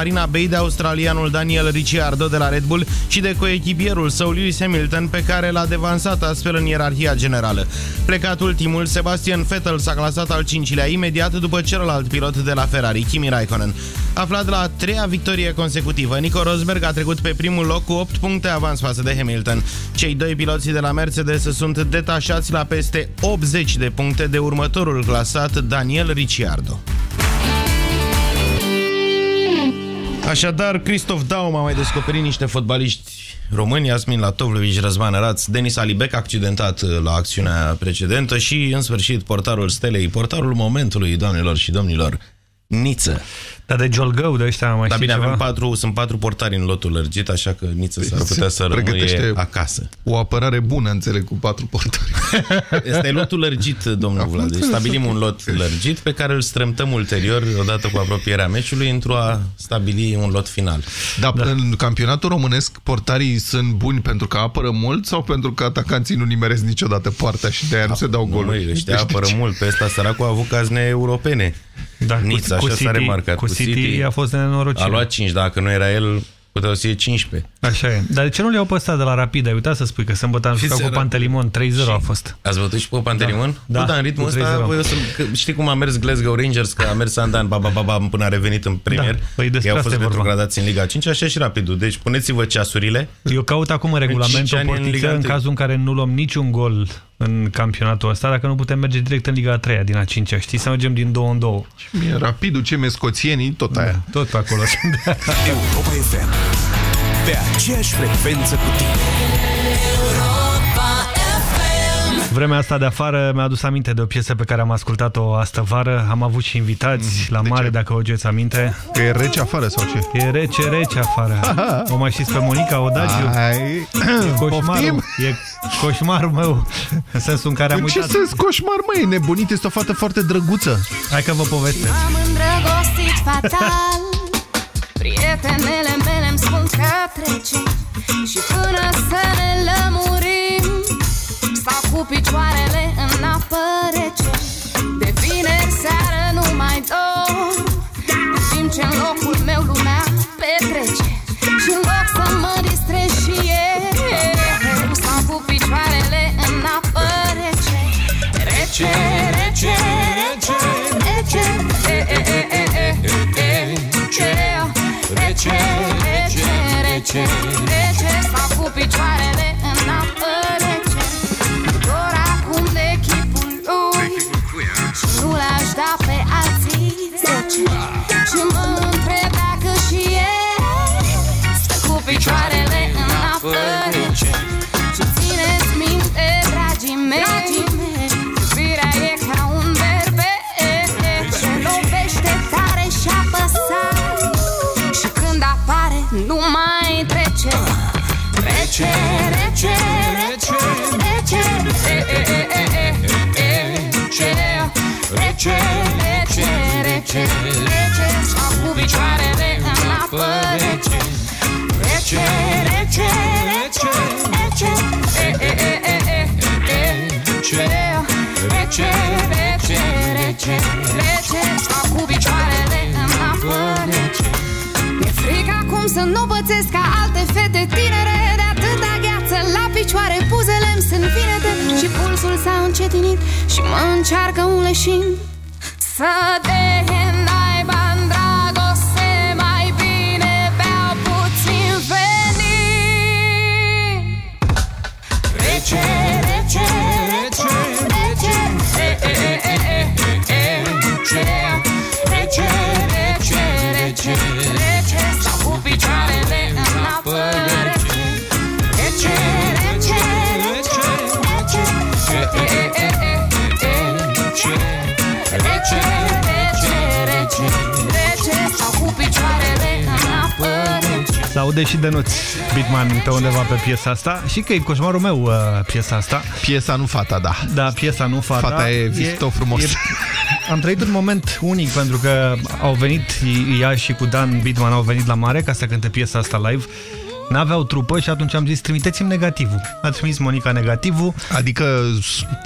Marina Bay de australianul Daniel Ricciardo de la Red Bull și de coechipierul său Lewis Hamilton pe care l-a devansat astfel în ierarhia generală. Plecat ultimul, Sebastian Vettel s-a clasat al cincilea imediat după celălalt pilot de la Ferrari, Kimi Raikkonen. Aflat la a treia victorie consecutivă, Nico Rosberg a trecut pe primul loc cu 8 puncte avans față de Hamilton. Cei doi piloții de la Mercedes sunt detașați la peste 80 de puncte de următorul clasat Daniel Ricciardo. Așadar, Cristof Daum a mai descoperit niște fotbaliști români, Asmin Latovlevici, Răzvan Raț, Denis Alibec, accidentat la acțiunea precedentă și, în sfârșit, portarul Stelei, portarul momentului, doamnelor și domnilor, Niță. Dar de Jolgău, de ăștia mai Dar bine, ceva? avem patru, sunt patru portari în lotul lărgit, așa că Niță s-ar putea să rămâie acasă. O apărare bună, înțeleg, cu patru portari. Este lotul lărgit, domnul Vlad. Deci stabilim un lot lărgit pe care îl strâmtăm ulterior, odată cu apropierea meciului, într-o a stabili un lot final. Dar da. în campionatul românesc, portarii sunt buni pentru că apără mult sau pentru că atacanții nu nimeresc niciodată poarta și de aia nu se dau goluri? Măi, ăștia apără mult. Pe ăsta săracul a avut cazne europene. Da, Nița, cu, așa cu s-a City, remarcat. Cu City, a fost de nenorocire. A luat 5, dacă nu era el, puteau să fie 15. Așa e. Dar de ce nu le-au păstrat de la Rapid? Ai uitat să spui că sâmbătă am jucat cu Pantelimon, 3-0 a fost. Ați bătut și pe Pantelimon? Da. Nu, Da, dar în ritmul cu ăsta, 3-0. voi o să, că, știi cum a mers Glasgow Rangers, că a mers Sandan, ba, ba, ba, ba, până a revenit în Premier. Da, păi despre Ei au asta fost e vorba. retrogradați în Liga 5, așa și Rapidul. Deci puneți-vă ceasurile. Eu caut acum în regulament cinci o ani în Liga portiță în întâi. cazul în care nu luăm niciun gol în campionatul ăsta, dacă nu putem merge direct în Liga a 3 din a 5 -a. Știi, să mergem din 2 în 2. Mie, rapidul, ce mescoțienii, tot aia. Tot pe acolo. Europa FM. Pe aceeași frecvență cu tine. Vremea asta de afară mi-a adus aminte de o piesă pe care am ascultat-o astă vară. Am avut și invitați la mare, dacă o geți aminte. Că e rece afară sau ce? E rece, rece afară. O mai știți pe Monica Odagiu? Ai... E coșmarul, e coșmarul meu, în sensul în care am De ce uitat. să coșmar, măi? E nebunit, este o fată foarte drăguță. Hai că vă povestesc. Am îndrăgostit fatal Prietenele mele îmi spun că trece Și până să ne lămurim Stau cu picioarele în apă rece De vineri seară nu mai dorm În timp ce în locul meu lumea petrece Și în loc să mă distrez și eu Stau cu picioarele în apă rece Rece, rece, rece, rece e, e, e, e, e, e, ce? Rece, rece, rece, rece Stau cu picioarele în apă da pe alții. Zece Și mă întreb dacă și el Stă cu picioarele în apă. Rece Și țineți minte, dragii mei Iubirea e ca un berbe Ce lovește tare și apăsat. Și când apare nu mai trece. Rece, rece, rece, rece Rece, rece, rece, rece Stau cu picioarele în apă rece. Rece, rece, rece, rece. E, e, e, e, e, e, ce? Rece, rece, rece, rece Stau cu picioarele în apă rece. Mi-e frică acum să nu pățesc ca alte fete tinere. De atâta gheață la picioare Buzele-mi sunt vinete Și pulsul s-a încetinit Și mă încearcă un leșin Să te naiba aude și Dănuț Bitman pe undeva pe piesa asta Și că e coșmarul meu uh, piesa asta Piesa, nu fata, da. Da, piesa, nu fata Fata e vizitor frumos. am trăit un moment unic pentru că au venit ea și cu Dan Bitman au venit la mare ca să cânte piesa asta live N-aveau trupă și atunci am zis trimiteți-mi negativul. A trimis Monica negativul. Adică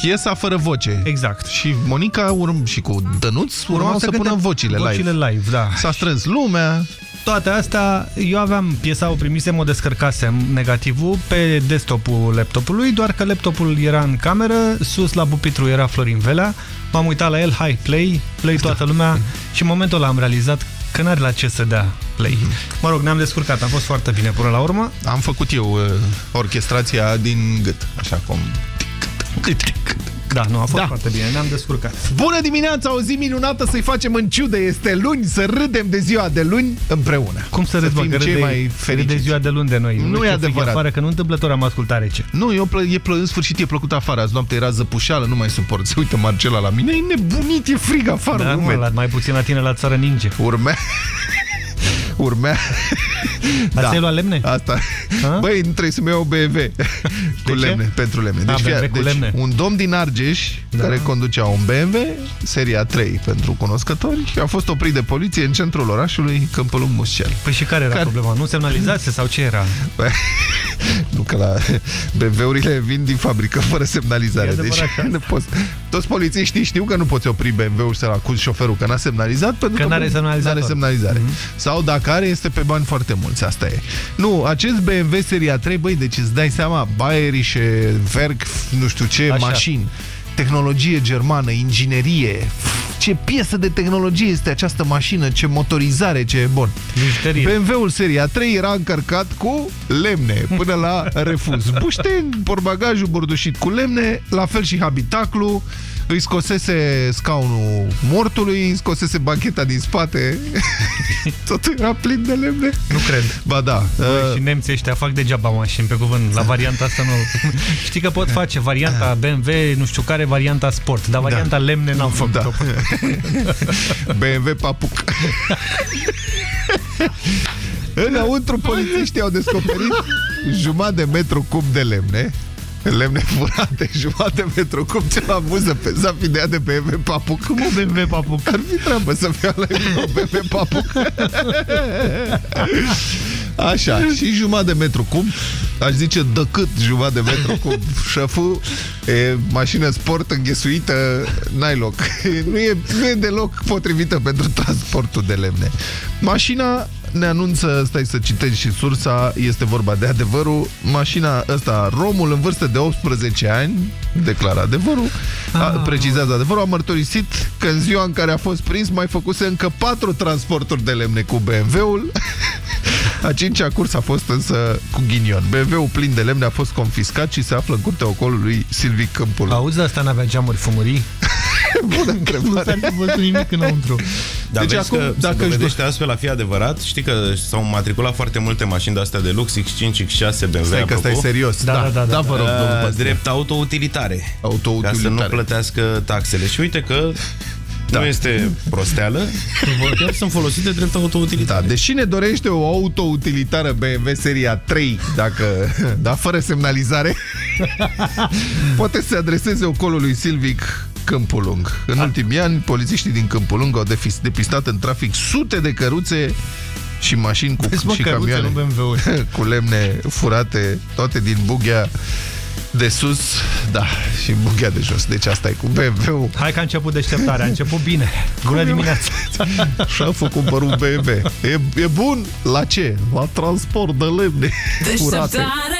piesa fără voce. Exact. Și Monica urm și cu Dănuț urmau să, să pună vocile, vocile live. live da. S-a strâns lumea. Toate astea, eu aveam piesa, o primisem, o descărcasem negativul pe desktopul laptopului, doar că laptopul era în cameră, sus la pupitru era Florin Velea, m-am uitat la el, hai, play, play toată lumea. Și în momentul ăla am realizat că n-are la ce să dea play. Mă rog, ne-am descurcat, a fost foarte bine până la urmă. Am făcut eu uh, orchestrația din gât, așa cum... Da, nu, a fost Da. foarte bine, ne-am descurcat. Bună dimineața, o zi minunată să-i facem în ciudă. Este luni, să râdem de ziua de luni împreună. Cum să, râzi, bă, fim că cei râde- mai râde fericiți. de ziua de luni de noi. Nu știu, e fii adevărat. Afară, că nu întâmplător am ascultat rece. Nu, eu plă, e plă, în sfârșit e plăcut afară. Azi noapte era zăpușeală, nu mai suport. Se uită Marcela la mine, e nebunit, e frig afară. Da, nu mă, merg. la, mai puțin la tine la țară ninge. Urmea... Urmea... Asta e luat lemne? Asta. A? Băi, nu trebuie să-mi iau BMW cu ce? lemne, pentru lemne. A, Deci, fii- BMW cu deci lemne. un domn din Argeș Da. care conducea un BMW, seria 3 pentru cunoscători, a fost oprit de poliție în centrul orașului Câmpălung Muscel. Păi și care era Care- problema? Nu semnalizase sau ce era? Bă, nu că la BMW-urile vin din fabrică fără semnalizare. E Deci adevărat că- nu poți. Toți polițiștii știu că nu poți opri BMW-ul să-l acuzi șoferul că n-a semnalizat pentru Că că, n-are semnalizator. n-are semnalizare. Mhm. Sau dacă are, este pe bani foarte mulți. Asta e. Nu, acest BMW seria 3, băi, deci îți dai seama, Bayerische Werk, nu știu ce, Așa. mașini, tehnologie germană, inginerie, ce piesă de tehnologie este această mașină, ce motorizare, ce bun. Bijuterie. BMW-ul seria 3 era încărcat cu lemne până la refuz. Bușteni, porbagajul bordușit cu lemne, la fel și habitaclu, îi scosese scaunul mortului, îi scosese bancheta din spate, totul era plin de lemne. Nu cred. Ba da. Băi, Uh, și nemții ăștia fac degeaba mașini, pe cuvânt. La varianta asta nu... Știi că pot face varianta BMW, nu știu care, varianta sport, dar varianta lemne n-am făcut. da. BMW papuc. Înăuntru, polițiștii au descoperit jumătate de metru cub de lemne, lemne furate, jumătate de metru cub, ce la amuză pe zafidea de BMW papuc. Cum o BMW papuc? Ar fi treabă să fie la o BMW papuc. Așa, și jumătate de metru cub, aș zice decât jumătate de metru cub șăful, e mașină sport înghesuită, n-ai loc. Nu e, nu e deloc potrivită pentru transportul de lemne. Mașina ne anunță, stai să citesc și sursa, este vorba de adevărul, mașina ăsta, romul în vârstă de 18 ani, declară adevărul, a, precizează adevărul, a mărturisit că în ziua în care a fost prins mai făcuse încă patru transporturi de lemne cu BMW-ul. A cincea curs a fost însă cu ghinion. BMW-ul plin de lemne a fost confiscat și se află în curtea ocolului Silvic Câmpul. Auzi, de asta n-avea geamuri fumării? Bună Nu întrebare. s-ar fi văzut nimic înăuntru. Dar Deci deci vezi acum, că dacă dacă își se dovedește astfel a fi adevărat, știi că s-au matriculat foarte multe mașini de astea de lux, X5, X6, BMW, Stai că stai apropo, serios. Da, da, da, da. vă rog, domnul uh, Păstor. drept autoutilitare. Autoutilitare. Ca să nu plătească taxele. Și uite că Da. nu este prosteală, chiar sunt folosite drept Da, autoutilitare. deși ne dorește o autoutilitară BMW seria 3, dacă, da, fără semnalizare, poate să se adreseze ocolului Silvic Câmpul Lung. În ultimii ani, polițiștii din Câmpul Lung au defis- depistat în trafic sute de căruțe și mașini cu Vezi, mă, și căruțe, camioane nu BMW-uri. cu lemne furate, toate din bughea de sus, da, și bughea de jos. Deci asta e cu BMW-ul. Hai că a început deșteptarea, a început bine. Bună dimineața! Șaful cumpăr un BMW. E, e bun? La ce? La transport de lemne furate. Deșteptarea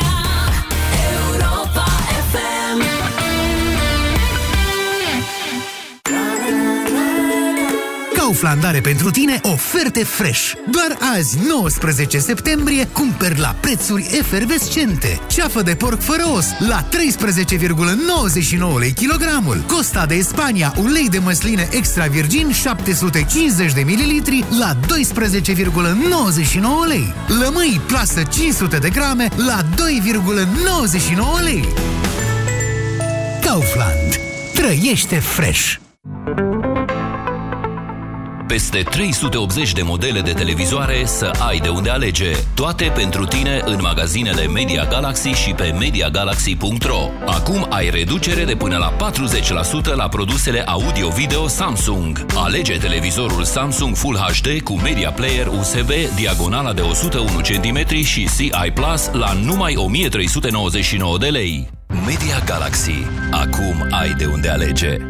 Kaufland are pentru tine oferte fresh. Doar azi, 19 septembrie, cumperi la prețuri efervescente. Ceafă de porc fără os la 13,99 lei kilogramul. Costa de Spania, ulei de măsline extra virgin 750 de mililitri la 12,99 lei. Lămâi plasă 500 de grame la 2,99 lei. Kaufland. Trăiește fresh! Peste 380 de modele de televizoare să ai de unde alege. Toate pentru tine în magazinele Media Galaxy și pe MediaGalaxy.ro. Acum ai reducere de până la 40% la produsele audio-video Samsung. Alege televizorul Samsung Full HD cu Media Player USB, diagonala de 101 cm și CI Plus la numai 1399 de lei. Media Galaxy. Acum ai de unde alege.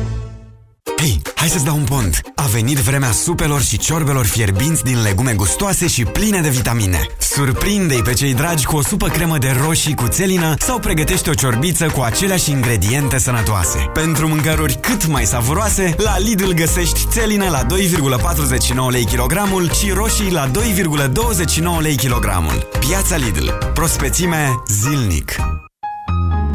Hei, hai să-ți dau un pont! A venit vremea supelor și ciorbelor fierbinți din legume gustoase și pline de vitamine. Surprinde-i pe cei dragi cu o supă cremă de roșii cu țelină sau pregătește o ciorbiță cu aceleași ingrediente sănătoase. Pentru mâncăruri cât mai savuroase, la Lidl găsești țelină la 2,49 lei kilogramul și roșii la 2,29 lei kilogramul. Piața Lidl. Prospețime zilnic.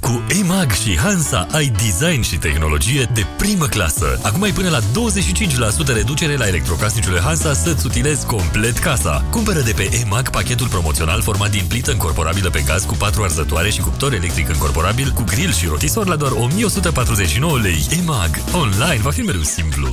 Cu EMAG și Hansa ai design și tehnologie de primă clasă. Acum ai până la 25% reducere la electrocasnicele Hansa să-ți utilezi complet casa. Cumpără de pe EMAG pachetul promoțional format din plită încorporabilă pe gaz cu 4 arzătoare și cuptor electric încorporabil cu grill și rotisor la doar 1149 lei. EMAG. Online va fi mereu simplu.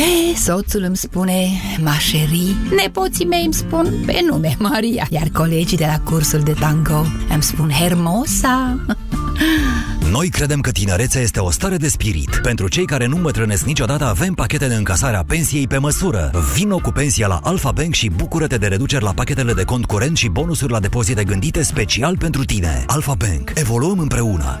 He, soțul îmi spune Mașerii, nepoții mei îmi spun pe nume Maria, iar colegii de la cursul de tango îmi spun Hermosa. Noi credem că tinerețea este o stare de spirit. Pentru cei care nu îmbătrânesc niciodată, avem pachete de încasare a pensiei pe măsură. Vino cu pensia la Alfa Bank și bucură-te de reduceri la pachetele de cont curent și bonusuri la depozite gândite special pentru tine. Alfa Bank. Evoluăm împreună.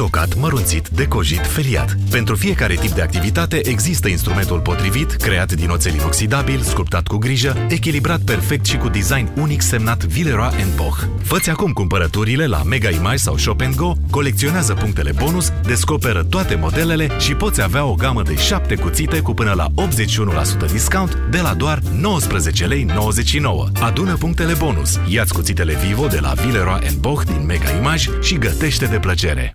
tocat, mărunțit, decojit, feriat. Pentru fiecare tip de activitate există instrumentul potrivit, creat din oțel inoxidabil, sculptat cu grijă, echilibrat perfect și cu design unic semnat Villeroy Boch. Făți acum cumpărăturile la Mega Image sau Shop Go, colecționează punctele bonus, descoperă toate modelele și poți avea o gamă de 7 cuțite cu până la 81% discount de la doar 19 lei 99. Adună punctele bonus. Iați cuțitele Vivo de la Villeroy Boch din Mega Image și gătește de plăcere.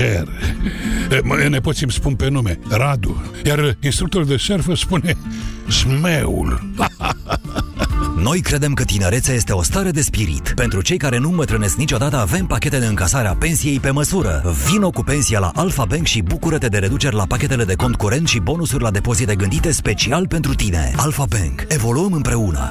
Monșer. Nepoții îmi spun pe nume, Radu. Iar instructorul de surf spune Smeul. Noi credem că tinerețea este o stare de spirit. Pentru cei care nu îmbătrânesc niciodată, avem pachete de încasare a pensiei pe măsură. Vino cu pensia la Alfa Bank și bucură-te de reduceri la pachetele de cont curent și bonusuri la depozite gândite special pentru tine. Alfa Bank. Evoluăm împreună.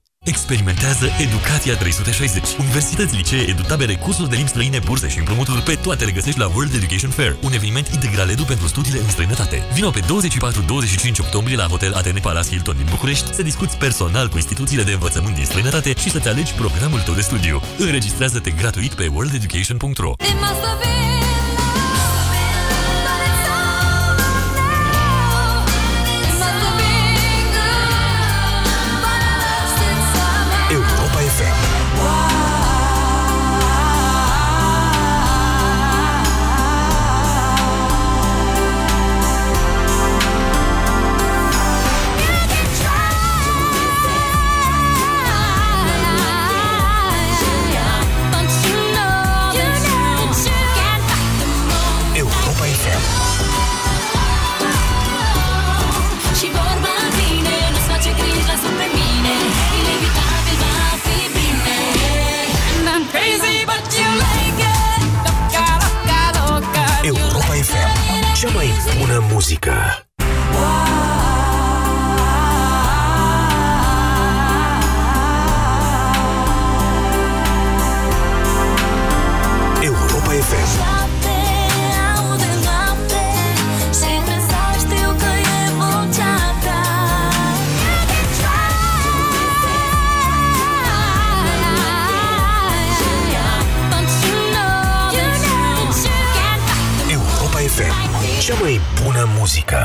Experimentează Educația 360. Universități, licee, edutabere, cursuri de limbi străine, burse și împrumuturi pe toate le găsești la World Education Fair, un eveniment integral edu pentru studiile în străinătate. Vino pe 24-25 octombrie la Hotel Atene Palace Hilton din București să discuți personal cu instituțiile de învățământ din străinătate și să-ți alegi programul tău de studiu. Înregistrează-te gratuit pe worldeducation.ro. bună Cea mai bună muzică.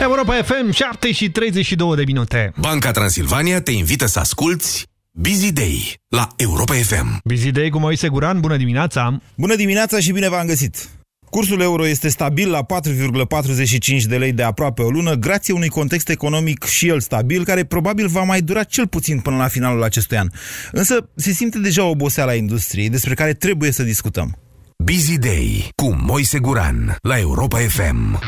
Europa FM, 7 și 32 de minute. Banca Transilvania te invită să asculti Busy Day la Europa FM. Busy Day cu Moise Guran, bună dimineața! Bună dimineața și bine v-am găsit! Cursul euro este stabil la 4,45 de lei de aproape o lună, grație unui context economic și el stabil, care probabil va mai dura cel puțin până la finalul acestui an. Însă se simte deja oboseala industriei, despre care trebuie să discutăm. Busy Day cu Moise Guran la Europa FM.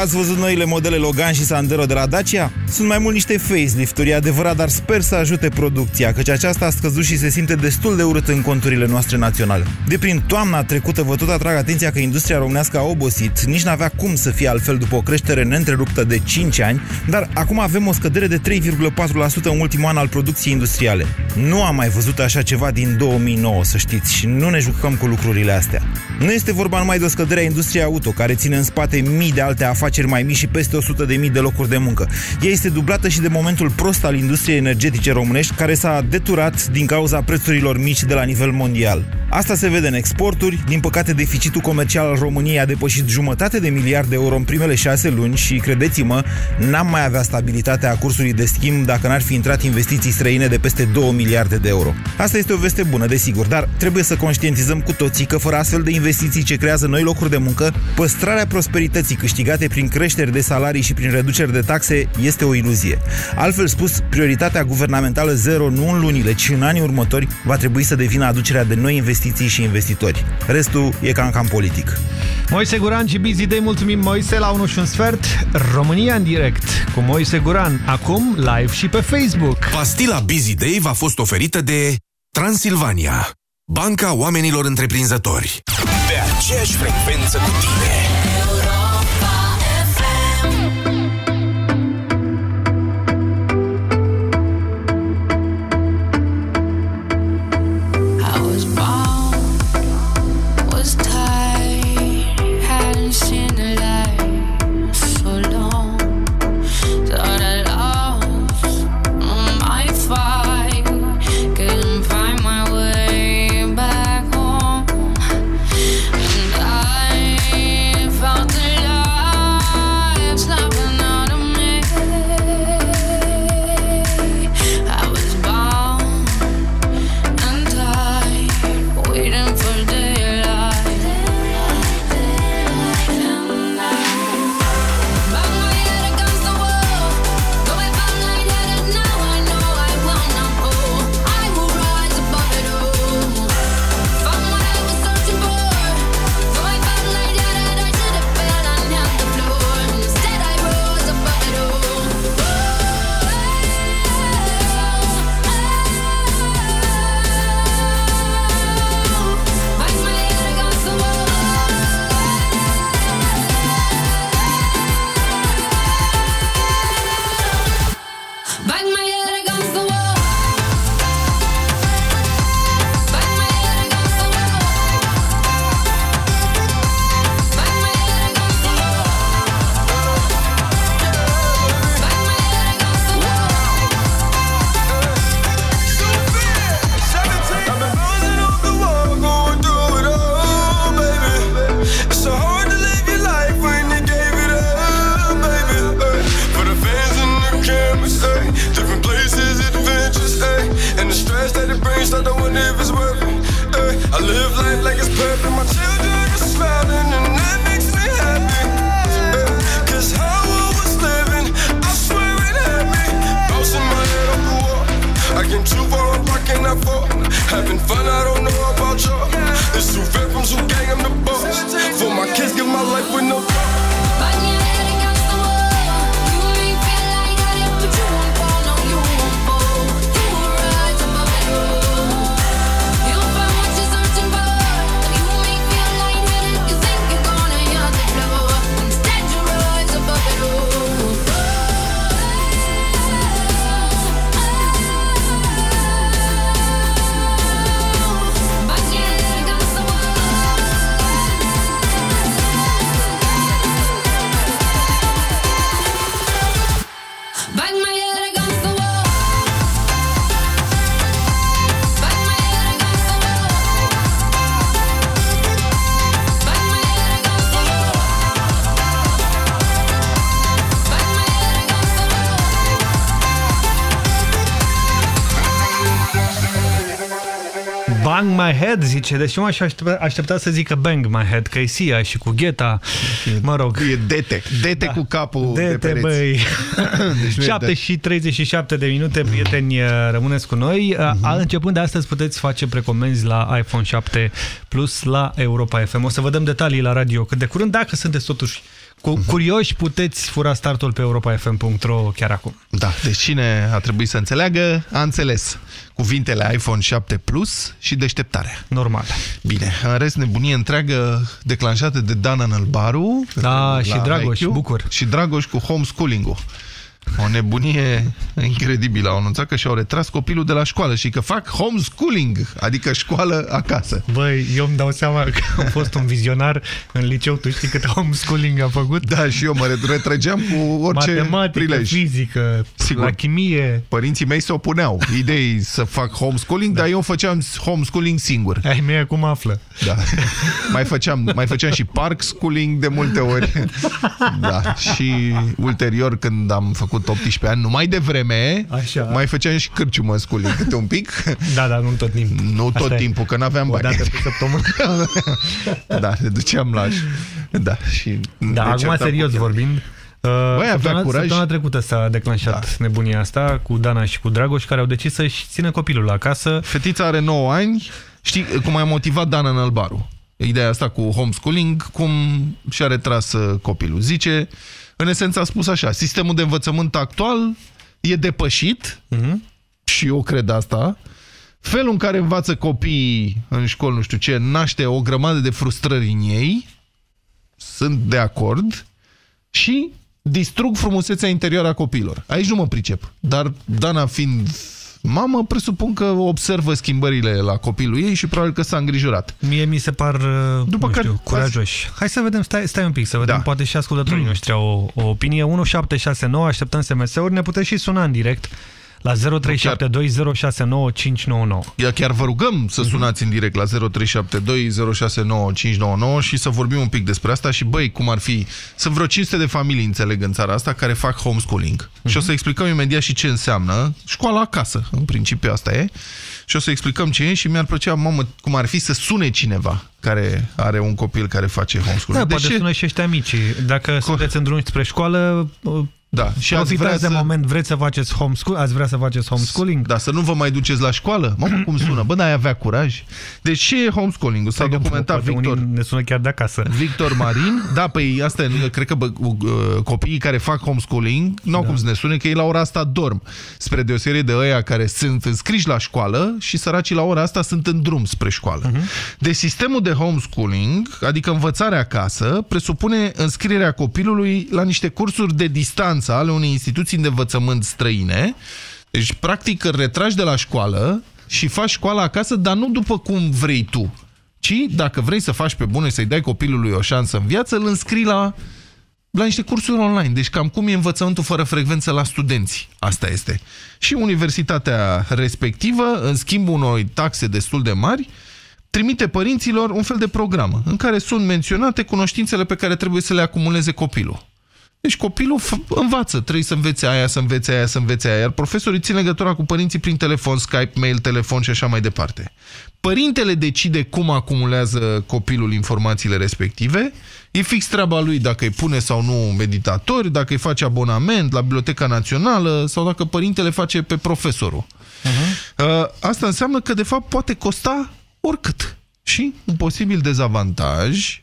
Ați văzut noile modele Logan și Sandero de la Dacia? Sunt mai mult niște facelift-uri, e adevărat, dar sper să ajute producția, căci aceasta a scăzut și se simte destul de urât în conturile noastre naționale. De prin toamna trecută vă tot atrag atenția că industria românească a obosit, nici n-avea cum să fie altfel după o creștere neîntreruptă de 5 ani, dar acum avem o scădere de 3,4% în ultimul an al producției industriale. Nu am mai văzut așa ceva din 2009, să știți, și nu ne jucăm cu lucrurile astea. Nu este vorba numai de o scădere a industriei auto, care ține în spate mii de alte afaceri mai mici și peste 100 de mii de locuri de muncă. Ea este dublată și de momentul prost al industriei energetice românești, care s-a deturat din cauza prețurilor mici de la nivel mondial. Asta se vede în exporturi. Din păcate, deficitul comercial al României a depășit jumătate de miliard de euro în primele șase luni și, credeți-mă, n-am mai avea stabilitatea cursului de schimb dacă n-ar fi intrat investiții străine de peste 2 miliarde de euro. Asta este o veste bună, desigur, dar trebuie să conștientizăm cu toții că fără astfel de investiții ce creează noi locuri de muncă, păstrarea prosperității câștigate prin creșteri de salarii și prin reduceri de taxe este o iluzie. Altfel spus, prioritatea guvernamentală zero nu în lunile, ci în anii următori va trebui să devină aducerea de noi investiții și investitori. Restul e cam cam politic. Moise Guran și Busy Day, mulțumim Moise la 1 și un sfert. România în direct cu Moise Guran, acum live și pe Facebook. Pastila Busy Day v-a fost oferită de Transilvania, banca oamenilor întreprinzători. Pe aceeași frecvență cu tine. Head, zice. Deci eu m-aș aștepta, aștepta să zică Bang My Head, că e Sia și cu Gheta. Mă rog. E dete. Dete Da. cu capul de Dete, pereți. băi. Deci nu e 7 de- și 37 de minute, prieteni, rămâneți cu noi. Mhm. Uh Începând de astăzi puteți face precomenzi la iPhone 7 Plus la Europa FM. O să vă dăm detalii la radio cât de curând. Dacă sunteți totuși cu Mhm. curioși, puteți fura startul pe europafm.ro chiar acum. Da, deci cine a trebuit să înțeleagă, a înțeles cuvintele iPhone 7 Plus și deșteptarea. Normal. Bine, în rest nebunie întreagă declanșată de Dana Nălbaru. Da, la și Dragoș, IQ, bucur. Și Dragoș cu homeschooling-ul. O nebunie incredibilă. Au anunțat că și-au retras copilul de la școală și că fac homeschooling, adică școală acasă. Băi, eu îmi dau seama că am fost un vizionar în liceu, tu știi cât homeschooling am făcut? Da, și eu mă retrăgeam cu orice Matematică, prilej. fizică, Sigur. la chimie. Părinții mei se opuneau ideii să fac homeschooling, dar eu făceam homeschooling singur. Ai mei acum află. Da. Mai făceam, mai făceam și park schooling de multe ori. Da. Și ulterior, când am făcut 18 ani, numai de vreme, Așa. mai făceam și cârciumă schooling câte un pic. Da, dar nu tot timpul. Nu tot Asta e. timpul, că n-aveam O bani. dată pe săptămână. Da, ne duceam la... Da, și Da, ne acum certam serios cu el. vorbind. Uh, avea săptămâna, curaj. săptămâna trecută s-a declanșat da. nebunia asta cu Dana și cu Dragoș, care au decis să-și țină copilul acasă. Fetița are 9 ani. Știi cum a motivat Dana Nălbaru? Ideea asta cu homeschooling, cum și-a retras uh, copilul. Zice, în esență a spus așa, sistemul de învățământ actual e depășit, Mhm. și eu cred asta, felul în care învață copiii în școli, nu știu ce, naște o grămadă de frustrări în ei, sunt de acord, și distrug frumusețea interioară a copiilor. Aici nu mă pricep, dar Dana fiind mamă, presupun că observă schimbările la copilul ei și probabil că s-a îngrijorat. Mie mi se par, uh, După nu care- știu, curajoși. Hai să vedem, stai, stai un pic, să vedem, Da. poate și ascultătorii noștri au o, o opinie. 1769, așteptăm SMS-uri, ne puteți și suna în direct la 0372069599. Ia chiar vă rugăm să sunați în direct la 0372069599 și să vorbim un pic despre asta și băi, cum ar fi, sunt vreo 500 de familii, înțeleg, în țara asta care fac homeschooling. Și o să explicăm imediat și ce înseamnă școala acasă, în principiu asta e. Și o să explicăm ce e și mi-ar plăcea, mamă, cum ar fi să sune cineva care are un copil care face Da, homeschooling. poate sună și ăștia mici. Dacă sunteți în drum spre școală, uh, Da, și ați profitați vrea de să- moment, vreți să faceți homeschool, ați vrea să faceți homeschooling? Da, să nu vă mai duceți la școală? Mamă, cum sună? Bă, n-ai avea curaj? Deci ce e homeschooling-ul? S-a documentat Poate Victor. unii ne sună chiar de acasă. Victor Marin, da, păi asta e, cred că bă, uh, copiii care fac homeschooling nu au cum să ne sune că ei la ora asta dorm, spre deosebire de ăia care sunt înscriși la școală și săracii la ora asta sunt în drum spre școală. Deci sistemul de homeschooling, adică învățarea acasă, presupune înscrierea copilului la niște cursuri de distanță ale unei instituții de învățământ străine. Deci, practic, îl retragi de la școală și faci școala acasă, dar nu după cum vrei tu, ci dacă vrei să faci pe bune, să-i dai copilului o șansă în viață, îl înscrii la, la niște cursuri online. Deci cam cum e învățământul fără frecvență la studenți. Asta este. Și universitatea respectivă, în schimbul unor taxe destul de mari, trimite părinților un fel de programă în care sunt menționate cunoștințele pe care trebuie să le acumuleze copilul. Deci copilul f- învață, trebuie să învețe aia, să învețe aia, să învețe aia, iar profesorii țin legătura cu părinții prin telefon, Skype, mail, telefon și așa mai departe. Părintele decide cum acumulează copilul informațiile respective, e fix treaba lui dacă îi pune sau nu meditatori, dacă îi face abonament la Biblioteca Națională sau dacă părintele face pe profesorul. Uh, Asta înseamnă că de fapt poate costa oricât. Și un posibil dezavantaj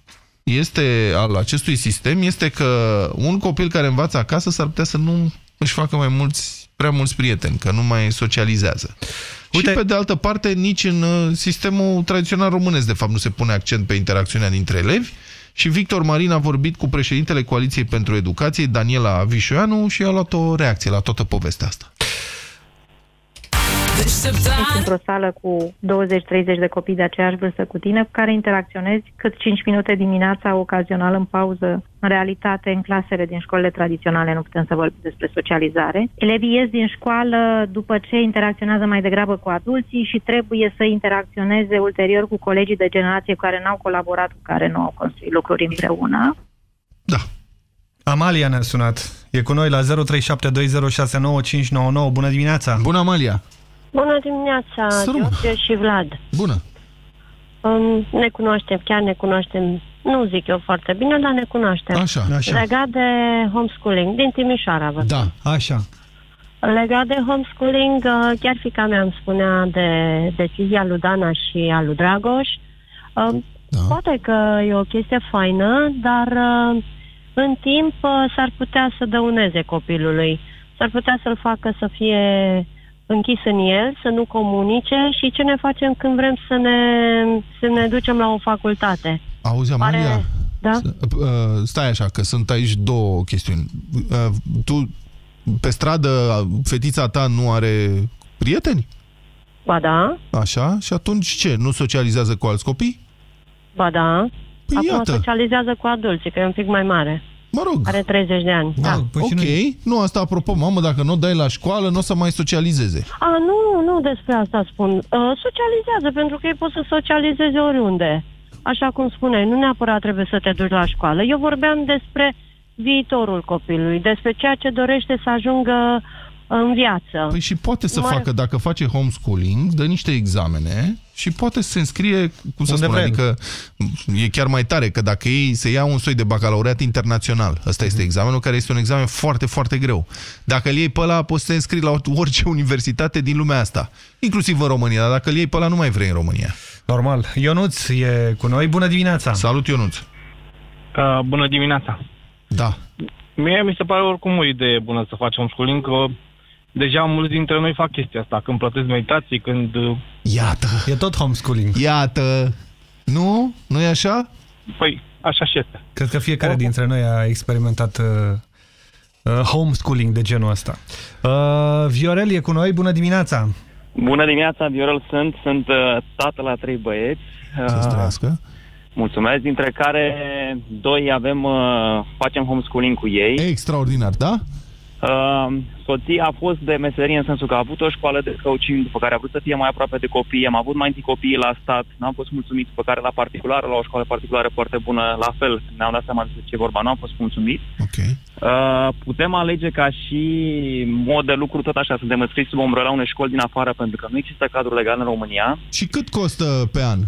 este al acestui sistem este că un copil care învață acasă s-ar putea să nu își facă mai mulți, prea mulți prieteni, că nu mai socializează. Uite. Și pe de altă parte, nici în uh, sistemul tradițional românesc, de fapt, nu se pune accent pe interacțiunea dintre elevi și Victor Marin a vorbit cu președintele Coaliției pentru Educație, Daniela Vișoianu, și a luat o reacție la toată povestea asta. Ești într-o sală cu 20-30 de copii de aceeași vârstă cu tine, cu care interacționezi cât 5 minute dimineața, ocazional în pauză. În realitate, în clasele din școlile tradiționale nu putem să vorbim despre socializare. Elevii ies din școală după ce interacționează mai degrabă cu adulții și trebuie să interacționeze ulterior cu colegii de generație cu care n-au colaborat, cu care nu au construit lucruri împreună. Amalia ne-a sunat. E cu noi la 0372069599. Bună dimineața! Bună, Amalia! Bună dimineața, Să rămână. George și Vlad. Bună! Um, ne cunoaștem, chiar ne cunoaștem, nu zic eu foarte bine, dar ne cunoaștem. Așa. Așa. Legat de homeschooling, din Timișoara, vă Da. Așa. Legat de homeschooling, uh, chiar fica mea îmi spunea de decizia lui Dana și a lui Dragoș. Uh, Da. Poate că e o chestie faină, dar uh, în timp uh, s-ar putea să dăuneze copilului. S-ar putea să-l facă să fie închis în el, să nu comunice și ce ne facem când vrem să ne, să ne ducem la o facultate. Auzi, Amalia? Da? Uh, Stai așa, că sunt aici două chestiuni. Uh, Tu, pe stradă, fetița ta nu are prieteni? Ba da, Așa? Și atunci ce? Nu socializează cu alți copii? ba da. Păi Acum iată. socializează cu adulții, că e un pic mai mare. Mă rog. Are 30 de ani. Da. ok. Nu, asta apropo, mamă, dacă nu o dai la școală, nu o să mai socializeze. A, nu, nu despre asta spun. Uh, socializează, pentru că ei pot să socializeze oriunde. Așa cum spuneai, nu neapărat trebuie să te duci la școală. Eu vorbeam despre viitorul copilului, despre ceea ce dorește să ajungă în viață. Păi și poate să Nu are- facă, dacă face homeschooling, dă niște examene și poate să se înscrie, cum să Unde spun, vrea. adică e chiar mai tare, că dacă ei se ia un soi de bacalaureat internațional, ăsta este examenul, care este un examen foarte, foarte greu. Dacă îl iei pe ăla, poți să te înscrii la orice universitate din lumea asta, inclusiv în România, dar dacă îl iei pe ăla, nu mai vrei în România. Normal. Ionuț e cu noi. Bună dimineața! Salut, Ionuț! Uh, bună dimineața! Da. Mie mi se pare oricum o idee bună să facem homeschooling, că deja mulți dintre noi fac chestia asta, când plătesc meditații, când... uh, Iată! E tot homeschooling. Iată! Nu? Nu e așa? Păi, așa și este. Cred că fiecare dintre noi a experimentat uh, uh, homeschooling de genul ăsta. Uh, Viorel e cu noi. Bună dimineața! Bună dimineața, Viorel sunt, sunt uh, tată la trei băieți. Să Uh, trăiască. mulțumesc, dintre care doi avem, uh, facem homeschooling cu ei. Extraordinar, da? Uh, soția a fost de meserie în sensul că a avut o școală de coaching, după care a vrut să fie mai aproape de copii. Am avut mai întâi copiii la stat, n-am fost mulțumit, după care la particulară, la o școală particulară foarte bună, la fel, ne-am dat seama despre ce e vorba, nu am fost mulțumit. Okay. Uh, putem alege ca și mod de lucru tot așa, suntem înscriși sub umbrela unei școli din afară, pentru că nu există cadru legal în România. Și cât costă pe an?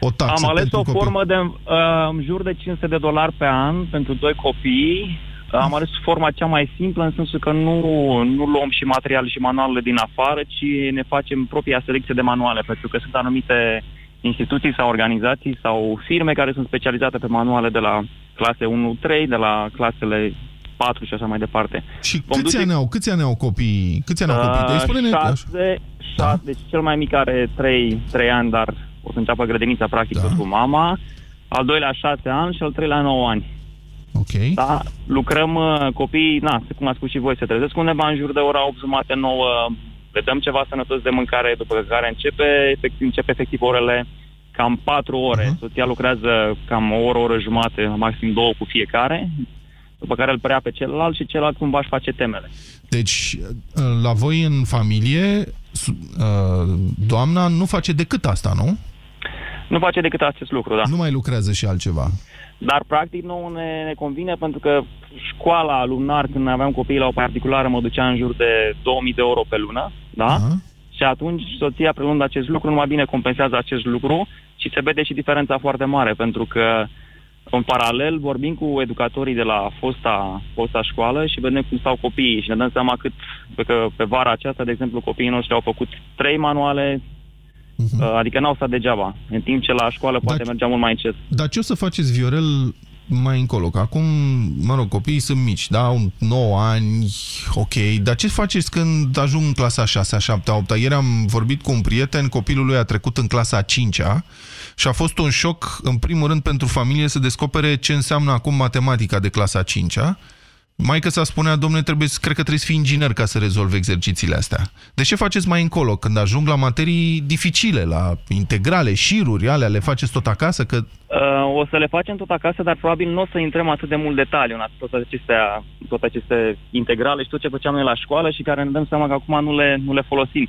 O taxă Am ales pentru o copii? formă de uh, în jur de 500 de dolari pe an pentru doi copii. Am ales forma cea mai simplă în sensul că nu, nu luăm și materiale și manualele din afară, ci ne facem propria selecție de manuale, pentru că sunt anumite instituții sau organizații sau firme care sunt specializate pe manuale de la clase 1-3, de la clasele 4 și așa mai departe. Și câți ani au? Câți ani au copii? Câți ani au copii? Deci spune-ne... Uh, șase, șase, deci cel mai mic are 3, 3 ani, dar o să înceapă grădinița practică Da. cu mama. Al doilea 6 ani și al treilea 9 ani. Ok. Da, lucrăm uh, copiii, na, cum ați spus și voi, se trezesc undeva în jur de ora 8 jumate, 9, le dăm ceva sănătos de mâncare, după care începe efectiv, începe efectiv orele cam 4 ore. Mhm. Uh-huh. Soția lucrează cam o oră, o oră jumate, maxim două cu fiecare, după care îl preia pe celălalt și celălalt cumva își face temele. Deci, la voi în familie, su- uh, doamna nu face decât asta, nu? Nu face decât acest lucru, da. Nu mai lucrează și altceva. Dar, practic, nu ne, ne convine pentru că școala lunar, când aveam copiii la o particulară, mă ducea în jur de 2000 de euro pe lună, da? Și atunci soția, preluând acest lucru, numai bine compensează acest lucru și se vede și diferența foarte mare, pentru că în paralel vorbim cu educatorii de la fosta, fosta școală și vedem cum stau copiii și ne dăm seama cât, că pe vara aceasta, de exemplu, copiii noștri au făcut trei manuale, uh, adică n-au stat degeaba, în timp ce la școală poate mergea mult mai încet. Dar ce o să faceți, Viorel, mai încolo? Că acum, mă rog, copiii sunt mici, da? Un 9 ani, ok. Dar ce faceți când ajung în clasa 6, 7, 8? Ieri am vorbit cu un prieten, copilul lui a trecut în clasa 5-a și a fost un șoc, în primul rând, pentru familie să descopere ce înseamnă acum matematica de clasa 5-a. Maica sa spunea, domnule, trebuie, să- cred că trebuie să fii inginer ca să rezolvi exercițiile astea. De ce faceți mai încolo, când ajung la materii dificile, la integrale, șiruri, alea, le faceți tot acasă? Că Uh, o să le facem tot acasă, dar probabil nu o să intrăm atât de mult detaliu în toate acestea, toate aceste integrale și tot ce făceam noi la școală și care ne dăm seama că acum nu le, nu le folosim.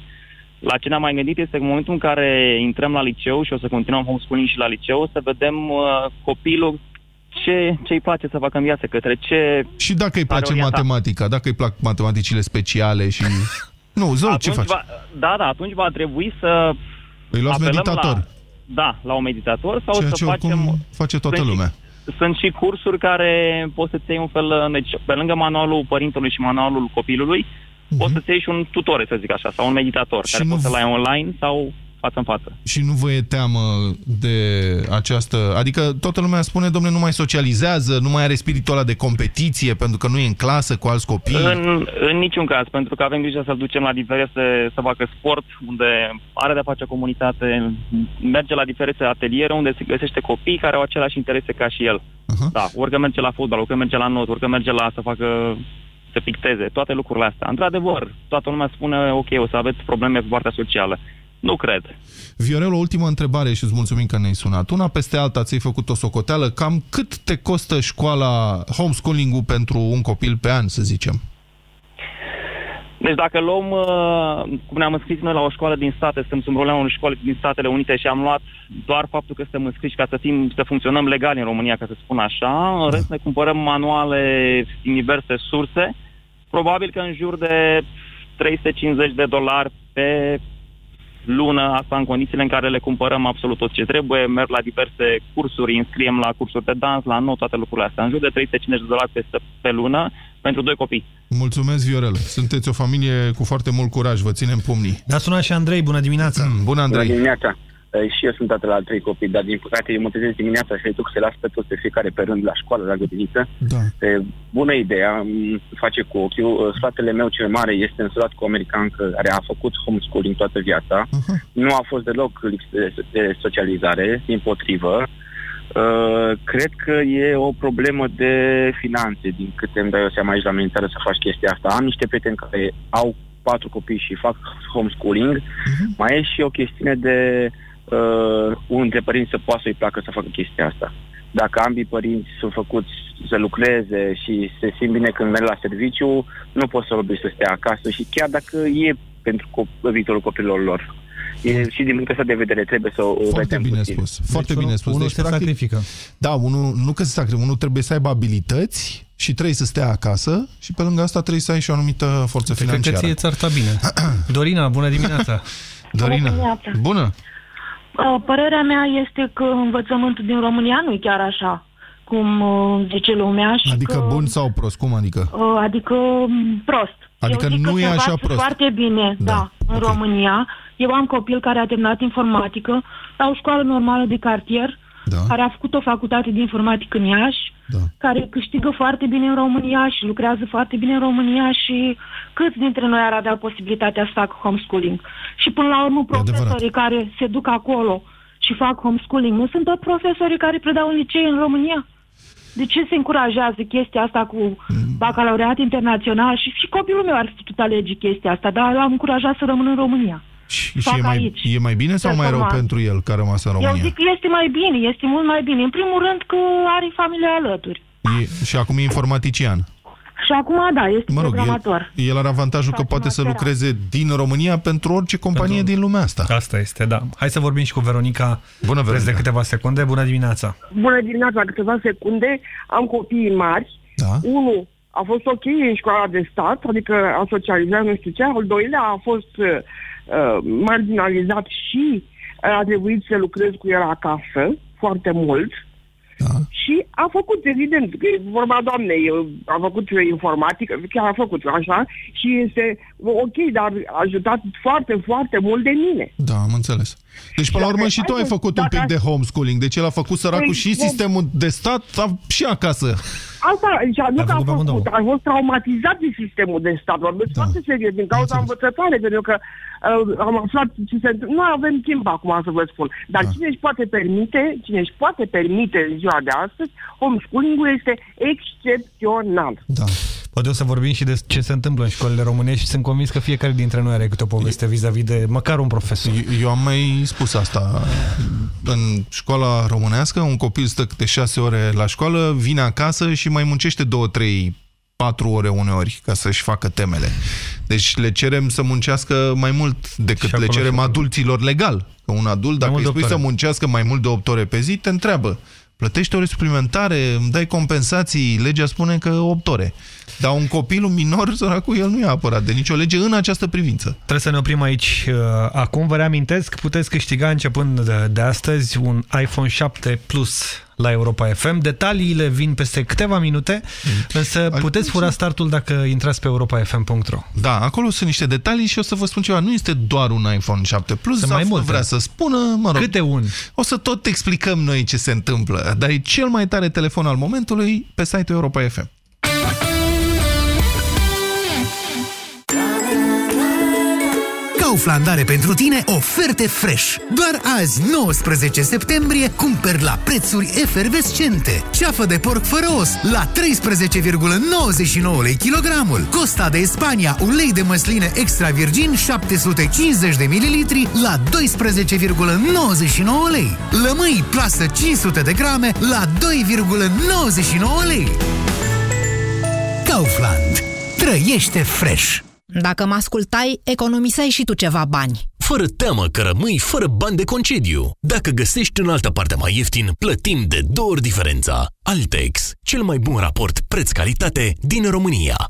La ce ne-am mai gândit este că în momentul în care intrăm la liceu și o să continuăm homeschooling și la liceu, să vedem uh, copilul ce, ce îi place să facă în viață, către ce... Și dacă îi place are orienta. matematica, dacă îi plac matematicile speciale și... Nu, zău, ce Atunci faci? Va, da, da, atunci va trebui să Îi luați apelăm meditator. La, da, la un meditator sau Ceea să ce oricum facem... face toată sunt și- lumea. Sunt și cursuri care poți să-ți iei un fel, deci pe lângă manualul părintelui și manualul copilului, poți să-ți iei și un tutore, să zic așa, sau un meditator, care Mhm. nu poți să-l v- ai online sau față în față. Și nu vă e teamă de această... Adică toată lumea spune, domnule, nu mai socializează, nu mai are spiritul ăla de competiție, pentru că nu e în clasă cu alți copii. În, în niciun caz, pentru că avem grijă să-l ducem la diverse, să facă sport, unde are de-a face comunitate, merge la diverse ateliere, unde se găsește copii care au aceleași interese ca și el. Uh-huh. Da, orică merge la fotbal, orică merge la not, orică merge la să facă să picteze, toate lucrurile astea. Într-adevăr, toată lumea spune, ok, o să aveți probleme pe partea socială. Nu cred. Viorel, o ultimă întrebare și îți mulțumim că ne-ai sunat. Una peste alta ți-ai făcut o socoteală. Cam cât te costă școala, homeschooling-ul pentru un copil pe an, să zicem? Deci dacă luăm, uh, cum ne-am înscris noi la o școală din state, suntem sub problema unei școli din Statele Unite și am luat doar faptul că suntem înscriși ca să, fim, să funcționăm legal în România, ca să spun așa, în rest ne cumpărăm manuale din diverse surse, probabil că în jur de 350 de dolari pe lună, asta în condițiile în care le cumpărăm absolut tot ce trebuie, merg la diverse cursuri, înscriem la cursuri de dans, la not, toate lucrurile astea. În jur de 350 de dolari pe, pe lună pentru doi copii. Mulțumesc, Viorel. Sunteți o familie cu foarte mult curaj, vă ținem pumnii. Da, sunat și Andrei, bună dimineața! Bună, Bună Andrei! dimineața. Eh, Și eu sunt tată la trei copii, dar din păcate eu mă trezesc dimineața și îi duc să las pe toți pe fiecare pe rând la școală, la grădiniță. Da. E, bună idee, am face cu ochiul. Eh, Fratele meu cel mare este însurat cu o americancă care a făcut homeschooling toată viața. Uh-huh. Nu a fost deloc lipsă de, de socializare, din potrivă. Uh, cred că e o problemă de finanțe, din câte îmi dau eu seama aici la militară să faci chestia asta. Am niște prieteni care au patru copii și fac homeschooling. Uh-huh. Mai e și o chestiune de uh, unul dintre părinți să poată să-i placă să facă chestia asta. Dacă ambii părinți sunt făcuți să lucreze și se simt bine când merg la serviciu, nu poți să-l obligi să stea acasă și chiar dacă e pentru cop- viitorul copilor lor. E, și din punctul ăsta de vedere trebuie să o o Foarte vedem bine puțin. spus. Foarte bine spus. unul se sacrifică. Da, unul, nu că se sacrifică, unul trebuie să aibă abilități și trebuie să stea acasă și pe lângă asta trebuie să ai și o anumită forță Cred că financiară. ție ți-ar sta bine. Dorina, bună dimineața! Dorina, dimineața. bună! Uh, Părerea mea este că învățământul din România nu e chiar așa cum uh, zice lumea și Adică că, bun sau prost, cum adică? uh, adică m, prost. Adică Eu zic nu că e se așa învață prost. foarte bine, da, da în okay. România. Eu am copil care a terminat informatică la o școală normală de cartier, da. care a făcut o facultate de informatică în Iași, da. care câștigă foarte bine în România și lucrează foarte bine în România și câți dintre noi ar avea posibilitatea să facă homeschooling? Și până la urmă profesorii care se duc acolo și fac homeschooling, nu sunt tot profesorii care predau în licee în România? De ce se încurajează chestia asta cu bacalaureat internațional? Și, și copilul meu ar fi putut alege chestia asta, dar l-am încurajat să rămână în România. Și Fac e mai, aici. e mai bine sau mai rău Performant. pentru el că a rămas în Eu România? zic că este mai bine, este mult mai bine. În primul rând că are familia alături. E, și acum e informatician. Și acum, da, este Mă rog, programator. el, el are avantajul că poate să lucreze din România pentru orice companie din lumea asta. Asta este, da. Hai să vorbim și cu Veronica. Bună, Veronica. de câteva secunde. Bună dimineața! Bună dimineața, câteva secunde. Am copii mari. Da. Unul a fost ok în școala de stat, adică a socializat nu știu ce. Al doilea a fost uh, uh, marginalizat și uh, a trebuit să lucrez cu el acasă foarte mult. Da. Și a făcut, evident, că e vorba doamnei, a făcut informatică, chiar a făcut așa, și este ok, dar a ajutat foarte, foarte mult de mine. Da, am înțeles. Deci, până la urmă, și tu ai făcut un pic de homeschooling. Deci el a făcut săracul Păi, și bun. sistemul de stat a- și acasă. Asta, și nu A că a făcut făcut, a fost traumatizat de sistemul de stat. Vorbesc Da. foarte serios, din cauza învățătoare, pentru că uh, am aflat ce se întâmplă. Nu avem timp acum să vă spun. Dar Da. cine își poate permite, cine își poate permite în ziua de astăzi, homeschooling-ul este excepțional. Da. Poate o să vorbim și de ce se întâmplă în școlile românești și sunt convins că fiecare dintre noi are câte o poveste vis-a-vis de măcar un profesor. Eu, eu am mai spus asta. În școala românească, un copil stă câte șase ore la școală, vine acasă și mai muncește două, trei, patru ore uneori ca să-și facă temele. Deci le cerem să muncească mai mult decât le acolo cerem și adulților legal. Că un adult, dacă mult îi de spui opt să ore. muncească mai mult de 8 ore pe zi, te întreabă. Plătești ore suplimentare, îmi dai compensații, legea spune că 8 ore. Dar un copil, un minor, săracul, el nu e apărat de nicio lege în această privință. Trebuie să ne oprim aici. uh, Acum vă reamintesc, puteți câștiga începând de, de astăzi un iPhone 7 Plus la Europa FM. Detaliile vin peste câteva minute, însă puteți fura startul dacă intrați pe europafm.ro. Da, acolo sunt niște detalii și o să vă spun ceva. Nu este doar un iPhone 7 Plus, Sunt mai Zaf multe. vrea să spună, mă rog. Câte un? O să tot explicăm noi ce se întâmplă, dar e cel mai tare telefon al momentului pe site-ul Europa FM. Kaufland are pentru tine oferte fresh. Doar azi, 19 septembrie, cumperi la prețuri efervescente. Ceafă de porc fără os la 13,99 lei kilogramul. Costa de Spania, un lei de măsline extra virgin 750 de mililitri la 12,99 lei. Lămâi plasă 500 de grame la 2,99 lei. Kaufland. Trăiește fresh! Dacă mă ascultai, economiseai și tu ceva bani. Fără teamă că rămâi fără bani de concediu. Dacă găsești în altă parte mai ieftin, plătim de două ori diferența. Altex, cel mai bun raport preț-calitate din România.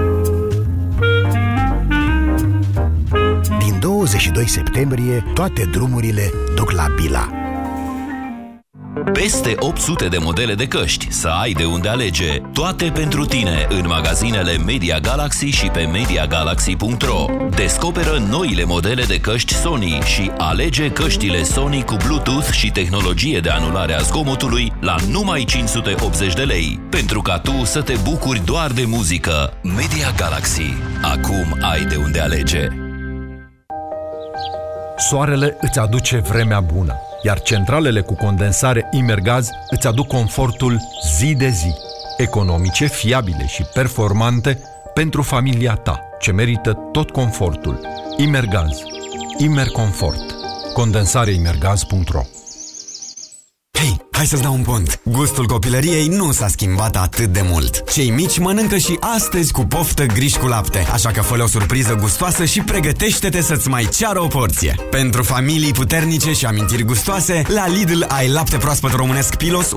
22 septembrie, toate drumurile duc la Bila. Peste 800 de modele de căști, să ai de unde alege. Toate pentru tine în magazinele Media Galaxy și pe MediaGalaxy.ro. Descoperă noile modele de căști Sony și alege căștile Sony cu Bluetooth și tehnologie de anulare a zgomotului la numai 580 de lei. Pentru ca tu să te bucuri doar de muzică. Media Galaxy. Acum ai de unde alege. Soarele îți aduce vremea bună, iar centralele cu condensare Imergaz îți aduc confortul zi de zi, economice, fiabile și performante pentru familia ta, ce merită tot confortul. Imergaz. Imerconfort. Condensareimergaz.ro Hei, hai să-ți dau un pont. Gustul copilăriei nu s-a schimbat atât de mult. Cei mici mănâncă și astăzi cu poftă griși cu lapte, așa că fă o surpriză gustoasă și pregătește-te să-ți mai ceară o porție. Pentru familii puternice și amintiri gustoase, la Lidl ai lapte proaspăt românesc Pilos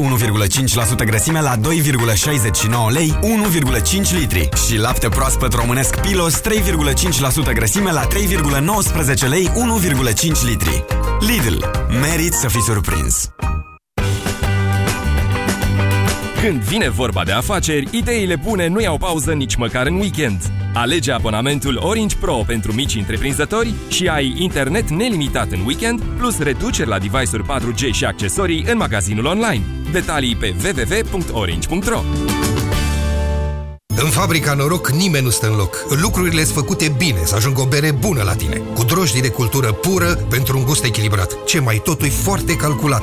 1,5% grăsime la 2,69 lei 1,5 litri și lapte proaspăt românesc Pilos 3,5% grăsime la 3,19 lei 1,5 litri. Lidl. Merit să fii surprins. Când vine vorba de afaceri, ideile bune nu iau pauză nici măcar în weekend. Alege abonamentul Orange Pro pentru mici întreprinzători și ai internet nelimitat în weekend, plus reduceri la device-uri 4G și accesorii în magazinul online. Detalii pe www.orange.ro În fabrica Noroc nimeni nu stă în loc. Lucrurile sunt făcute bine, să ajungă o bere bună la tine. Cu drojdii de cultură pură pentru un gust echilibrat. Ce mai totul e foarte calculat.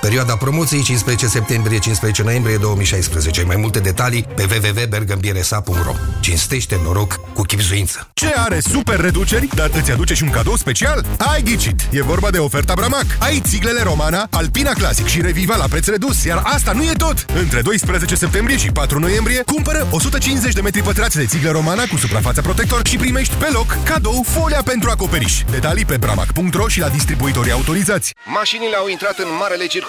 Perioada promoției 15 septembrie-15 noiembrie 2016. Mai multe detalii pe www.bergambiresa.ro Cinstește noroc cu chipzuință. Ce are super reduceri, dar îți aduce și un cadou special? Ai ghicit! E vorba de oferta Bramac. Ai țiglele Romana, Alpina Classic și Reviva la preț redus, iar asta nu e tot! Între 12 septembrie și 4 noiembrie, cumpără 150 de metri pătrați de țiglă Romana cu suprafața protector și primești pe loc cadou folia pentru acoperiș. Detalii pe bramac.ro și la distribuitorii autorizați. Mașinile au intrat în marele circus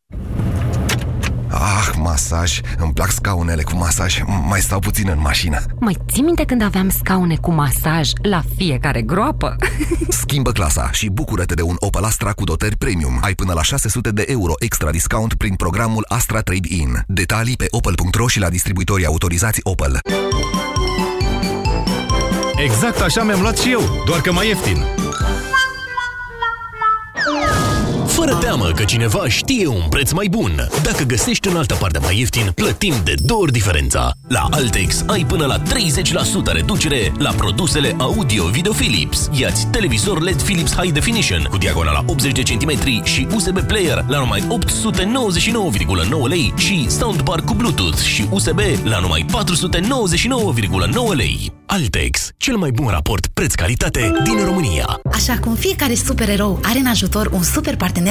Ah, masaj. Îmi plac scaunele cu masaj. Mai stau puțin în mașină. Mai ții minte când aveam scaune cu masaj la fiecare groapă? Schimbă clasa și bucură-te de un Opel Astra cu dotări premium. Ai până la 600 de euro extra discount prin programul Astra Trade-in. Detalii pe opel.ro și la distribuitorii autorizați Opel. Exact așa mi-am luat și eu, doar că mai ieftin. Fără teamă că cineva știe un preț mai bun. Dacă găsești în altă parte mai ieftin, plătim de două ori diferența. La Altex ai până la 30% reducere la produsele audio-video Philips. Iați televizor LED Philips High Definition cu diagonala 80 de cm și USB player la numai 899,9 lei și soundbar cu Bluetooth și USB la numai 499,9 lei. Altex, cel mai bun raport preț-calitate din România. Așa cum fiecare supererou are în ajutor un super partener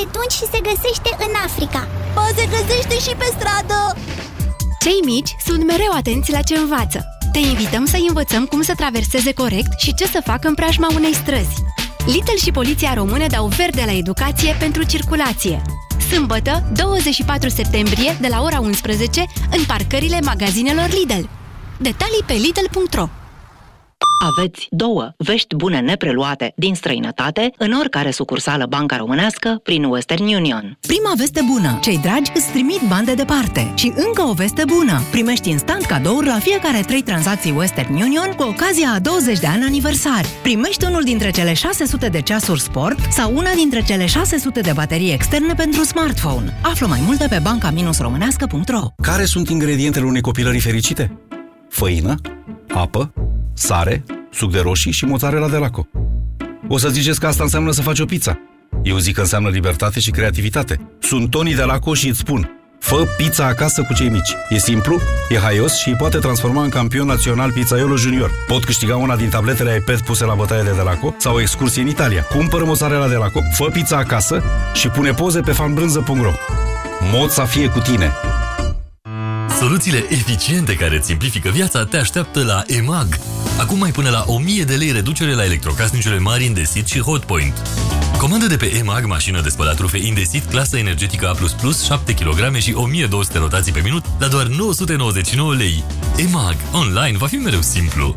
are tunci și se găsește în Africa. Ba, se găsește și pe stradă! Cei mici sunt mereu atenți la ce învață. Te invităm să învățăm cum să traverseze corect și ce să facă în preajma unei străzi. Lidl și Poliția Română dau verde la educație pentru circulație. Sâmbătă, 24 septembrie, de la ora 11, în parcările magazinelor Lidl. Detalii pe lidl.ro Aveți două vești bune nepreluate din străinătate în oricare sucursală banca românească prin Western Union. Prima veste bună. Cei dragi îți trimit bani de departe. Și încă o veste bună. Primești instant cadouri la fiecare trei tranzacții Western Union cu ocazia a 20 de ani aniversari. Primești unul dintre cele 600 de ceasuri sport sau una dintre cele 600 de baterii externe pentru smartphone. Află mai multe pe banca-românească.ro Care sunt ingredientele unei copilării fericite? Făină, apă, sare, suc de roșii și mozzarella de laco. O să ziceți că asta înseamnă să faci o pizza. Eu zic că înseamnă libertate și creativitate. Sunt Tony de Laco și îți spun, fă pizza acasă cu cei mici. E simplu, e haios și îi poate transforma în campion național pizzaiolo junior. Pot câștiga una din tabletele iPad puse la bătaie de Delaco sau o excursie în Italia. Cumpără mozzarella de Laco, fă pizza acasă și pune poze pe fanbrânză.ro. Mod să fie cu tine. Soluțiile eficiente care îți simplifică viața te așteaptă la EMAG. Acum mai până la 1000 de lei reducere la electrocasnicele mari Indesit și Hotpoint. Comandă de pe EMAG mașină de spălat rufe Indesit, clasă energetică A++, 7 kg și 1200 rotații pe minut la doar 999 lei. EMAG. Online va fi mereu simplu.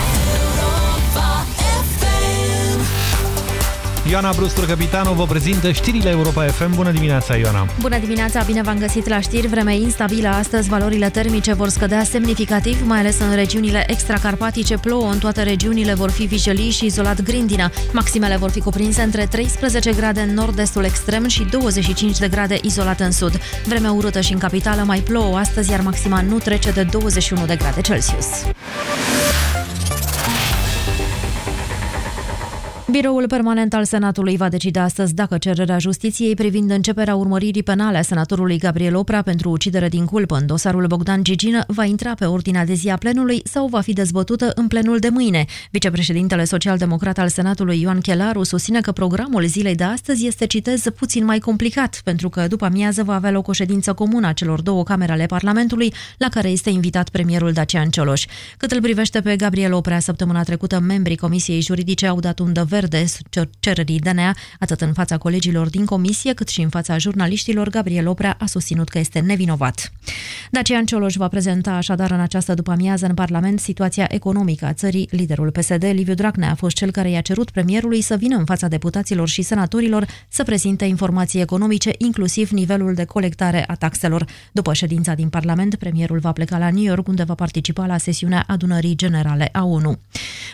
Ioana Brustur, capitanul, vă prezintă știrile Europa FM. Bună dimineața, Ioana! Bună dimineața, bine v-am găsit la știri. Vreme instabilă astăzi, valorile termice vor scădea semnificativ, mai ales în regiunile extracarpatice. Plouă în toate regiunile, vor fi vijelii și izolat grindina. Maximele vor fi cuprinse între 13 grade în nord-estul extrem și 25 de grade izolat în sud. Vreme urâtă și în capitală mai plouă astăzi, iar maxima nu trece de 21 de grade Celsius. Biroul permanent al Senatului va decide astăzi dacă cererea justiției privind începerea urmăririi penale a senatorului Gabriel Oprea pentru ucidere din culpă în dosarul Bogdan Gigină va intra pe ordinea de zi a plenului sau va fi dezbătută în plenul de mâine. Vicepreședintele social-democrat al Senatului Ioan Chelaru susține că programul zilei de astăzi este, citez, puțin mai complicat, pentru că după amiază va avea loc o ședință comună a celor două camere ale Parlamentului, la care este invitat premierul Dacian Cioloș. Cât îl privește pe Gabriel Oprea, săptămâna trecută, membrii Comisiei Juridice au dat undă verde cererii DNA, atât în fața colegilor din comisie, cât și în fața jurnaliștilor. Gabriel Oprea a susținut că este nevinovat. Dacian Cioloș va prezenta așadar în această după-amiază în Parlament situația economică a țării. Liderul PSD, Liviu Dragnea, a fost cel care i-a cerut premierului să vină în fața deputaților și senatorilor să prezinte informații economice, inclusiv nivelul de colectare a taxelor. După ședința din Parlament, premierul va pleca la New York, unde va participa la sesiunea adunării generale a ONU.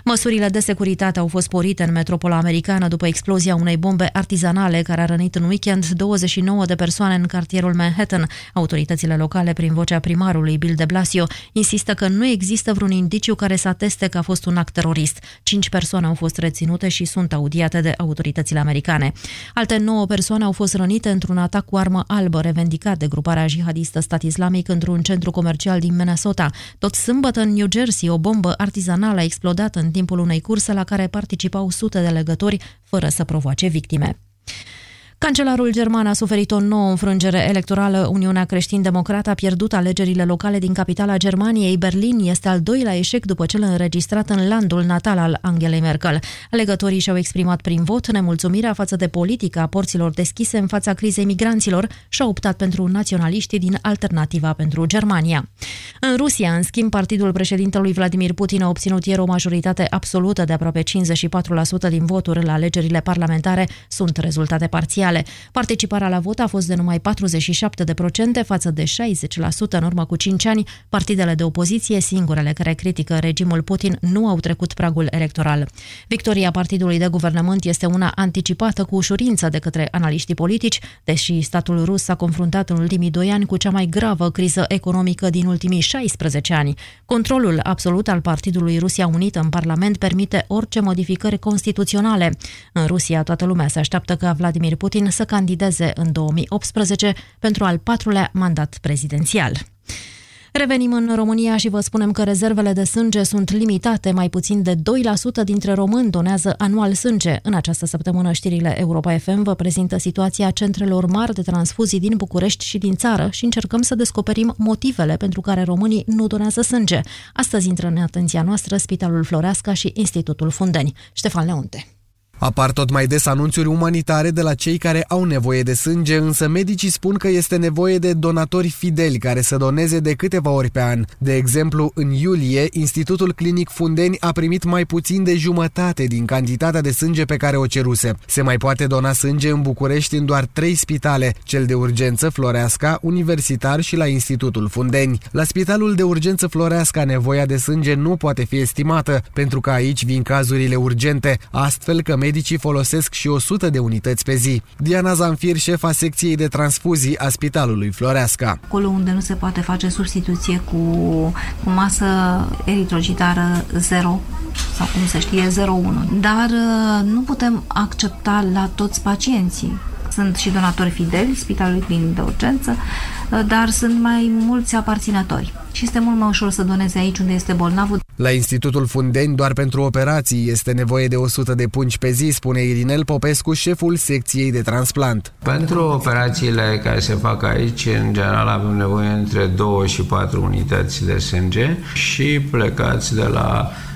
Măsurile de securitate au fost sporite în metropola americană după explozia unei bombe artizanale care a rănit în weekend 29 de persoane în cartierul Manhattan. Autoritățile locale, prin vocea primarului Bill de Blasio, insistă că nu există vreun indiciu care să ateste că a fost un act terorist. Cinci persoane au fost reținute și sunt audiate de autoritățile americane. Alte nouă persoane au fost rănite într-un atac cu armă albă revendicat de gruparea jihadistă stat islamic într-un centru comercial din Minnesota. Tot sâmbătă în New Jersey, o bombă artizanală a explodat în timpul unei curse la care participau sute de legători, fără să provoace victime. Cancelarul german a suferit o nouă înfrângere electorală. Uniunea Creștin-Democrată a pierdut alegerile locale din capitala Germaniei. Berlin este al doilea eșec după cel înregistrat în landul natal al Angelei Merkel. Alegătorii și-au exprimat prin vot nemulțumirea față de politica a porților deschise în fața crizei migranților și au optat pentru naționaliștii din Alternativa pentru Germania. În Rusia, în schimb, partidul președintelui Vladimir Putin a obținut ieri o majoritate absolută de aproape 54% din voturi la alegerile parlamentare. Sunt rezultate parțiale prezidențiale. Participarea la vot a fost de numai 47% față de 60% în urmă cu 5 ani. Partidele de opoziție, singurele care critică regimul Putin, nu au trecut pragul electoral. Victoria partidului de guvernământ este una anticipată cu ușurință de către analiștii politici, deși statul rus s-a confruntat în ultimii doi ani cu cea mai gravă criză economică din ultimii 16 ani. Controlul absolut al Partidului Rusia Unită în Parlament permite orice modificări constituționale. În Rusia, toată lumea se așteaptă ca Vladimir Putin Putin să candideze în 2018 pentru al patrulea mandat prezidențial. Revenim în România și vă spunem că rezervele de sânge sunt limitate. Mai puțin de 2% dintre români donează anual sânge. În această săptămână știrile Europa FM vă prezintă situația centrelor mari de transfuzii din București și din țară și încercăm să descoperim motivele pentru care românii nu donează sânge. Astăzi intră în atenția noastră Spitalul Floreasca și Institutul Fundeni. Ștefan Leonte. Apar tot mai des anunțuri umanitare de la cei care au nevoie de sânge, însă medicii spun că este nevoie de donatori fideli care să doneze de câteva ori pe an. De exemplu, în iulie, Institutul Clinic Fundeni a primit mai puțin de jumătate din cantitatea de sânge pe care o ceruse. Se mai poate dona sânge în București în doar trei spitale, cel de urgență Floreasca, Universitar și la Institutul Fundeni. La Spitalul de Urgență Floreasca nevoia de sânge nu poate fi estimată, pentru că aici vin cazurile urgente, astfel că medicii folosesc și 100 de unități pe zi. Diana Zanfir, șefa secției de transfuzii a Spitalului Floreasca. Acolo unde nu se poate face substituție cu, cu masă eritrocitară 0 sau cum se știe 0,1. Dar uh, nu putem accepta la toți pacienții. Sunt și donatori fideli, spitalului clinic de urgență, uh, dar sunt mai mulți aparținători și este mult mai ușor să doneze aici unde este bolnavul. La Institutul Fundeni, doar pentru operații, este nevoie de 100 de pungi pe zi, spune Irinel Popescu, șeful secției de transplant. Pentru operațiile care se fac aici, în general avem nevoie între 2 și 4 unități de sânge și plecați de la Uh,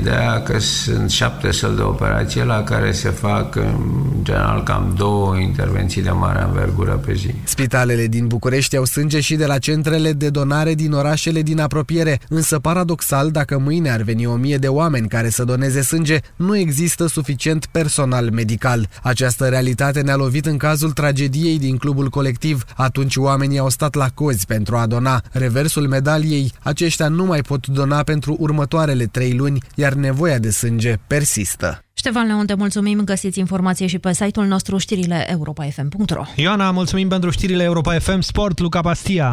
ideea că sunt șapte săli de operație la care se fac în general cam două intervenții de mare învergură pe zi. Spitalele din București au sânge și de la centrele de donare din orașele din apropiere, însă paradoxal, dacă mâine ar veni o mie de oameni care să doneze sânge, nu există suficient personal medical. Această realitate ne-a lovit în cazul tragediei din clubul colectiv. Atunci oamenii au stat la cozi pentru a dona. Reversul medaliei, aceștia nu mai pot dona pentru următoarele trei luni luni, iar nevoia de sânge persistă. Ștefan Leon, te mulțumim. Găsiți informații și pe site-ul nostru știrile europa.fm.ro Ioana, mulțumim pentru știrile Europa FM Sport, Luca Pastia.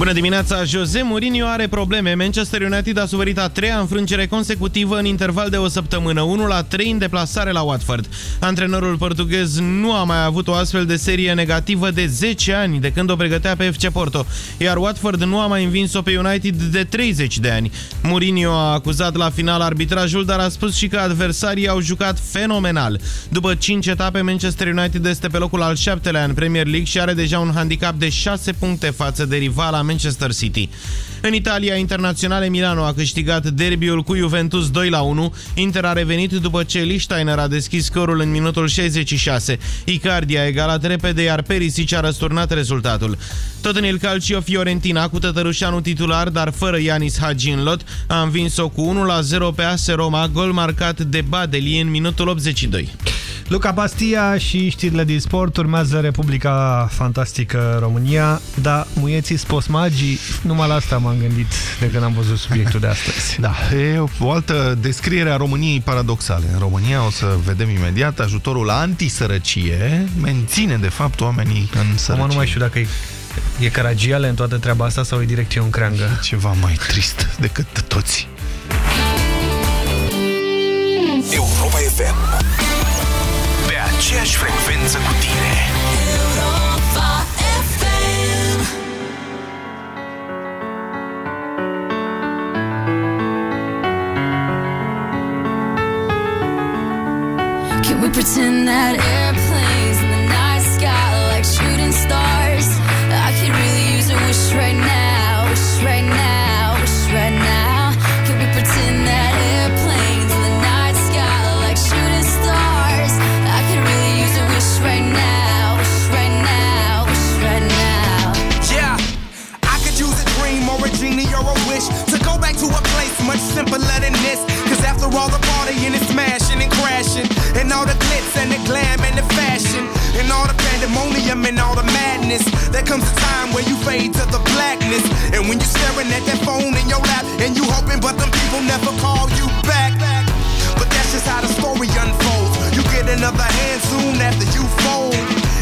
Bună dimineața! Jose Mourinho are probleme. Manchester United a suferit a treia înfrângere consecutivă în interval de o săptămână, 1 la 3 în deplasare la Watford. Antrenorul portughez nu a mai avut o astfel de serie negativă de 10 ani de când o pregătea pe FC Porto, iar Watford nu a mai învins-o pe United de 30 de ani. Mourinho a acuzat la final arbitrajul, dar a spus și că adversarii au jucat fenomenal. După 5 etape, Manchester United este pe locul al șaptelea în Premier League și are deja un handicap de 6 puncte față de rivala Manchester City. În Italia, Internaționale Milano a câștigat derbiul cu Juventus 2 la 1. Inter a revenit după ce Lichtsteiner a deschis scorul în minutul 66. Icardi a egalat repede, iar Perisic a răsturnat rezultatul. Tot în El Calcio, Fiorentina, cu tătărușanul titular, dar fără Ianis Hagi în lot, a învins-o cu 1 la 0 pe AS Roma, gol marcat de Badeli în minutul 82. Luca Pastia și știrile din sport urmează Republica Fantastică România, dar muieții sposmagii, numai la asta m-am gândit de când am văzut subiectul de astăzi. Da, e o altă descriere a României paradoxale. În România, o să vedem imediat, ajutorul antisărăcie menține de fapt oamenii în sărăcie. Acum nu mai știu dacă e E Caragiale în toată treaba asta sau e direct un creangă? Ceva mai trist decât toți. Europa FM Pe aceeași frecvență cu tine pretend that airplanes in the night sky are like shooting stars? I could really use a wish right now, wish right now, wish right now. We pretend that airplanes in the night sky like shooting stars? I could really use a wish right now, wish right now, wish right now. Yeah, I could use a dream or a genie or a wish to go back to a place much simpler than this. Cause after all the partying and smashing and crashing, and all the glitz and the glam and the fashion, and all the pandemonium and all the madness, there comes a time where you fade to the blackness. And when you're staring at that phone in your lap, and you hoping, but them people never call you back. But that's just how the story unfolds. You get another hand soon after you fold.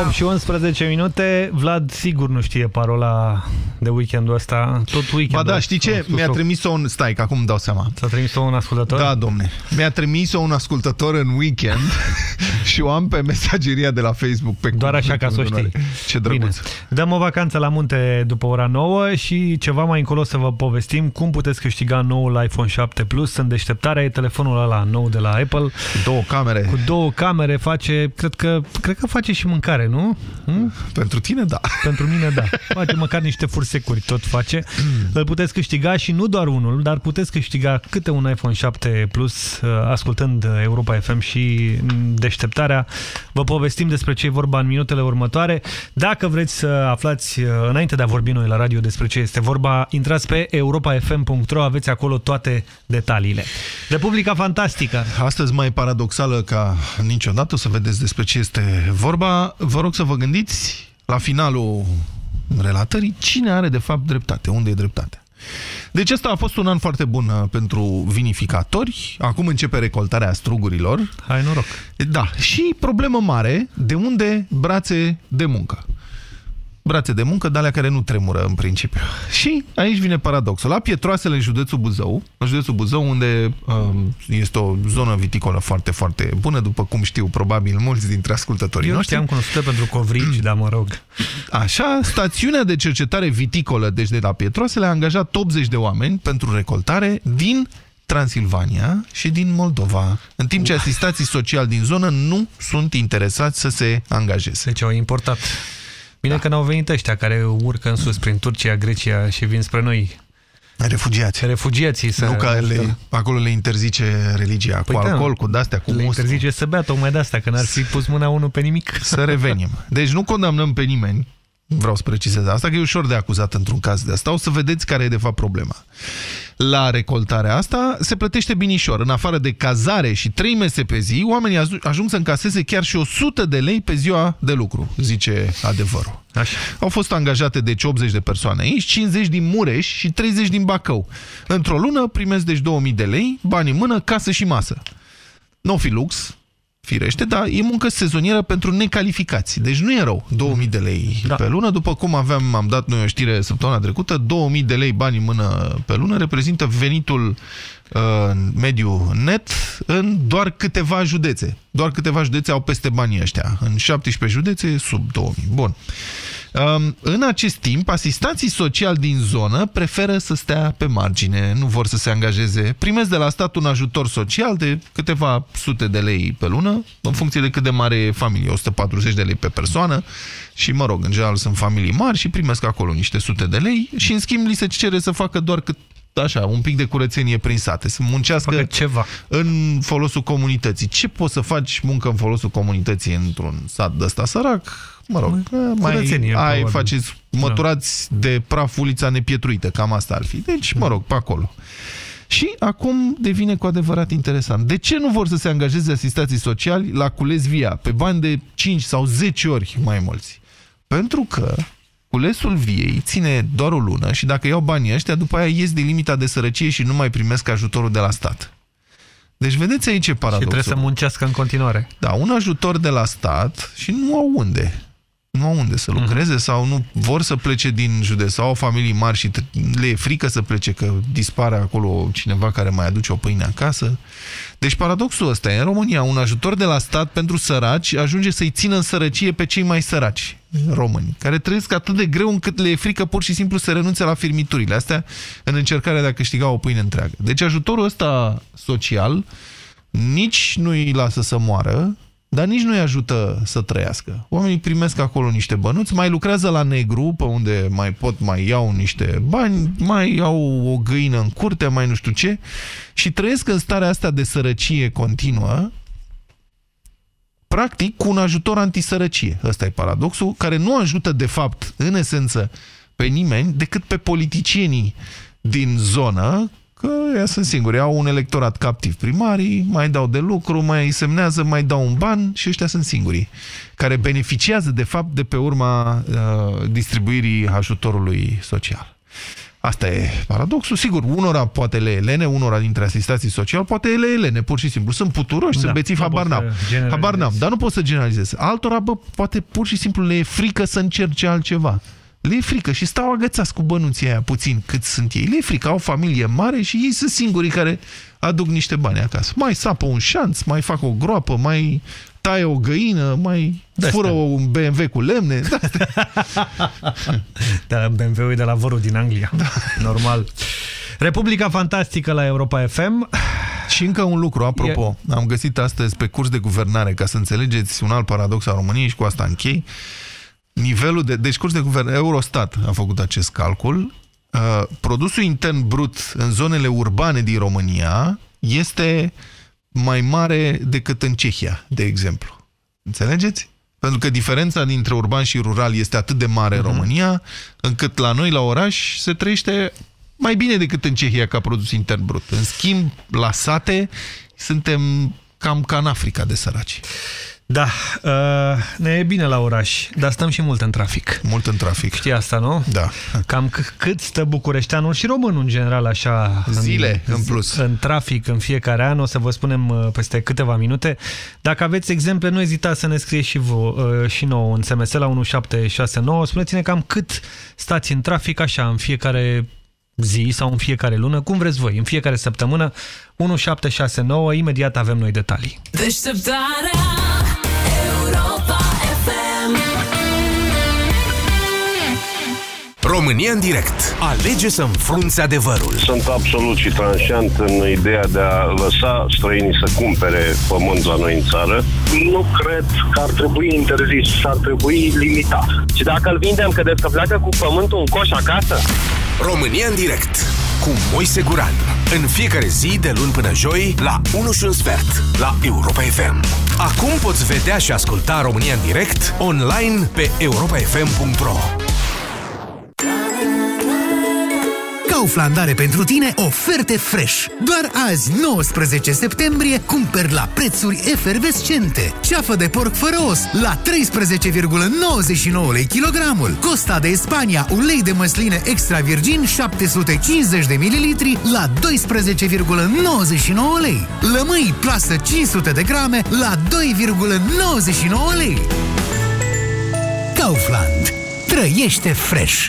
8 și 11 minute. Vlad sigur nu știe parola de weekendul ăsta. Tot weekendul. Ba da, știi ce? Mi-a trimis-o un... Stai, că acum îmi dau seama. Ți-a trimis-o un ascultător? Da, domne. Mi-a trimis-o un ascultător în weekend și o am pe mesageria de la Facebook. Pe Doar așa ca să o știi. Ce drăguț. Bine. Dăm o vacanță la munte după ora 9 și ceva mai încolo să vă povestim cum puteți câștiga noul iPhone 7 Plus în deșteptarea. E telefonul ăla nou de la Apple. Cu două camere. Cu două camere face, cred că, cred că face și mâncare. Nu? Hm? Pentru tine, da. Pentru mine, da. Face măcar niște fursecuri, tot face. Îl puteți câștiga și nu doar unul, dar puteți câștiga câte un iPhone 7 Plus uh, ascultând Europa FM și deșteptarea. Vă povestim despre ce e vorba în minutele următoare. Dacă vreți să aflați, uh, înainte de a vorbi noi la radio despre ce este vorba, intrați pe europafm.ro, aveți acolo toate detaliile. Republica Fantastică. Astăzi mai paradoxală ca niciodată, o să vedeți despre ce este vorba. Vă rog să vă gândiți la finalul relatării cine are de fapt dreptate, unde e dreptatea. Deci ăsta a fost un an foarte bun uh, pentru vinificatori. Acum începe recoltarea strugurilor. Hai noroc. Da. Și problemă mare, de unde brațe de muncă brațe de muncă, de alea care nu tremură în principiu. Și aici vine paradoxul. La Pietroasele, în județul Buzău, în județul Buzău, unde um, este o zonă viticolă foarte, foarte bună, după cum știu probabil mulți dintre ascultătorii Eu noștri. știam cunoscută pentru covrigi, dar mă rog. Așa, stațiunea de cercetare viticolă, deci de la Pietroasele, a angajat 80 de oameni pentru recoltare din Transilvania și din Moldova, în timp ce asistații sociali din zonă nu sunt interesați să se angajeze. Deci au importat. Bine da. că n-au venit ăștia care urcă în sus prin Turcia, Grecia și vin spre noi. Refugiați. Refugiații. Să Nu că le, acolo le interzice religia, Păi cu da. alcool, cu de-astea, cu Le must. interzice să bea tocmai de asta, că n-ar fi pus mâna unul pe nimic. Să revenim. Deci nu condamnăm pe nimeni, vreau să precizez asta, că e ușor de acuzat într-un caz de asta. O să vedeți care e de fapt problema. La recoltarea asta se plătește binișor. În afară de cazare și 3 mese pe zi, oamenii aju- ajung să încaseze chiar și 100 de lei pe ziua de lucru, zice adevărul. Așa. Au fost angajate deci 80 de persoane aici, 50 din Mureș și 30 din Bacău. Într-o lună primesc deci 2000 de lei, bani în mână, casă și masă. Nu fi lux, firește, dar e muncă sezonieră pentru necalificați. Deci nu e rău, 2000 de lei da. pe lună. După cum aveam, am dat noi o știre săptămâna trecută, 2000 de lei bani în mână pe lună reprezintă venitul uh, mediu net în doar câteva județe. Doar câteva județe au peste banii ăștia. În 17 județe, sub 2000. Bun. Um, în acest timp, asistanții sociali din zonă preferă să stea pe margine, nu vor să se angajeze. Primesc de la stat un ajutor social de câteva sute de lei pe lună, în funcție de cât de mare e familie, 140 de lei pe persoană și, mă rog, în general sunt familii mari și primesc acolo niște sute de lei și, în schimb, li se cere să facă doar cât așa, un pic de curățenie prin sate, să muncească Facă ceva. în folosul comunității. Ce poți să faci muncă în folosul comunității într-un sat de ăsta sărac? Mă rog, mai curățenie, ai, probabil. faceți măturați de praf ulița nepietruită, cam asta ar fi. Deci, mă rog, pe acolo. Și acum devine cu adevărat interesant. De ce nu vor să se angajeze asistații sociali la cules via, pe bani de 5 sau 10 ori mai mulți? Pentru că culesul viei ține doar o lună și dacă iau banii ăștia, după aia ies din limita de sărăcie și nu mai primesc ajutorul de la stat. Deci vedeți aici ce Și paradoxul. trebuie să muncească în continuare. Da, un ajutor de la stat și nu au unde. Nu au unde să lucreze Mhm. sau nu vor să plece din județ sau au familii mari și le e frică să plece că dispare acolo cineva care mai aduce o pâine acasă. Deci paradoxul ăsta e, în România un ajutor de la stat pentru săraci ajunge să-i țină în sărăcie pe cei mai săraci români, care trăiesc atât de greu încât le e frică pur și simplu să renunțe la firmiturile astea în încercarea de a câștiga o pâine întreagă. Deci ajutorul ăsta social nici nu îi lasă să moară, dar nici nu îi ajută să trăiască. Oamenii primesc acolo niște bănuți, mai lucrează la negru, pe unde mai pot, mai iau niște bani, mai iau o găină în curte, mai nu știu ce, și trăiesc în starea asta de sărăcie continuă, practic cu un ajutor antisărăcie. Ăsta e paradoxul, care nu ajută de fapt, în esență, pe nimeni, decât pe politicienii din zonă, că ea sunt singuri, au un electorat captiv primarii, mai dau de lucru, mai îi semnează, mai dau un ban și ăștia sunt singurii, care beneficiază de fapt de pe urma uh, distribuirii ajutorului social. Asta e paradoxul. Sigur, unora poate le elene, unora dintre asistații sociali poate le elene, pur și simplu. Sunt puturoși, Da, sunt bețivi, nu habar poți să n-am. generalizezi. Habar n-am, dar nu pot să generalizez. Altora, bă, poate pur și simplu le e frică să încerce altceva. Le e frică și stau agățați cu bănuții aia puțin cât sunt ei. Le e frică, au familie mare și ei sunt singurii care aduc niște bani acasă. Mai sapă un șanț, mai fac o groapă, mai taie o găină, mai fură un BMW cu lemne. Da, BMW-ul e de la Vorul din Anglia. Da. Normal. Republica Fantastică la Europa FM. Și încă un lucru, apropo, e... am găsit astăzi pe curs de guvernare, ca să înțelegeți un alt paradox al României și cu asta închei, nivelul de... Deci curs de guvernare, Eurostat a făcut acest calcul, uh, produsul intern brut în zonele urbane din România este mai mare decât în Cehia, de exemplu. Înțelegeți? Pentru că diferența dintre urban și rural este atât de mare în uh -huh. România, încât la noi, la oraș, se trăiește mai bine decât în Cehia ca produs intern brut. În schimb, la sate, suntem cam ca în Africa de săraci. Da, uh, ne e bine la oraș, dar stăm și mult în trafic. Mult în trafic. Știi asta, nu? Da. Cam cât stă bucureșteanul și românul în general așa... Zile în, în plus. În trafic în fiecare an, o să vă spunem uh, peste câteva minute. Dacă aveți exemple, nu ezitați să ne scrieți și, vă, uh, și nouă în SMS la 1769. Spuneți-ne cam cât stați în trafic așa în fiecare zi sau în fiecare lună, cum vreți voi, în fiecare săptămână, 1769, imediat avem noi detalii. Deșteptarea România în direct. Alege să înfrunți adevărul. Sunt absolut și tranșant în ideea de a lăsa străinii să cumpere pământ la noi în țară. Nu cred că ar trebui interzis, ar trebui limitat. Și dacă îl vindem, credeți că pleacă cu pământul în coș acasă? România în direct cu Moise Guran. În fiecare zi, de luni până joi, la 1 și un sfert, la Europa FM. Acum poți vedea și asculta România în direct online pe europafm.ro Kaufland are pentru tine oferte fresh. Doar azi, 19 septembrie, cumperi la prețuri efervescente. Ceafă de porc fără os la 13,99 lei kilogramul. Costa de Spania, ulei de măsline extra virgin 750 de mililitri la 12,99 lei. Lămâi plasă 500 de grame la 2,99 lei. Kaufland. Trăiește fresh!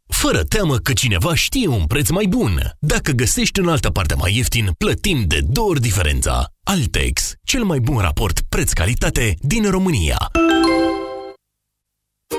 Fără teamă că cineva știe un preț mai bun. Dacă găsești în altă parte mai ieftin, plătim de două ori diferența. Altex, cel mai bun raport preț-calitate din România.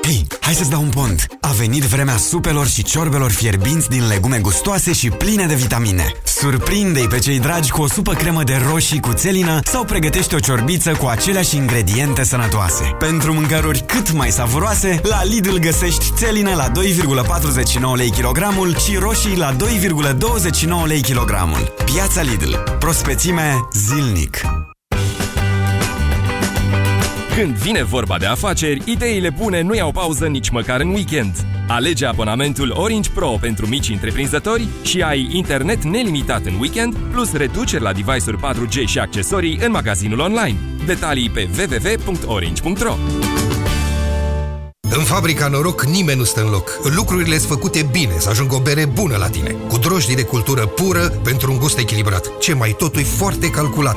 Hei, hai să-ți dau un pont! A venit vremea supelor și ciorbelor fierbinți din legume gustoase și pline de vitamine. Surprinde-i pe cei dragi cu o supă cremă de roșii cu țelină sau pregătește o ciorbiță cu aceleași ingrediente sănătoase. Pentru mâncăruri cât mai savuroase, la Lidl găsești țelină la 2,49 lei kilogramul și roșii la 2,29 lei kilogramul. Piața Lidl. Prospețime zilnic. Când vine vorba de afaceri, ideile bune nu iau pauză nici măcar în weekend. Alege abonamentul Orange Pro pentru mici întreprinzători și ai internet nelimitat în weekend, plus reduceri la device-uri 4G și accesorii în magazinul online. Detalii pe www.orange.ro În fabrica Noroc nimeni nu stă în loc. Lucrurile sunt făcute bine, să ajungă o bere bună la tine. Cu drojdii de cultură pură pentru un gust echilibrat. Ce mai totul e foarte calculat.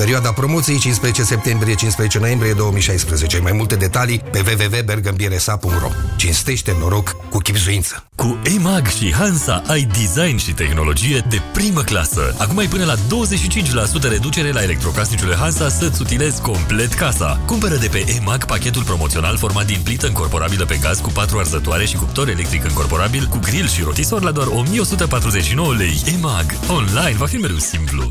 Perioada promoției 15 septembrie-15 noiembrie 2016. Mai multe detalii pe www.bergambiresa.ro Cinstește noroc cu chipzuință. Cu EMAG și Hansa ai design și tehnologie de primă clasă. Acum ai până la 25% reducere la electrocasnicele Hansa să-ți utilezi complet casa. Cumpără de pe EMAG pachetul promoțional format din plită încorporabilă pe gaz cu 4 arzătoare și cuptor electric încorporabil cu grill și rotisor la doar 1149 lei. EMAG. Online va fi mereu simplu.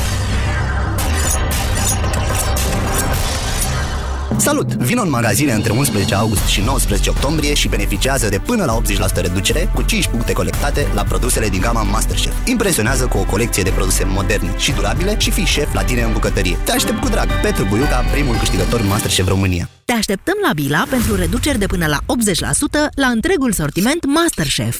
Salut! Vino în magazine între 11 august și 19 octombrie și beneficiază de până la 80% reducere cu 5 puncte colectate la produsele din gama Masterchef. Impresionează cu o colecție de produse moderne și durabile și fii șef la tine în bucătărie. Te aștept cu drag! Petru Buiuca, primul câștigător Masterchef România. Te așteptăm la Bila pentru reduceri de până la 80% la întregul sortiment Masterchef.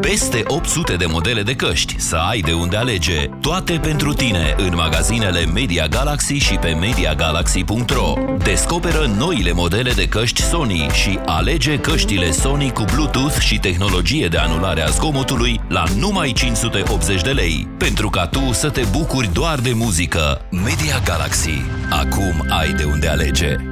Peste 800 de modele de căști, să ai de unde alege. Toate pentru tine în magazinele Media Galaxy și pe MediaGalaxy.ro Descoperă noile modele de căști Sony și alege căștile Sony cu Bluetooth și tehnologie de anulare a zgomotului la numai 580 de lei. Pentru ca tu să te bucuri doar de muzică. Media Galaxy. Acum ai de unde alege.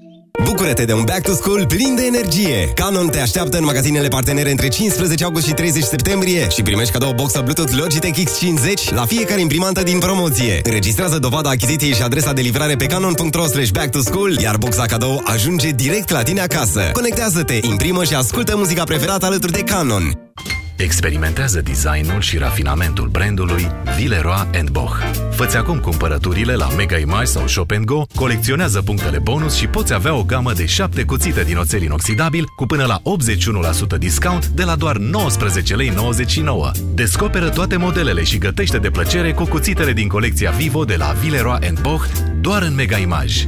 Bucură-te de un back to school plin de energie! Canon te așteaptă în magazinele partenere între 15 august și 30 septembrie și primești cadou boxa Bluetooth Logitech X50 la fiecare imprimantă din promoție. Înregistrează dovada achiziției și adresa de livrare pe canon.ro slash back to school, iar boxa cadou ajunge direct la tine acasă. Conectează-te, imprimă și ascultă muzica preferată alături de Canon. Experimentează designul și rafinamentul brandului Villeroy Boch. Făți acum cumpărăturile la Mega Image sau Shop Go, colecționează punctele bonus și poți avea o gamă de 7 cuțite din oțel inoxidabil cu până la 81% discount de la doar 19 lei 99. Descoperă toate modelele și gătește de plăcere cu cuțitele din colecția Vivo de la Villeroy Boch doar în Mega Image.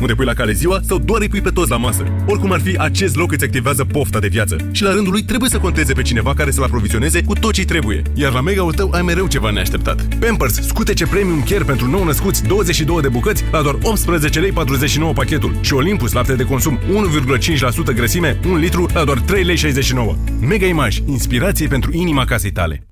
unde pui la cale ziua sau doar îi pui pe toți la masă. Oricum ar fi, acest loc îți activează pofta de viață și la rândul lui trebuie să conteze pe cineva care să-l aprovizioneze cu tot ce trebuie. Iar la mega-ul tău ai mereu ceva neașteptat. Pampers, scutece Premium Care pentru nou născuți 22 de bucăți la doar 18 lei 49 pachetul și Olympus lapte de consum 1,5% grăsime 1 litru la doar 3 lei 69. Mega Image, inspirație pentru inima casei tale.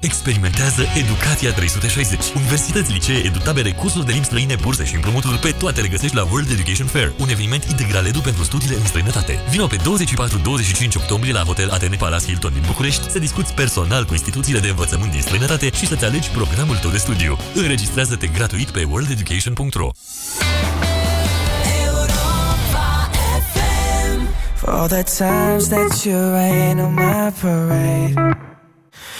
Experimentează Educația 360. Universități, licee, edutabere, cursuri de limbi străine, burse și împrumuturi pe toate le găsești la World Education Fair, un eveniment integral edu pentru studiile în străinătate. Vino pe 24-25 octombrie la Hotel Atene Palace Hilton din București să discuți personal cu instituțiile de învățământ din străinătate și să-ți alegi programul tău de studiu. Înregistrează-te gratuit pe worldeducation.ro For all the times that you rain on my parade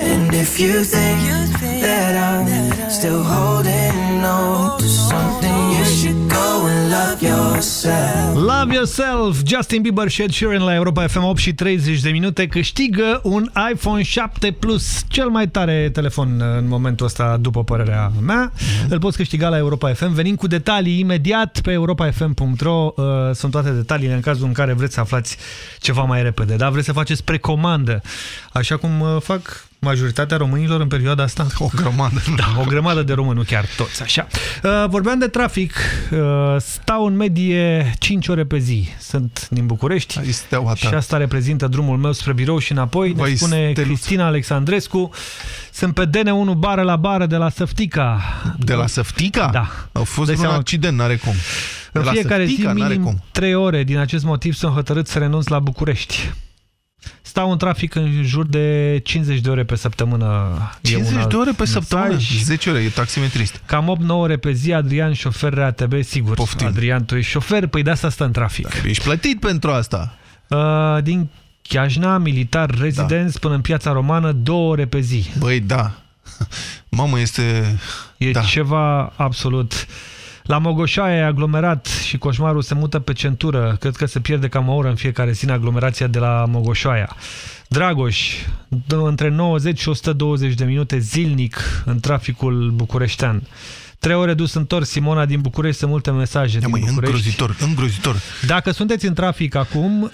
And if you think that I'm still holding on to something, you should go and love yourself. Love Yourself, Justin Bieber și Ed Sheeran la Europa FM 8 și 30 de minute câștigă un iPhone 7 Plus, cel mai tare telefon în momentul ăsta, după părerea mea. Mm-hmm. Îl poți câștiga la Europa FM. Venim cu detalii imediat pe europafm.ro. Uh, sunt toate detaliile în cazul în care vreți să aflați ceva mai repede. Dar vreți să faceți precomandă, așa cum uh, fac majoritatea românilor în perioada asta? O grămadă. Da, o grămadă de români, nu chiar toți, așa. Uh, vorbeam de trafic. Uh, stau în medie 5 ore pe zi. Sunt din București și asta reprezintă drumul meu spre birou și înapoi. Ne spune Cristina Alexandrescu. Sunt pe DN1 bară la bară de la Săftica. De la Săftica? Da. A fost Dai un seama- accident, n-are cum. În Lasă fiecare zi, tica, n-are minim cum. 3 ore. Din acest motiv sunt hotărât să renunț la București. Stau în trafic în jur de 50 de ore pe săptămână. E 50 un alt de ore pe mesaj. săptămână, 10 ore, e taximetrist. Cam 8-9 ore pe zi, Adrian, șofer RATB, sigur. Poftim. Adrian, tu ești șofer, păi de asta stă în trafic. Ești plătit pentru asta. Uh, din Chiajna, militar, rezidenți, da. până în piața romană, două ore pe zi. Băi, da. Mamă, este... E da. ceva absolut... La Mogoșoaia e aglomerat și coșmarul se mută pe centură. Cred că se pierde cam o oră în fiecare zi în aglomerația de la Mogoșoaia. Dragoș, între 90 și 120 de minute zilnic în traficul bucureștean. Trei ore dus întors, Simona din București, sunt multe mesaje din Măi, București. îngrozitor, îngrozitor. Dacă sunteți în trafic acum, uh,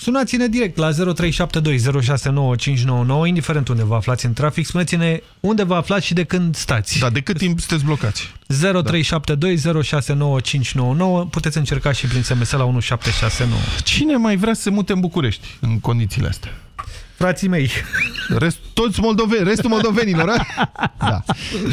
sunați-ne direct la 0372069599, indiferent unde vă aflați în trafic, spuneți-ne unde vă aflați și de când stați. Da, de cât timp sunteți blocați? 0372069599, puteți încerca și prin SMS la 1769. Cine mai vrea să se mute în București în condițiile astea? Frații mei. Rest, toți moldoveni, restul moldovenilor, a? Da.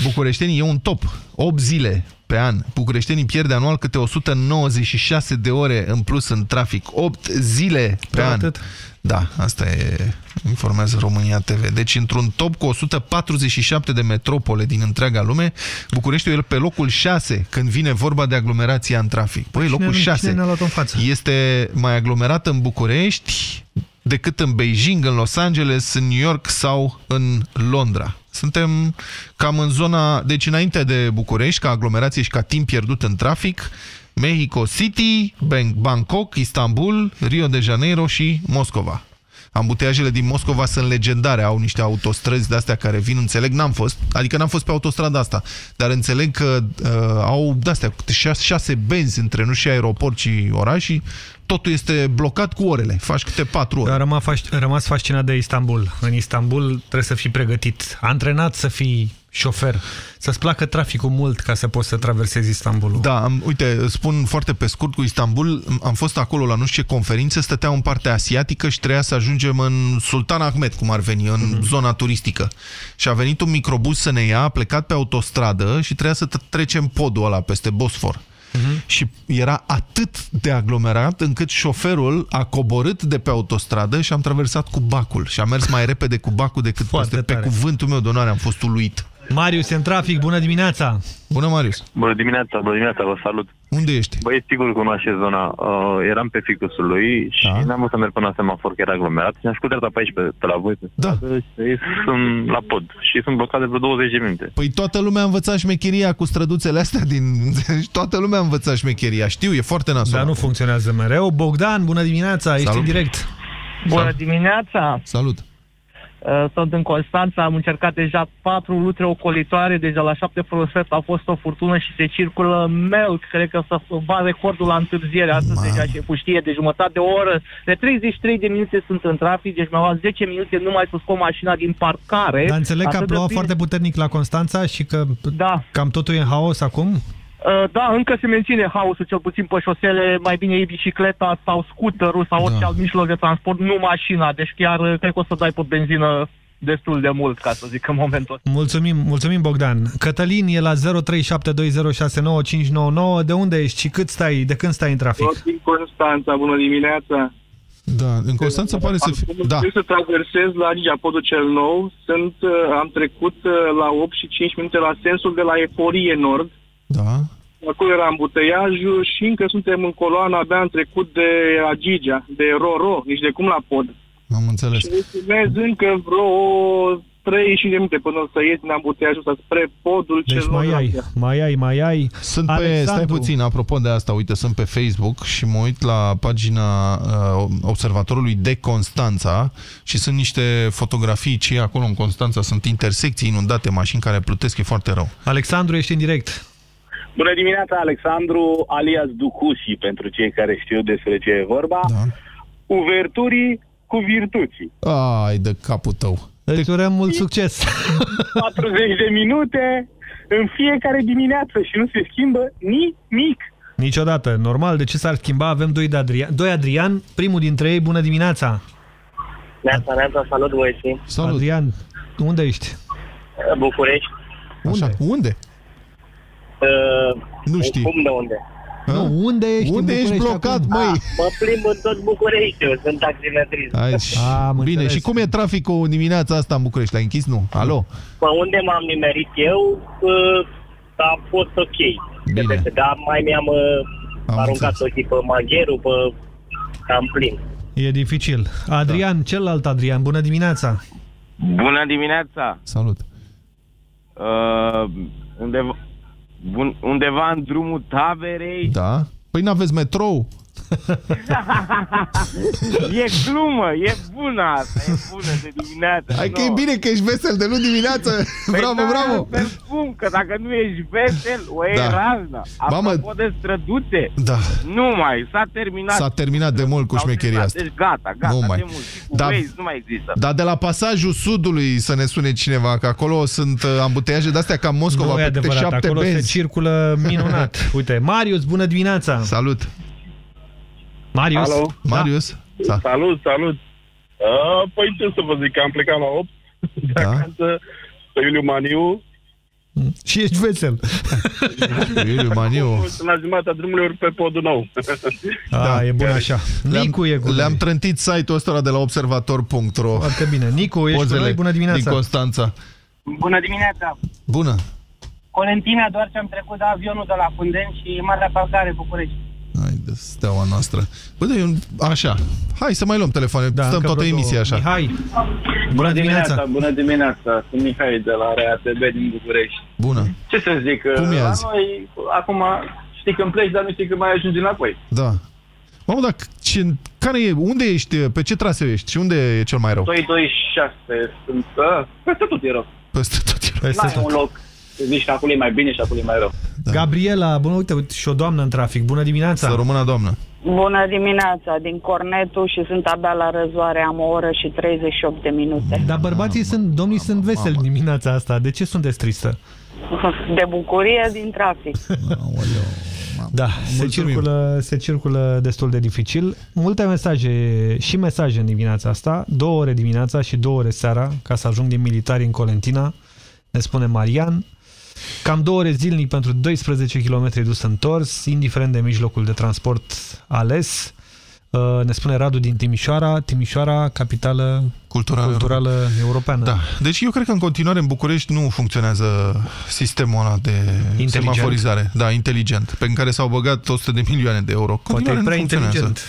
Bucureștenii e un top. 8 zile pe an. Bucureștenii pierde anual câte 196 de ore în plus în trafic. 8 zile pe Da, an. atât. Da, asta e, informează România TV. Deci, într-un top cu 147 de metropole din întreaga lume, Bucureștiul e pe locul 6 când vine vorba de aglomerația în trafic. Păi, locul Cine- 6. cine ne-a luat în față? Este mai aglomerat în București decât în Beijing, în Los Angeles, în New York sau în Londra. Suntem cam în zona, deci înainte de București, ca aglomerație și ca timp pierdut în trafic, Mexico City, Bang- Bangkok, Istanbul, Rio de Janeiro și Moscova. Ambuteajele din Moscova sunt legendare, au niște autostrăzi de-astea care vin, înțeleg, n-am fost, adică n-am fost pe autostrada asta, dar înțeleg că uh, au de-astea câte șase, șase benzi între nu și aeroport și oraș și totul este blocat cu orele, faci câte patru ore. Am rămas, fasc- rămas fascinat de Istanbul. În Istanbul trebuie să fii pregătit, antrenat să fii șofer, să-ți placă traficul mult ca să poți să traversezi Istanbulul. Da, am, uite, spun foarte pe scurt cu Istanbul, am fost acolo la nu știu ce conferință, stăteau în partea asiatică și trebuia să ajungem în Sultan Ahmed, cum ar veni, în Mhm. zona turistică. Și a venit un microbus să ne ia, a plecat pe autostradă și trebuia să t- trecem podul ăla peste Bosfor. Mhm. Și era atât de aglomerat încât șoferul a coborât de pe autostradă și am traversat cu bacul. Și am mers mai repede cu bacul decât Foarte peste, pe tare. cuvântul meu de onoare, am fost uluit. Marius, e în trafic, bună dimineața! Bună, Marius! Bună dimineața, bună dimineața, vă salut. Unde ești? Băi, sigur cunoașteți zona. Uh, eram pe ficusul lui și da. n-am vrut să merg până la semafor, că era aglomerat. Și am scos dreapta pe aici, pe, pe la voi, pe Da. stradă, și sunt la pod. Și sunt blocat de vreo 20 de minute. Păi toată lumea a învățat șmecheria cu străduțele astea din... Deci toată lumea a învățat șmecheria. Știu, e foarte nasol. Dar nu funcționează mereu. Bogdan, bună dimineața, ești Salut. în direct. Bună dimineața! Salut! Uh, Sunt în Constanța, am încercat deja patru lutre ocolitoare, deja la șapte fără un sfert a fost o furtună și se circulă melc, cred că să va recordul la întârziere astăzi deja și puștie de jumătate de oră. De 33 de minute sunt în trafic, deci mi-au luat 10 minute numai să scot mașina din parcare. Dar înțeleg că a Atât de plouat plin- foarte puternic la Constanța și că Da. cam totul e în haos acum? Uh, Da, încă se menține haosul, cel puțin pe șosele, mai bine e bicicleta sau scooterul sau orice alt mijloc de transport, nu mașina. Deci chiar uh, cred că o să dai pe benzină destul de mult, ca să zic, în momentul ăsta. Mulțumim, mulțumim Bogdan. Cătălin e la 0372069599. De unde ești și cât stai, de când stai în trafic? Tot din Constanța, bună dimineața. Da, în Constanța pare să fie... Da. Trebuie să traversez la Gigea, podul cel nou. Sunt, uh, am trecut uh, la 8 și 5 minute la sensul de la Eforie Nord. Da. Acolo era ambuteiajul și încă suntem în coloană, abia am trecut de Agigea, de Roro, nici de cum la pod. Am înțeles. Și urmez încă vreo 30 de minute până să ies din ambuteiajul ăsta spre podul Deci cel mai nou. ai, mai ai, mai ai. Sunt pe, stai puțin, apropo de asta, uite, sunt pe Facebook și mă uit la pagina uh, Observatorului de Constanța și sunt niște fotografii ce e acolo în Constanța, sunt intersecții inundate, mașini care plutesc, e foarte rău. Alexandru, ești în direct. Bună dimineața, Alexandru, alias Ducusi, pentru cei care știu despre ce e vorba. Da. Uverturii cu virtuții. Ai de capul tău. Îți urăm mult succes. 40 de minute în fiecare dimineață și nu se schimbă nimic. Niciodată. Normal, de ce s-ar schimba? Avem doi, de Adrian, doi Adrian, primul dintre ei, bună dimineața. Neața, neața, salut băieții. Salut. Adrian, unde ești? București. Așa, unde? Uh, nu știi. Cum de unde? Nu, unde ești Unde în ești București blocat, acum? măi? Mă plimb în tot Bucureștiul, sunt taximetrist. Hai, Am bine, înțeles. și cum e traficul dimineața asta în București? L-ai închis? Nu. Alo? Pe unde m-am nimerit eu, uh, a fost ok. Bine. Dar mai mi-am uh, Am aruncat înțeles. ochii pe magherul, pe cam plin. E dificil. Adrian, celălalt Adrian, bună dimineața! Bună dimineața! Salut! Uh, undeva, bun, undeva în drumul taberei. Da? Păi n-aveți metrou? e glumă, e bună asta, e bună de dimineață. Hai că e bine că ești vesel de luni dimineață. Păi bravo, da, bravo! Pe spun că dacă nu ești vesel, o e Da. razna. Mamă. Apropo de străduțe, Da. nu mai, s-a terminat. S-a terminat de mult cu S-au șmecheria terminat, asta. Deci gata, gata, Nu mai. de mult. Și cu Da. Waze nu mai există. Dar de la pasajul sudului să ne sune cineva, că acolo sunt uh, ambuteiaje de-astea ca Moscova, nu e pe câte adevărat, șapte acolo benzi. se circulă minunat. Uite, Marius, bună dimineața! Salut! Marius? Alo? Da. Marius? Da. Salut, salut. Uh, păi ce să vă zic, am plecat la 8 de Da. acasă pe Iuliu Maniu. Și ești vesel. Iuliu Maniu. Sunt la jumătatea drumului ori pe podul nou. Da, e bun așa. Nicu e cu Le-am noi. trântit site-ul ăsta de la observator.ro Foarte bine. Nicu, ești cu noi? Bună dimineața. din Constanța. Bună dimineața! Bună! Colentina, doar ce am trecut de avionul de la Fundenți și Marea Calcare, București. Hai de steaua noastră. Bă, da, eu, așa. Hai să mai luăm telefoane. Da, Stăm încă toată vreo emisia două. așa. Mihai, bună dimineața! Bună dimineața, sunt Mihai de la RATB din București. Bună. Ce să zic, Cum e la azi? noi acum știi când pleci, dar nu știi când mai ajungi înapoi. Da. Mamă, dar ce, care e, unde ești, pe ce traseu ești și unde e cel mai rău? 226 sunt, uh, peste tot e rău. Peste tot e rău. Peste N-ai un loc. Zici că acolo e mai bine și acolo e mai rău. Da. Gabriela, bună, uite, uite, și o doamnă în trafic. Bună dimineața! Să rămână doamnă. Bună dimineața, din Cornetul și sunt abia la răzoare, am o oră și 38 de minute. Dar bărbații sunt, domnii sunt veseli dimineața asta. De ce sunteți tristă? De bucurie din trafic. Da, se circulă, se circulă destul de dificil. Multe mesaje și mesaje în dimineața asta, două ore dimineața și două ore seara, ca să ajung din militari în Colentina, ne spune Marian. Cam două ore zilnic pentru 12 km dus întors, indiferent de mijlocul de transport ales. Uh, Ne spune Radu din Timișoara, Timișoara, capitală culturală, culturală europeană. Da. Deci eu cred că în continuare în București nu funcționează sistemul ăla de Inteligent. semaforizare. Da, inteligent. Pe care s-au băgat 100 de milioane de euro. Poate e Continuare nu prea funcționează. inteligent.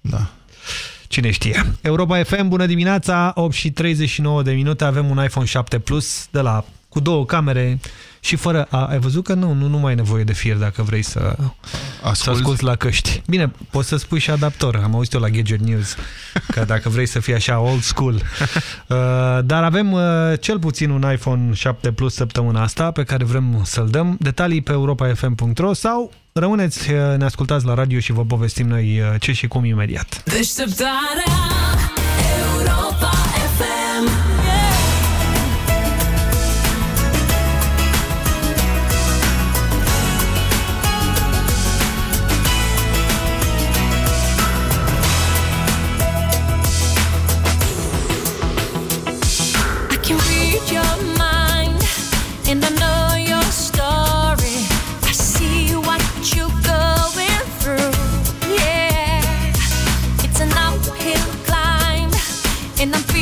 Da. Cine știe. Europa FM, bună dimineața, 8 și 39 de minute, avem un iPhone 7 Plus de la, cu două camere și fără... A, ai văzut că nu, nu, nu mai ai nevoie de fier dacă vrei să, să asculti la căști. Bine, poți să spui și adaptor, am auzit eu la Gadget News, că dacă vrei să fii așa old school. Uh, dar avem uh, cel puțin un iPhone 7 Plus săptămâna asta pe care vrem să-l dăm. Detalii pe europafm.ro sau rămâneți, uh, ne ascultați la radio și vă povestim noi uh, ce și cum imediat. Deșteptarea Europa and I'm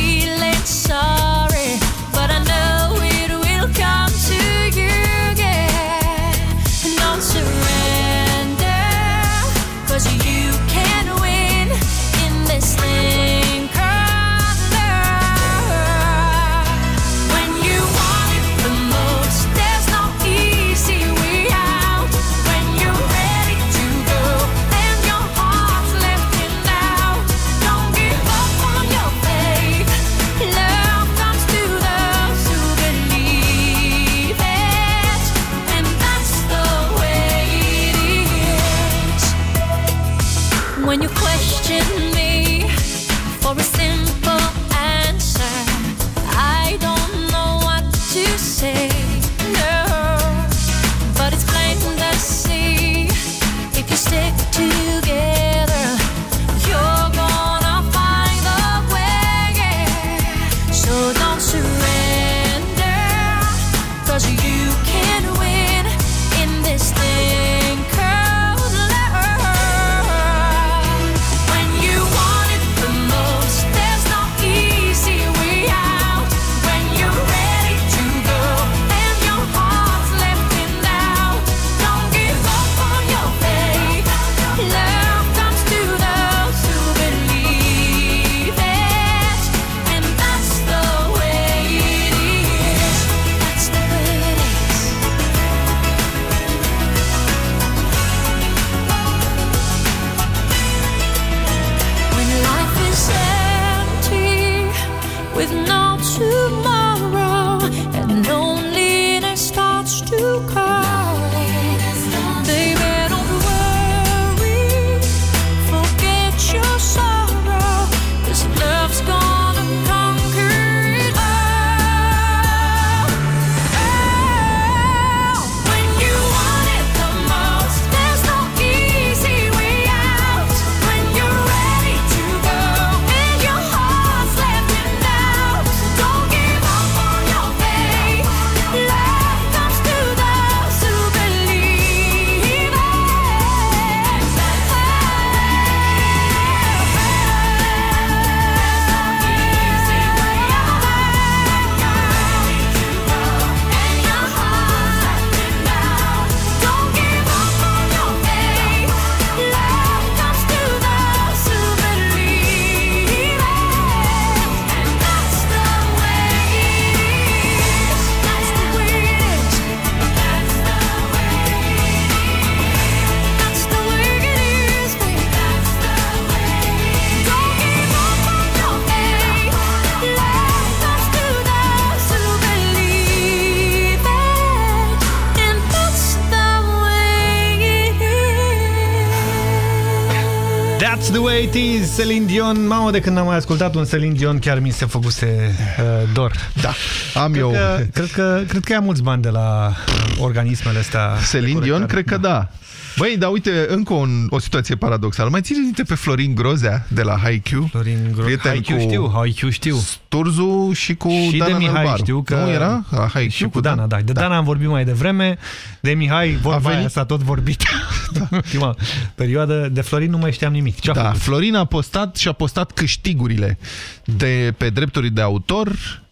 Celine Dion. Mamă, de când am mai ascultat un Celine Dion, chiar mi se făcuse uh, dor. Da, am cred eu. Că, cred, că, cred că ia mulți bani de la organismele astea. Celine Dion, cred că da. Băi, dar uite, încă un, o situație paradoxală. Mai țineți minte pe Florin Grozea de la Haikyuu? Florin Grozea. Haikyuu știu, Haikyuu știu. Turzu și cu și Dana de Mihai Nălbaru. știu că... Nu era? La Haikyuu și cu Dana, da. De Dana am vorbit mai devreme, de Mihai vorba venit? aia s-a tot vorbit. Ultima perioadă, de Florin nu mai știam nimic. Ce-a Da, făcut? Florin a postat și a postat câștigurile de pe drepturi de autor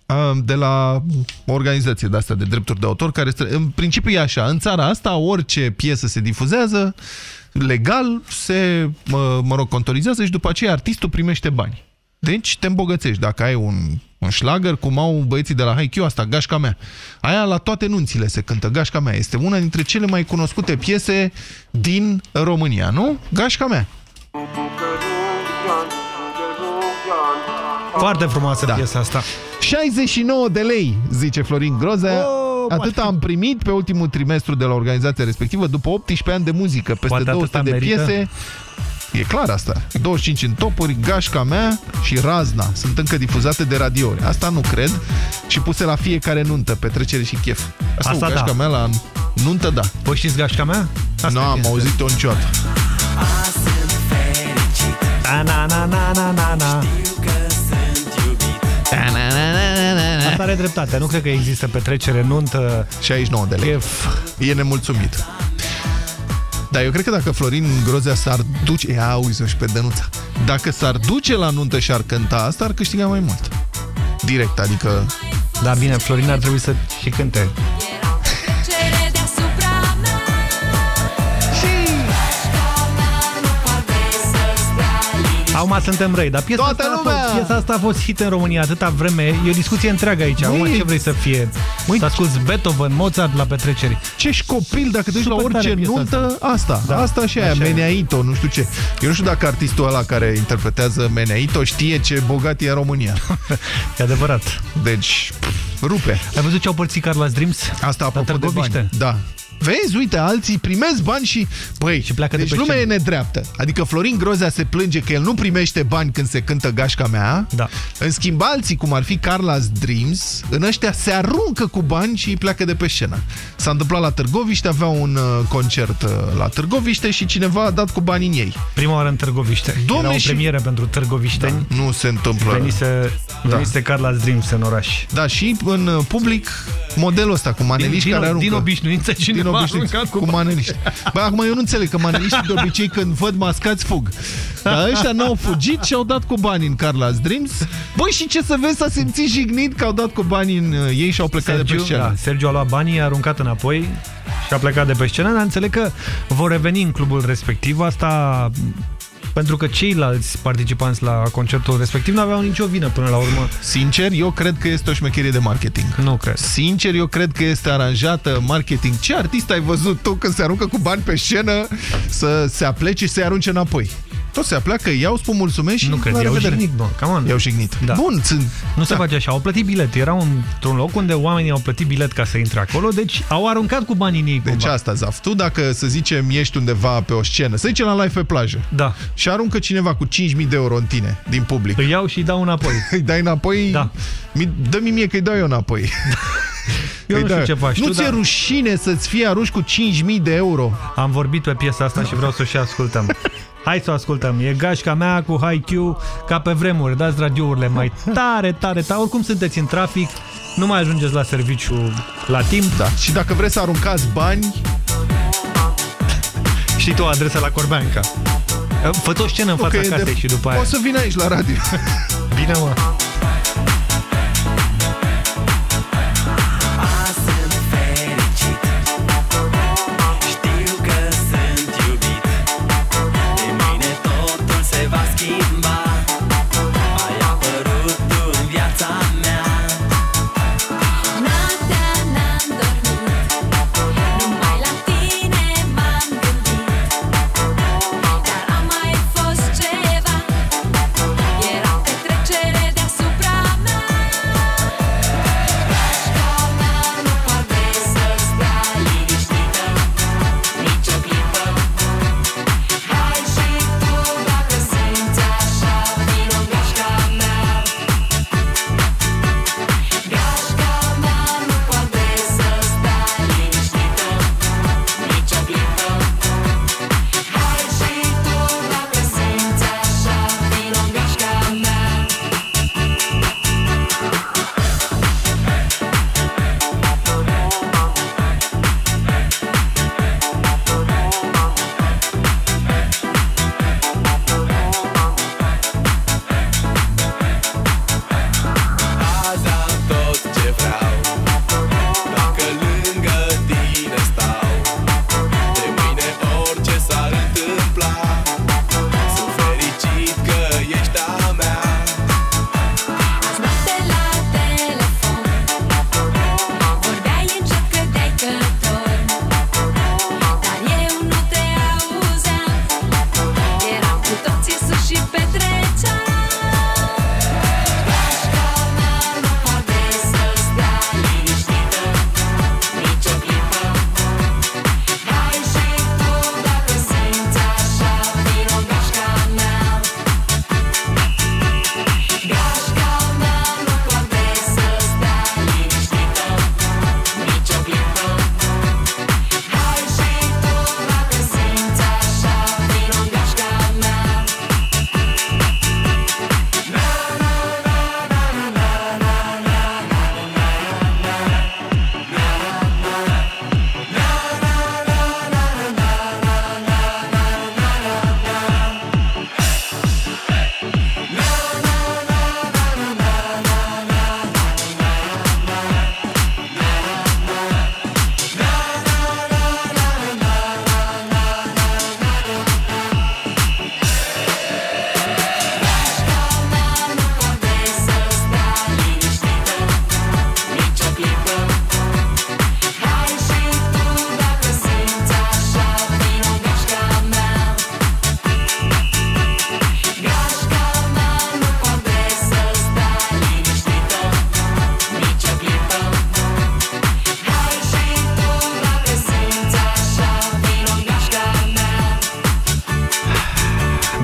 um, de la o organizație de asta de drepturi de autor care este, în principiu e așa, în țara asta orice piesă se difuzează legal, se, mă, mă rog, contorizează și după aceea artistul primește bani. Deci te îmbogățești. Dacă ai un, un șlagăr, cum au băieții de la Haikyuu, asta, Gașca mea. Aia la toate nunțile se cântă, Gașca mea. Este una dintre cele mai cunoscute piese din România, nu? Gașca mea. Foarte frumoasă Da. piesa asta. 69 de lei, zice Florin Grozea. Oh, Atât am primit pe ultimul trimestru de la organizația respectivă după 18 ani de muzică, peste Poate 200 atâta de merită. piese. E clar asta. 25 în topuri, Gașca mea și Razna sunt încă difuzate de radiouri. Asta nu cred. Și puse la fiecare nuntă, petrecere și chef. Asta, Asta cu Gașca da. mea la nuntă, da. Voi știți gașca mea? Nu am auzit-o niciodată. Na, na, na, na, na, na, na. Asta are dreptate. Nu cred că există petrecere, nuntă, 69 de lei. chef. E nemulțumit. Dar eu cred că dacă Florin Grozea s-ar duce... Ia, auzi-o și pe Dănuța. Dacă s-ar duce la nuntă și ar cânta asta, ar câștiga mai mult. Direct, adică... Da, bine, Florin ar trebui să și cânte. Acum suntem răi, dar piesa Toată asta, a lumea! fost, piesa asta a fost hit în România atâta vreme. E o discuție întreagă aici. Acum Măi, ce vrei să fie? măi, să asculti Beethoven, Mozart la petreceri. Ce ești copil dacă te duci la Super tare orice piesa nuntă, asta. Da, asta și aia, așa e. Meneaito, nu știu ce. Eu nu știu dacă artistul ăla care interpretează Meneaito știe ce bogat e România. E adevărat. Deci, pff, rupe. Ai văzut ce au părțit Carla's Dreams? Asta apropo de Târgoviște? bani. Da. Vezi, uite, alții primesc bani și... Băi, Și pleacă de deci pe lumea e scenă. nedreaptă. Adică Florin Grozea se plânge că el nu primește bani când se cântă gașca mea. Da. În schimb, alții, cum ar fi Carla's Dreams, în ăștia se aruncă cu bani și pleacă de pe scenă. S-a întâmplat la Târgoviște, avea un uh, concert uh, la Târgoviște și cineva a dat cu bani în ei. Prima oară în Târgoviște. Domne, Era o și- premieră pentru târgovișteni. Nu se întâmplă. Venise, Da. venise Carla's Dreams în oraș. Da, și în uh, public modelul ăsta cu maneliști din, care aruncă. din obișnuință cineva din a obișnuință, aruncat cu maneliști. Bă, acum eu nu înțeleg că maneliștii de obicei când văd mascați fug. Dar ăștia n-au fugit și au dat cu bani în Carla's Dreams. Băi, și ce să vezi, s-a simțit jignit că au dat cu bani în uh, ei și au plecat de pe Sergiu, scenă. da, Sergiu a luat banii, a aruncat înapoi și a plecat de pe scenă, dar înțeleg că vor reveni în clubul respectiv. Asta pentru că ceilalți participanți la concertul respectiv nu aveau nicio vină până la urmă. Sincer, eu cred că este o șmecherie de marketing. Nu cred. Sincer, eu cred că este aranjată marketing. Ce artist ai văzut tu când se aruncă cu bani pe scenă să se aplece și să-i arunce înapoi? Tot se apleacă, iau, spun mulțumesc și Nu cred, la i-au revedere. jignit, bă, come on. I-au jignit. Da. Bun, sunt... Nu se Da. face așa, au plătit bilet. Era un- într-un loc unde oamenii au plătit bilet ca să intre acolo, deci au aruncat cu banii în ei Deci cumva. asta, Zaf, tu dacă, să zicem, ești undeva pe o scenă, să zicem la live pe plajă, Da. și aruncă cineva cu 5.000 de euro în tine, din public, Îi iau și îi dau înapoi. îi dai înapoi, Da. Mi, dă-mi mie că îi dau eu înapoi. Eu Îi nu știu dai. ce faci Nu tu, ți-e dar rușine să-ți fie aruși cu 5.000 de euro? am vorbit pe piesa asta și vreau să o și ascultăm. Hai să o ascultăm. E gașca mea cu Haikyuu ca pe vremuri. Dați radiourile mai tare, tare, tare. Oricum sunteți în trafic, nu mai ajungeți la serviciu la timp. Da. Și dacă vreți să aruncați bani, Știi tu adresa la Corbeanca. Fă o scenă în fața că e casei de- și după aia. o să vin aici la radio. Bine, mă.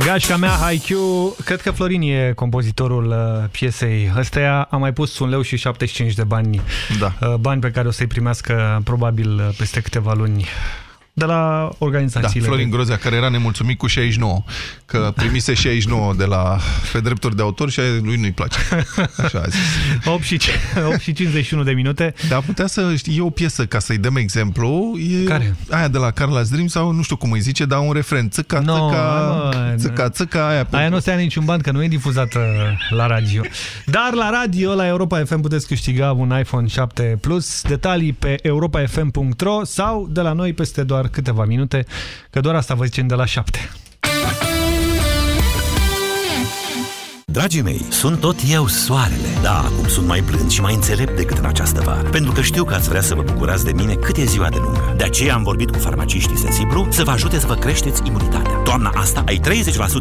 Gașca mea, IQ, cred că Florin e compozitorul uh, piesei. Ăstea a mai pus un leu și 75 de bani. Da. Uh, bani pe care o să-i primească probabil uh, peste câteva luni de la Da, organizațiile. Florin de... Grozea, care era nemulțumit cu 69, că primise 69 de la pe drepturi de autor și lui nu-i place. Așa a zis. 8 și, 8 și 51 de minute. Dar putea să știi, e o piesă, ca să-i dăm exemplu, e Care? aia de la Carla's Dream sau nu știu cum îi zice, dar un refren, țâca, No, țâca, mă, țâca, țâca, aia. Aia nu se ia niciun bani, că nu e difuzată la radio. Dar la radio, la Europa FM, puteți câștiga un iPhone 7 Plus. Detalii pe europafm.ro sau de la noi peste doar câteva minute, că doar asta vă zicem de la 7. Dragii mei, sunt tot eu soarele. Da, acum sunt mai blând și mai înțelept decât în această vară. Pentru că știu că ați vrea să vă bucurați de mine cât e ziua de lungă. De aceea am vorbit cu farmaciștii Sensiblu să vă ajute să vă creșteți imunitatea. Toamna asta ai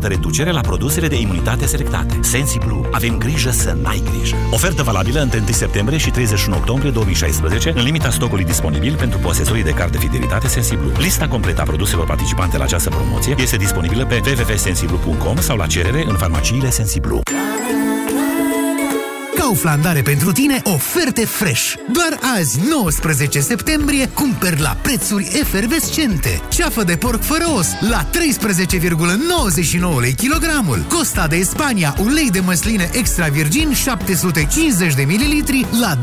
30% reducere la produsele de imunitate selectate. Sensiblu, avem grijă să n-ai grijă. Ofertă valabilă între 1 septembrie și 31 octombrie 2016, în limita stocului disponibil pentru posesorii de card de fidelitate Sensiblu. Lista completă a produselor participante la această promoție este disponibilă pe www.sensiblu.com sau la cerere în farmaciile Sensiblu. Kaufland are pentru tine oferte fresh. Doar azi, 19 septembrie, cumperi la prețuri efervescente. Ceafă de porc fără os la 13,99 lei kilogramul. Costa de Spania, ulei de măsline extra virgin 750 de mililitri la 12,99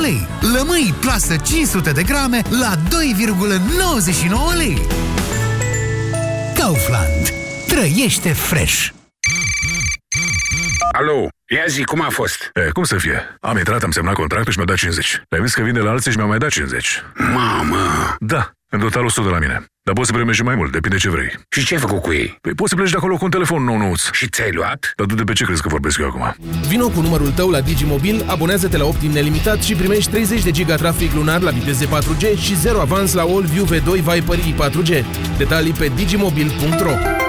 lei. Lămâi plasă 500 de grame la 2,99 lei. Kaufland. Trăiește fresh! Alo, ia zi, cum a fost? E, cum să fie? Am intrat, am semnat contractul și mi-au dat 50. Le-am zis că vin de la alții și mi-au mai dat 50. Mamă! Da, în total 100 de la mine. Dar poți să primești și mai mult, depinde ce vrei. Și ce ai făcut cu ei? Păi poți să pleci de acolo cu un telefon nou nouț. Și ți-ai luat? Dar tu de pe ce crezi că vorbesc eu acum? Vino cu numărul tău la Digimobil, abonează-te la Optim nelimitat și primești 30 de giga trafic lunar la viteze 4G și 0 avans la All-View V2 Viper i4G. Detalii pe digimobil.ro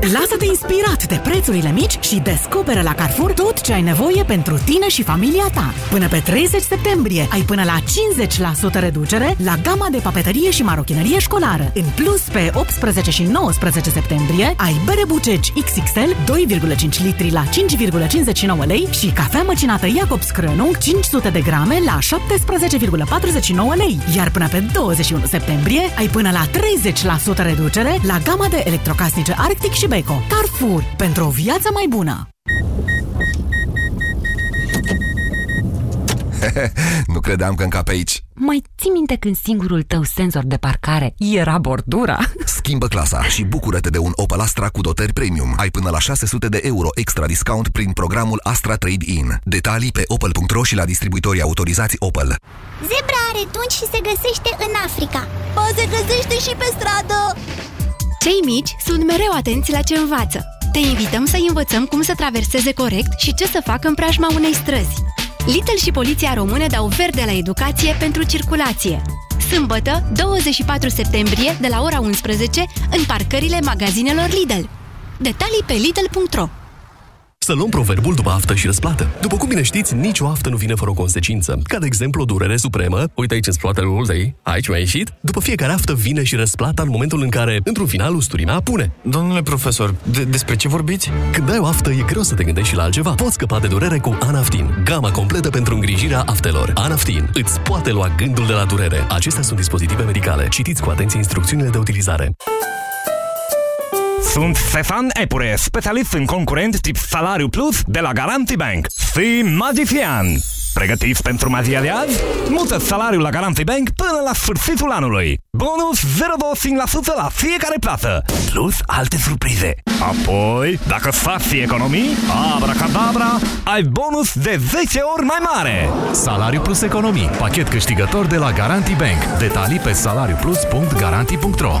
Lasă-te inspirat de prețurile mici și descoperă la Carrefour tot ce ai nevoie pentru tine și familia ta. Până pe 30 septembrie ai până la 50% reducere la gama de papeterie și marochinerie școlară. În plus, pe 18 și 19 septembrie ai bere buceci XXL 2,5 litri la 5,59 lei și cafea măcinată Jacobs Krönung 500 de grame la 17,49 lei. Iar până pe 21 septembrie ai până la 30% reducere la gama de electrocasnice Arctic și Beko. Carrefour. Pentru o viață mai bună. nu credeam că încap aici. Mai ții minte când singurul tău senzor de parcare era bordura? Schimbă clasa și bucură-te de un Opel Astra cu dotări premium. Ai până la 600 de euro extra discount prin programul Astra Trade-in. Detalii pe opel.ro și la distribuitorii autorizați Opel. Zebra are tunci și se găsește în Africa. Ba, se găsește și pe stradă! Cei mici sunt mereu atenți la ce învață. Te invităm să învățăm cum să traverseze corect și ce să facă în preajma unei străzi. Lidl și Poliția Română dau verde la educație pentru circulație. Sâmbătă, 24 septembrie, de la ora 11, în parcările magazinelor Lidl. Detalii pe lidl.ro Să luăm proverbul după aftă și răsplată. După cum bine știți, nicio aftă nu vine fără o consecință. Ca de exemplu o durere supremă, uite aici în spatele Oldei, aici mi-a ieșit. După fiecare aftă vine și răsplata în momentul în care, într-un final, usturimea pune. Domnule profesor, de despre ce vorbiți? Când ai o aftă, e greu să te gândești și la altceva. Poți scăpa de durere cu Anaftin, gama completă pentru îngrijirea aftelor. Anaftin îți poate lua gândul de la durere. Acestea sunt dispozitive medicale. Citiți cu atenție instrucțiunile de utilizare. Sunt Stefan Epure, specialist în concurent tip Salariu Plus de la Garanti Bank. Fii magician! Pregătiți pentru magia de azi? Mută salariul la Garanti Bank până la sfârșitul anului. Bonus 0,25% la fiecare plată, plus alte surprize. Apoi, dacă faci economii, abracadabra, ai bonus de 10 ori mai mare. Salariu plus economii. Pachet câștigător de la Garanti Bank. Detalii pe salariuplus.garanti.ro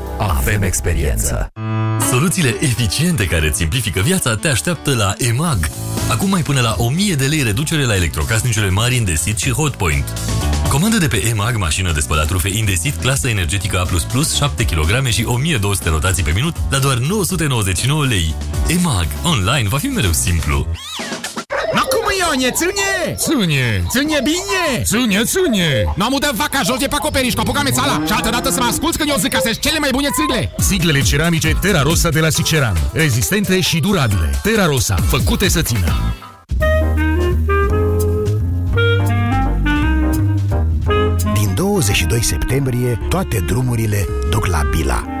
avem experiență. Soluțiile eficiente care îți simplifică viața te așteaptă la EMAG. Acum mai până la 1000 de lei reducere la electrocasnicele mari Indesit și Hotpoint. Comandă de pe EMAG mașină de spălat rufe Indesit, clasă energetică A++, 7 kg și 1200 rotații pe minut la doar 999 lei. EMAG. Online va fi mereu simplu. No cum Ionie, ține! Ține! Ține bine! Ține, ține! Nu am udat vaca jos de pe acoperiș, cu apucame țala și altă dată să mă asculți când eu zic că sunt cele mai bune țigle! Siglele ceramice Terra Rosa de la Siceran. Rezistente și durabile. Terra Rosa. Făcute să țină. Din 22 septembrie, toate drumurile duc la Bila.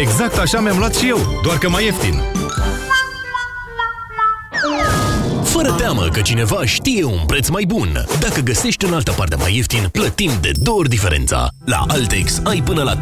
Exact așa mi-am luat și eu, doar că mai ieftin. Fără teamă că cineva știe un preț mai bun. Dacă găsești în altă parte mai ieftin, plătim de două ori diferența. La Altex ai până la 30%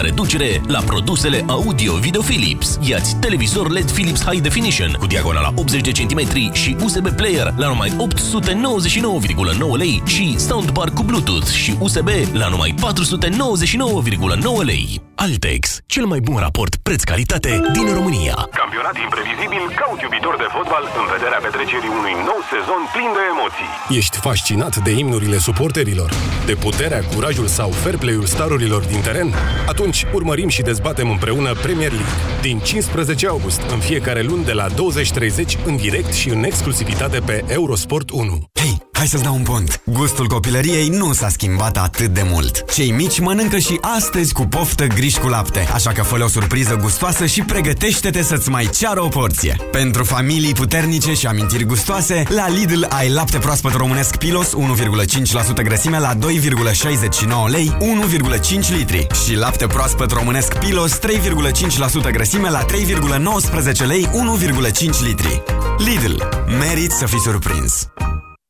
reducere la produsele audio-video Philips. Iați televizor LED Philips High Definition cu diagonala 80 de cm și USB player la numai 899,9 lei și soundbar cu Bluetooth și USB la numai 499,9 lei. Altex, cel mai bun raport preț-calitate din România. Campionat imprevizibil, caut iubitor de fotbal în vederea petrecerii unui nou sezon plin de emoții. Ești fascinat de imnurile suporterilor? De puterea, curajul sau fair play-ul starurilor din teren? Atunci urmărim și dezbatem împreună Premier League. Din 15 august, în fiecare luni de la 20.30, în direct și în exclusivitate pe Eurosport 1. Hei, hai să-ți dau un pont. Gustul copilăriei nu s-a schimbat atât de mult. Cei mici mănâncă și astăzi cu poftă griși cu lapte, așa că fă o surpriză gustoasă și pregătește-te să-ți mai ceară o porție. Pentru familii puternice și amintiri gustoase, la Lidl ai lapte proaspăt românesc Pilos 1,5% grăsime la 2,69 lei 1,5 litri și lapte proaspăt românesc Pilos 3,5% grăsime la 3,19 lei 1,5 litri. Lidl. Merit să fii surprins!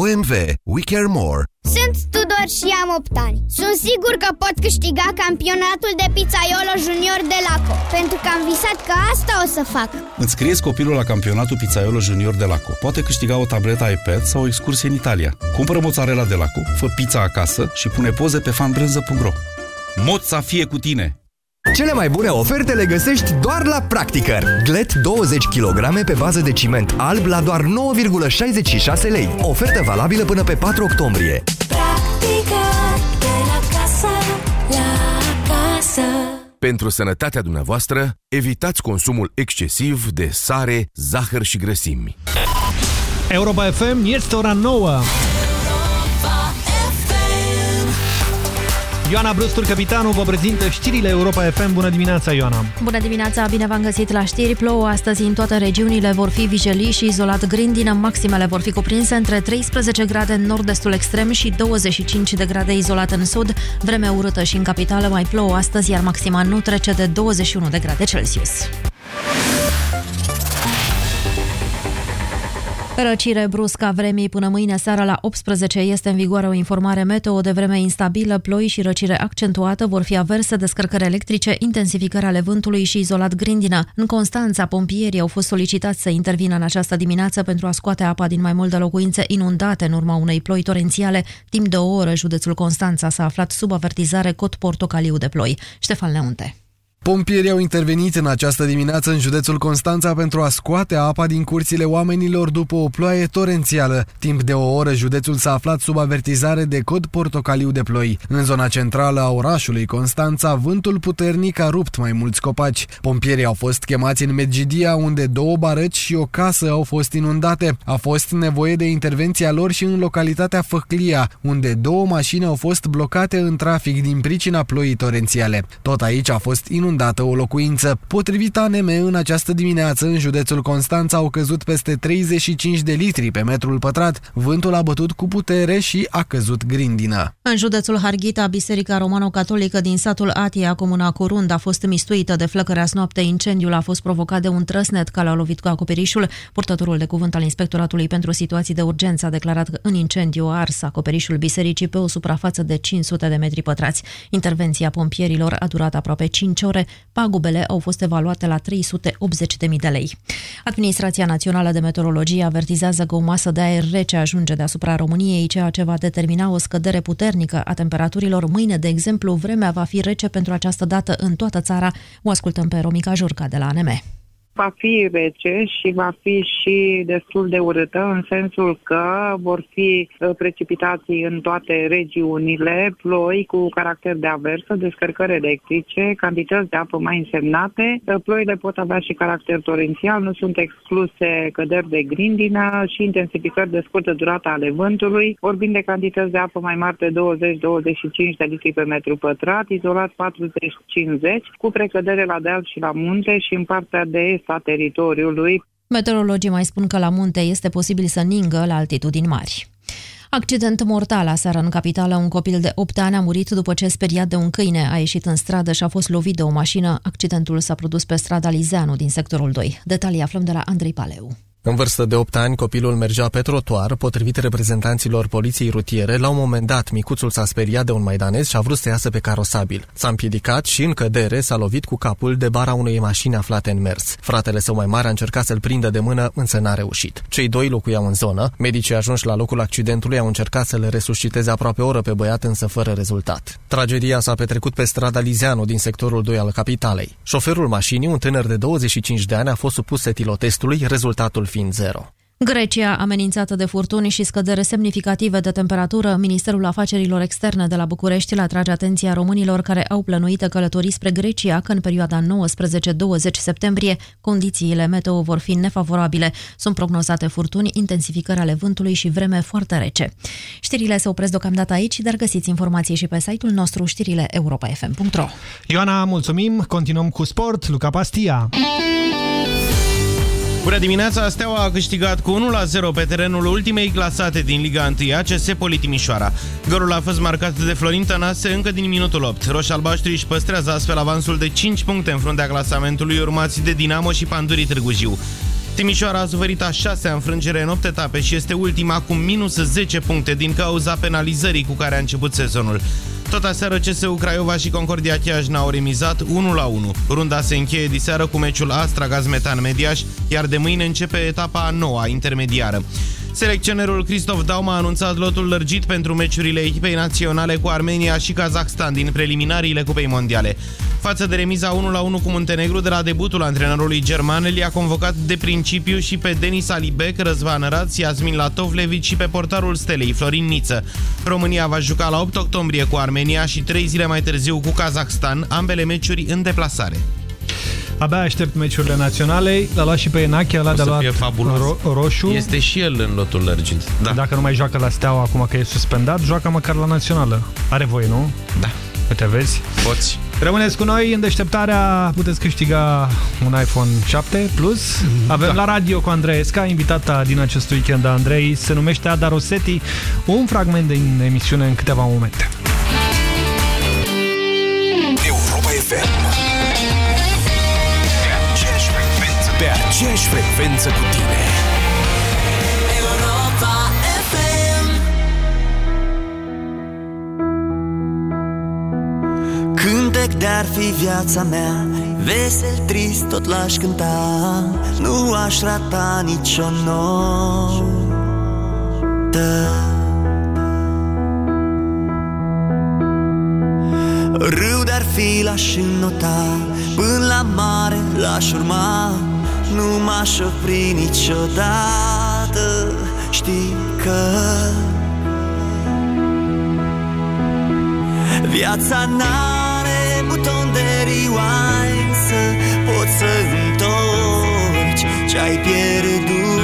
OMV. We care more. Sunt Tudor și am 8 ani. Sunt sigur că pot câștiga campionatul de pizzaiolo junior de Laco, pentru că am visat că asta o să fac. Înscrieți copilul la campionatul Pizzaiolo Junior de Laco. Poate câștiga o tabletă iPad sau o excursie în Italia. Cumpără mozzarella de Laco, fă pizza acasă și pune poze pe fanbrânză.ro Moța fie cu tine! Cele mai bune oferte le găsești doar la Practicăr. Glet 20 kg pe bază de ciment alb la doar 9,66 lei. Ofertă valabilă până pe 4 octombrie. Practică de la casă la casă. Pentru sănătatea dumneavoastră, evitați consumul excesiv de sare, zahăr și grăsimi. Europa FM este ora 9. Ioana Brustur, capitanul, vă prezintă știrile Europa FM. Bună dimineața, Ioana! Bună dimineața, bine v-am găsit la știri. Plouă astăzi în toate regiunile, vor fi vijelii și izolat grindină. Maximele vor fi cuprinse între 13 grade în nord-estul extrem și 25 de grade izolat în sud. Vreme urâtă și în capitală mai plouă astăzi, iar maxima nu trece de 21 de grade Celsius. Răcire bruscă a vremii până mâine seara la 18 este în vigoare o informare meteo de vreme instabilă, ploi și răcire accentuată, vor fi averse, descărcări electrice, intensificări ale vântului și izolat grindină. În Constanța, pompierii au fost solicitați să intervină în această dimineață pentru a scoate apa din mai multe locuințe inundate în urma unei ploi torențiale. Timp de o oră, județul Constanța s-a aflat sub avertizare cot portocaliu de ploi. Ștefan Leunte. Pompierii au intervenit în această dimineață în județul Constanța pentru a scoate apa din curțile oamenilor după o ploaie torențială. Timp de o oră, județul s-a aflat sub avertizare de cod portocaliu de ploi. În zona centrală a orașului Constanța, vântul puternic a rupt mai mulți copaci. Pompierii au fost chemați în Medgidia, unde două barăci și o casă au fost inundate. A fost nevoie de intervenția lor și în localitatea Făclia, unde două mașini au fost blocate în trafic din pricina ploii torențiale. Tot aici a fost inundată o locuință. Potrivit ANM, în această dimineață, în județul Constanța au căzut peste 35 de litri pe metrul pătrat, vântul a bătut cu putere și a căzut grindină. În județul Harghita, Biserica Romano-Catolică din satul Atia, comuna Curund, a fost mistuită de flăcărea noapte. Incendiul a fost provocat de un trăsnet care a lovit cu acoperișul. Purtătorul de cuvânt al Inspectoratului pentru Situații de Urgență a declarat că în incendiu a ars acoperișul bisericii pe o suprafață de 500 de metri pătrați. Intervenția pompierilor a durat aproape 5 ore. Pagubele au fost evaluate la 380.000 de lei. Administrația Națională de Meteorologie avertizează că o masă de aer rece ajunge deasupra României, ceea ce va determina o scădere puternică a temperaturilor. Mâine, de exemplu, vremea va fi rece pentru această dată în toată țara. O ascultăm pe Romica Jurca de la ANM. Va fi rece și va fi și destul de urâtă în sensul că vor fi uh, precipitații în toate regiunile, ploi cu caracter de aversă, descărcări electrice, cantități de apă mai însemnate. Uh, Ploile pot avea și caracter torențial, nu sunt excluse căderi de grindină și intensificări de scurtă durată ale vântului, vorbind de cantități de apă mai mari de 20-25 de litri pe metru pătrat, izolat 40-50, cu precădere la deal și la munte și în partea de est a teritoriului. Meteorologii mai spun că la munte este posibil să ningă la altitudini mari. Accident mortal aseară în capitală. Un copil de 8 ani a murit după ce, speriat de un câine, a ieșit în stradă și a fost lovit de o mașină. Accidentul s-a produs pe strada Lizeanu din sectorul 2. Detalii aflăm de la Andrei Paleu. În vârstă de 8 ani, copilul mergea pe trotuar, potrivit reprezentanților poliției rutiere. La un moment dat, micuțul s-a speriat de un maidanez și a vrut să iasă pe carosabil. S-a împiedicat și, în cădere, s-a lovit cu capul de bara unei mașini aflate în mers. Fratele său mai mare a încercat să-l prindă de mână, însă n-a reușit. Cei doi locuiau în zonă. Medicii ajunși la locul accidentului au încercat să le resusciteze aproape o oră pe băiat, însă fără rezultat. Tragedia s-a petrecut pe strada Lizeanu din sectorul 2 al capitalei. Șoferul mașinii, un tânăr de 25 de ani, a fost supus etilotestului, rezultatul fiind zero. Grecia, amenințată de furtuni și scădere semnificative de temperatură, Ministerul Afacerilor Externe de la București le atrage atenția românilor care au plănuit călătorii spre Grecia că în perioada 19-20 septembrie condițiile meteo vor fi nefavorabile. Sunt prognozate furtuni, intensificări ale vântului și vreme foarte rece. Știrile se opresc deocamdată aici, dar găsiți informații și pe site-ul nostru știrile europa.fm.ro Ioana, mulțumim. Continuăm cu sport. Luca Pastia. Bună dimineața! Steaua a câștigat cu 1-0 pe terenul ultimei clasate din Liga 1 ACS Politimișoara. Golul a fost marcat de Florin Tănase încă din minutul 8. Roșalbaștri își păstrează astfel avansul de 5 puncte în fruntea clasamentului, urmați de Dinamo și Pandurii Târgu Jiu. Timișoara a suferit a șasea înfrângere în 8 etape și este ultima cu minus 10 puncte din cauza penalizării cu care a început sezonul. Tot aseară CSU Craiova și Concordia Chiaj n-au remizat 1-1. Runda se încheie diseară cu meciul Astra Gazmetan Mediaș, iar de mâine începe etapa a noua, intermediară. Selecționerul Cristof Dauma a anunțat lotul lărgit pentru meciurile echipei naționale cu Armenia și Kazakhstan din preliminariile Cupei Mondiale. Față de remiza 1-1 cu Muntenegru de la debutul antrenorului german, el i-a convocat de principiu și pe Denis Alibec, Răzvan Raț, Iasmin Latovlevici și pe portarul Stelei, Florin Niță. România va juca la 8 octombrie cu Armenia și 3 zile mai târziu cu Kazakhstan, ambele meciuri în deplasare. Abia aștept meciurile naționale. L-a luat și pe Enache, ăla O de să la fie fabulos. ro roșu. Este și el în lotul lărgit. Da. Dacă nu mai joacă la Steaua acum că e suspendat, joacă măcar la națională. Are voie, nu? Da. Uite, vezi? Poți. Rămâneți cu noi în deșteptarea, puteți câștiga un iPhone 7 Plus. Avem Da. la radio cu Andreesca, invitata din acest weekend a Andrei, se numește Ada Rosetti, un fragment din emisiune în câteva momente. Europa FM aceeași frecvență cu tine. Cântec de-ar fi viața mea Vesel, trist, tot l-aș cânta. Nu aș rata nicio notă. Râu de-ar fi l-aș înnota Până la mare l-aș urma. Nu m-aș opri niciodată Știi că Viața n-are buton de rewind Să poți să întorci ce-ai pierdut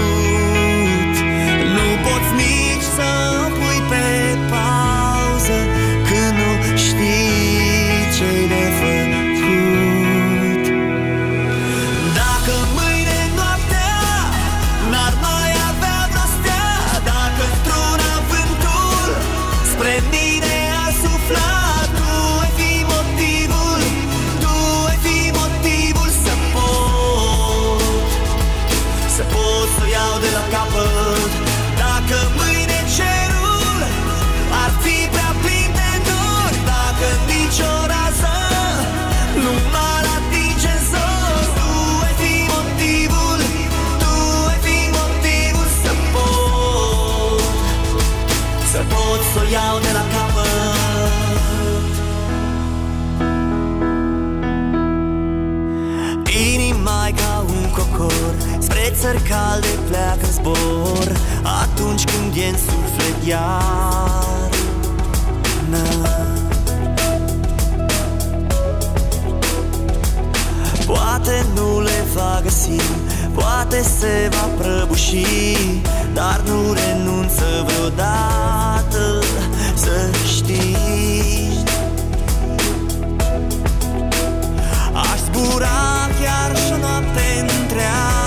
zbor Atunci când e în suflet iar Na. Poate nu le va găsi Poate se va prăbuși Dar nu renunță vreodată Să știi Aș zbura chiar și o noapte întreagă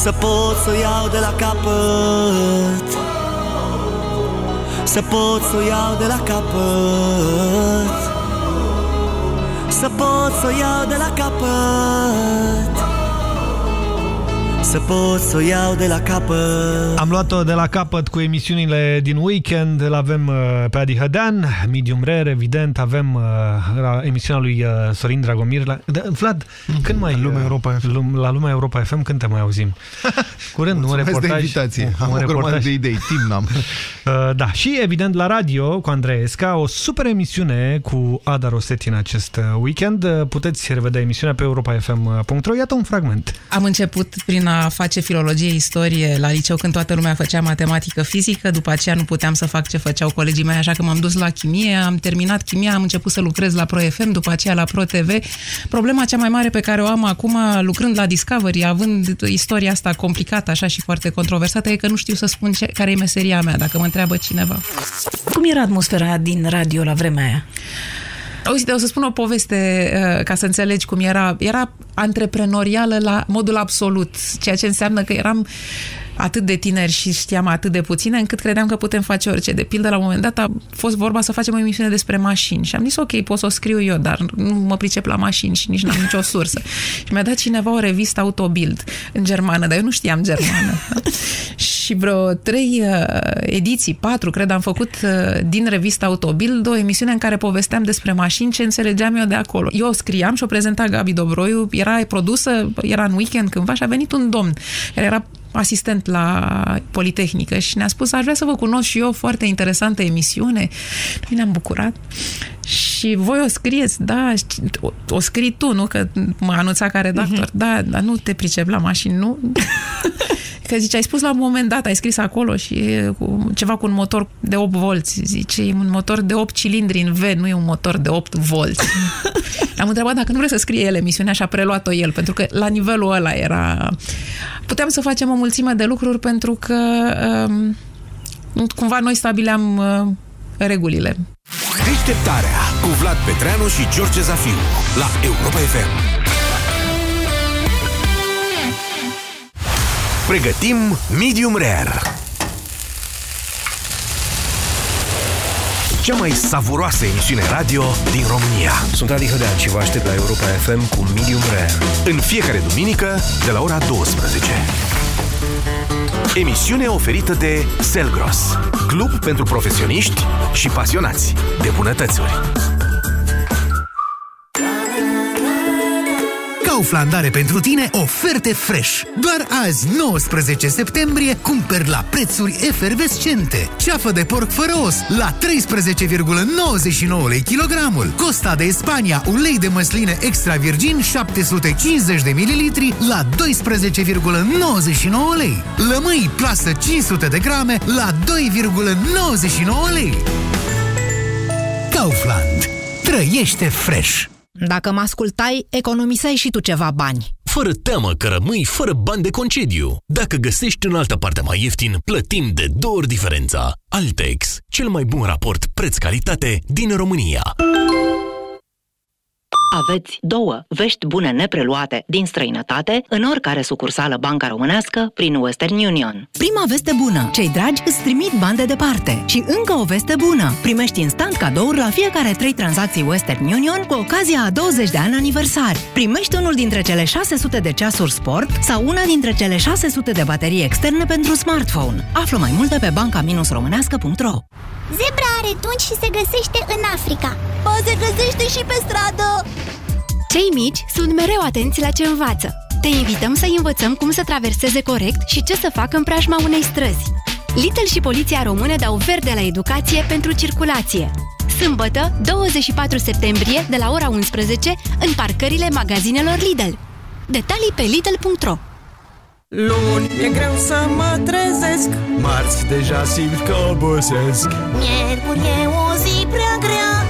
Să pot să o iau de la capăt. Să pot să o iau de la capăt. Să pot să o iau de la capăt Să pot să o iau de la capăt Am luat-o de la capăt cu emisiunile din weekend. Îl avem uh, pe Adi Hădean, Medium Rare, evident. Avem uh, la emisiunea lui uh, Sorin Dragomir. La... Da, Vlad, când mai... La Lumea Europa FM. La Lumea Europa FM, când te mai auzim? Curând, un Mulțumesc reportaj. de invitație. un Am o grămadă reportaj. de idei, timp n-am. Uh, Da, și evident la radio cu Andrei Esca, o super emisiune cu Ada Rosetti în acest uh, weekend. Uh, Puteți revedea emisiunea pe europafm.ro. Iată un fragment. Am început prin a face filologie, istorie la liceu când toată lumea făcea matematică, fizică, după aceea nu puteam să fac ce făceau colegii mei, așa că m-am dus la chimie, am terminat chimia, am început să lucrez la Pro FM, după aceea la Pro TV. Problema cea mai mare pe care o am acum, lucrând la Discovery, având istoria asta complicată, așa și foarte controversată, e că nu știu să spun ce, care e meseria mea, dacă mă întreabă cineva. Cum era atmosfera din radio la vremea aia? Uite, o să spun o poveste uh, ca să înțelegi cum era. Era antreprenorială la modul absolut, ceea ce înseamnă că eram atât de tineri și știam atât de puține încât credeam că putem face orice. De pildă, la un moment dat a fost vorba să facem o emisiune despre mașini și am zis ok, pot să o scriu eu, dar nu mă pricep la mașini și nici n-am nicio sursă. Și mi-a dat cineva o revistă Autobild în germană, dar eu nu știam germană. Da? Și vreo trei uh, ediții, patru, cred, am făcut uh, din revista Autobild o emisiune în care povesteam despre mașini, ce înțelegeam eu de acolo. Eu o scriam și o prezenta Gabi Dobroiu, era produsă, era în weekend cândva și a venit un domn care era asistent la Politehnică și ne-a spus, aș vrea să vă cunosc și eu, foarte interesantă emisiune. Noi ne-am bucurat. Și voi o scrieți, da, ști- o, o scrii tu, nu? Că m-a anunțat ca redactor. Mhm. Da, dar nu te pricep la mașini, nu? Că zice, ai spus la un moment dat, ai scris acolo și e cu, ceva cu un motor de 8 volți. Zice, e un motor de 8 cilindri în V, nu e un motor de 8 volți. Am întrebat dacă nu vrea să scrie el emisiunea și a preluat-o el, pentru că la nivelul ăla era... Puteam să facem o mulțime de lucruri pentru că um, cumva noi stabileam uh, regulile. Deșteptarea cu Vlad Petreanu și George Zafiu la Europa FM. Pregătim Medium Rare. Cea mai savuroasă emisiune radio din România. Sunt Adi Hădean și vă aștept la Europa FM cu Medium Rare. În fiecare duminică, de la ora 12. Emisiune oferită de Selgros, club pentru profesioniști și pasionați de bunătățuri. Kaufland are pentru tine oferte fresh. Doar azi, 19 septembrie, cumperi la prețuri efervescente. Ceafă de porc fără os la 13,99 lei kilogramul. Costa de Spania, ulei de măsline extra virgin 750 de mililitri la 12,99 lei. Lămâi plasă 500 de grame la 2,99 lei. Kaufland. Trăiește fresh! Dacă mă ascultai, economiseai și tu ceva bani. Fără teamă că rămâi fără bani de concediu. Dacă găsești în altă parte mai ieftin, plătim de două ori diferența. Altex, cel mai bun raport preț-calitate din România. Aveți două vești bune nepreluate din străinătate în oricare sucursală banca românească prin Western Union. Prima veste bună. Cei dragi îți trimit bani de departe. Și încă o veste bună. Primești instant cadouri la fiecare trei tranzacții Western Union cu ocazia a 20 de ani aniversari. Primești unul dintre cele 600 de ceasuri sport sau una dintre cele 600 de baterii externe pentru smartphone. Află mai multe pe banca-românească.ro Zebra are tunci și se găsește în Africa. O, se găsește și pe stradă! Cei mici sunt mereu atenți la ce învață. Te invităm să învățăm cum să traverseze corect și ce să facă în preajma unei străzi. Lidl și Poliția Română dau verde la educație pentru circulație. Sâmbătă, 24 septembrie, de la ora 11, în parcările magazinelor Lidl. Detalii pe lidl.ro Luni e greu să mă trezesc Marți deja simt că obosesc Miercuri e o zi prea grea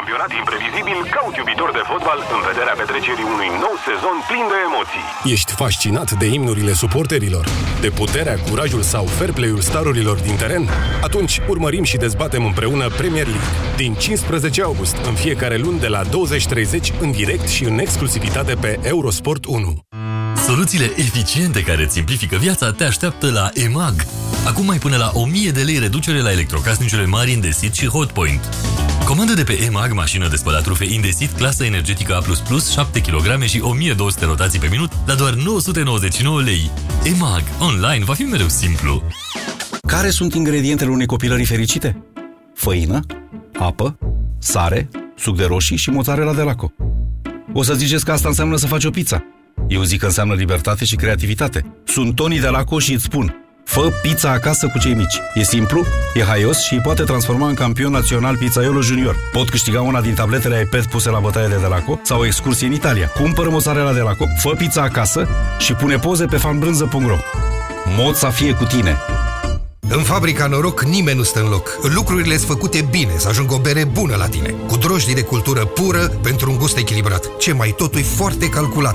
Campionat imprevizibil, caut iubitor de fotbal în vederea petrecerii unui nou sezon plin de emoții. Ești fascinat de imnurile suporterilor? De puterea, curajul sau fair play-ul starurilor din teren? Atunci urmărim și dezbatem împreună Premier League. Din 15 august, în fiecare luni de la 20.30, în direct și în exclusivitate pe Eurosport 1. Soluțiile eficiente care îți simplifică viața te așteaptă la EMAG. Acum mai până la 1000 de lei reducere la electrocasnicele mari Indesit și Hotpoint. Comandă de pe EMAG mașină de spălat rufe Indesit, clasă energetică A++, 7 kg și 1200 rotații pe minut la doar 999 lei. EMAG. Online va fi mereu simplu. Care sunt ingredientele unei copilării fericite? Făină, apă, sare, suc de roșii și mozzarella de laco. O să ziceți că asta înseamnă să faci o pizza. Eu zic că înseamnă libertate și creativitate. Sunt Tony de Laco și îți spun Fă pizza acasă cu cei mici. E simplu, e haios și îi poate transforma în campion național Pizzaiolo Junior. Pot câștiga una din tabletele iPad puse la bătaie de Delaco sau o excursie în Italia. Cumpără mozzarella de Delaco, fă pizza acasă și pune poze pe fanbrânză.ro Mod să fie cu tine. În fabrica Noroc nimeni nu stă în loc. Lucrurile sunt făcute bine, să ajungă o bere bună la tine. Cu drojdii de cultură pură pentru un gust echilibrat. Ce mai totul e foarte calculat.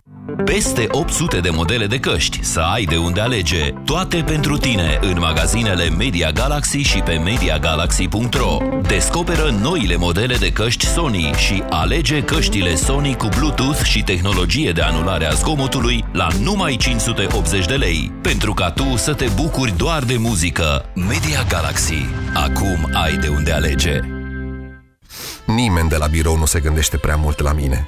Peste 800 de modele de căști, să ai de unde alege. Toate pentru tine în magazinele Media Galaxy și pe MediaGalaxy.ro Descoperă noile modele de căști Sony și alege căștile Sony cu Bluetooth și tehnologie de anulare a zgomotului la numai 580 de lei. Pentru ca tu să te bucuri doar de muzică. Media Galaxy. Acum ai de unde alege. Nimeni de la birou nu se gândește prea mult la mine.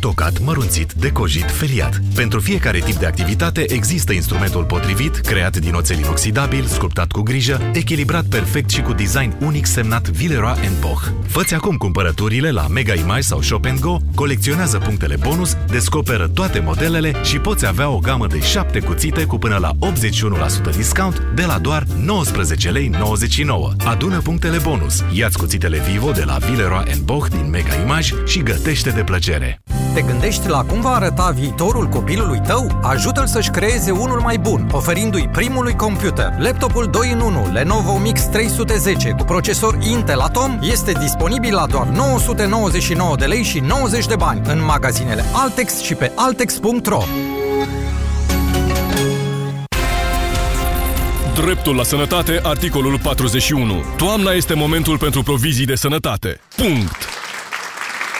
Tocat, mărunțit, decojit, feriat. Pentru fiecare tip de activitate există instrumentul potrivit, creat din oțel inoxidabil, sculptat cu grijă, echilibrat perfect și cu design unic semnat Villeroy Boch. Făți acum cumpărăturile la Mega Image sau Shop Go, colecționează punctele bonus, descoperă toate modelele și poți avea o gamă de 7 cuțite cu până la 81% discount de la doar 19 lei 99. Adună punctele bonus, ia-ți cuțitele Vivo de la Villeroy Boch din Mega Image și gătește de plăcere. Te gândești la cum va arăta viitorul copilului tău? Ajută-l să-și creeze unul mai bun, oferindu-i primului computer. Laptopul 2 în 1 Lenovo Mix 310 cu procesor Intel Atom este disponibil la doar 999 de lei și 90 de bani în magazinele Altex și pe altex.ro. Dreptul la sănătate, articolul 41. Toamna este momentul pentru provizii de sănătate. Punct.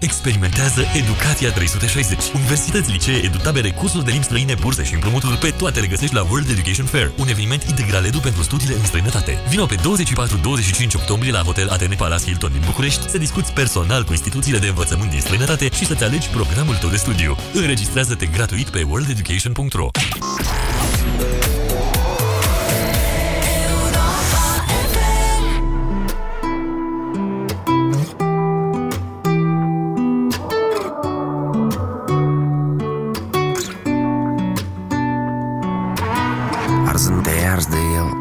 Experimentează Educația 360. Universități, licee, edutabere, cursuri de limbi străine, burse și împrumuturi pe toate le găsești la World Education Fair, un eveniment integral edu pentru studiile în străinătate. Vino pe 24-25 octombrie la Hotel Atene Palace Hilton din București să discuți personal cu instituțiile de învățământ din străinătate și să-ți alegi programul tău de studiu. Înregistrează-te gratuit pe worldeducation.ro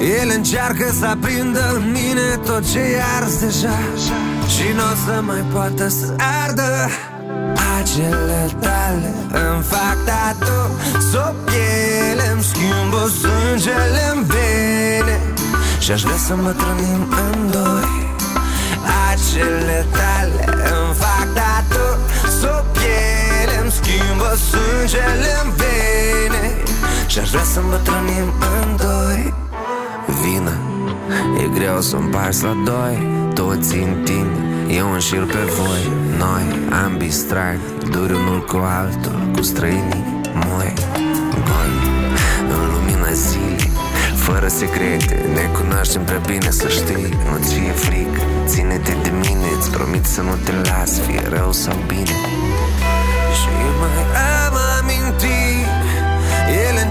El încearcă să aprindă în mine tot ce e ars deja. Și nu o să mai poată să ardă. Acele tale îmi fac tatu. Sub piele îmi schimbă sângele în vene. Și-aș vrea să mă trănim în doi. Acele tale îmi fac tatu. Sub piele îmi schimbă sângele în vene. Și-aș vrea să mă trănim în doi Vină, e greu să împarți la doi Toți în tine, eu înșir pe voi. Noi, ambii strag, duri unul cu altul Cu străinii moi. Goi, în lumina zilei Fără secrete, ne cunoaștem prea bine să știi. Nu ți-e frică, ține-te de mine Îți promit să nu te las, fie rău sau bine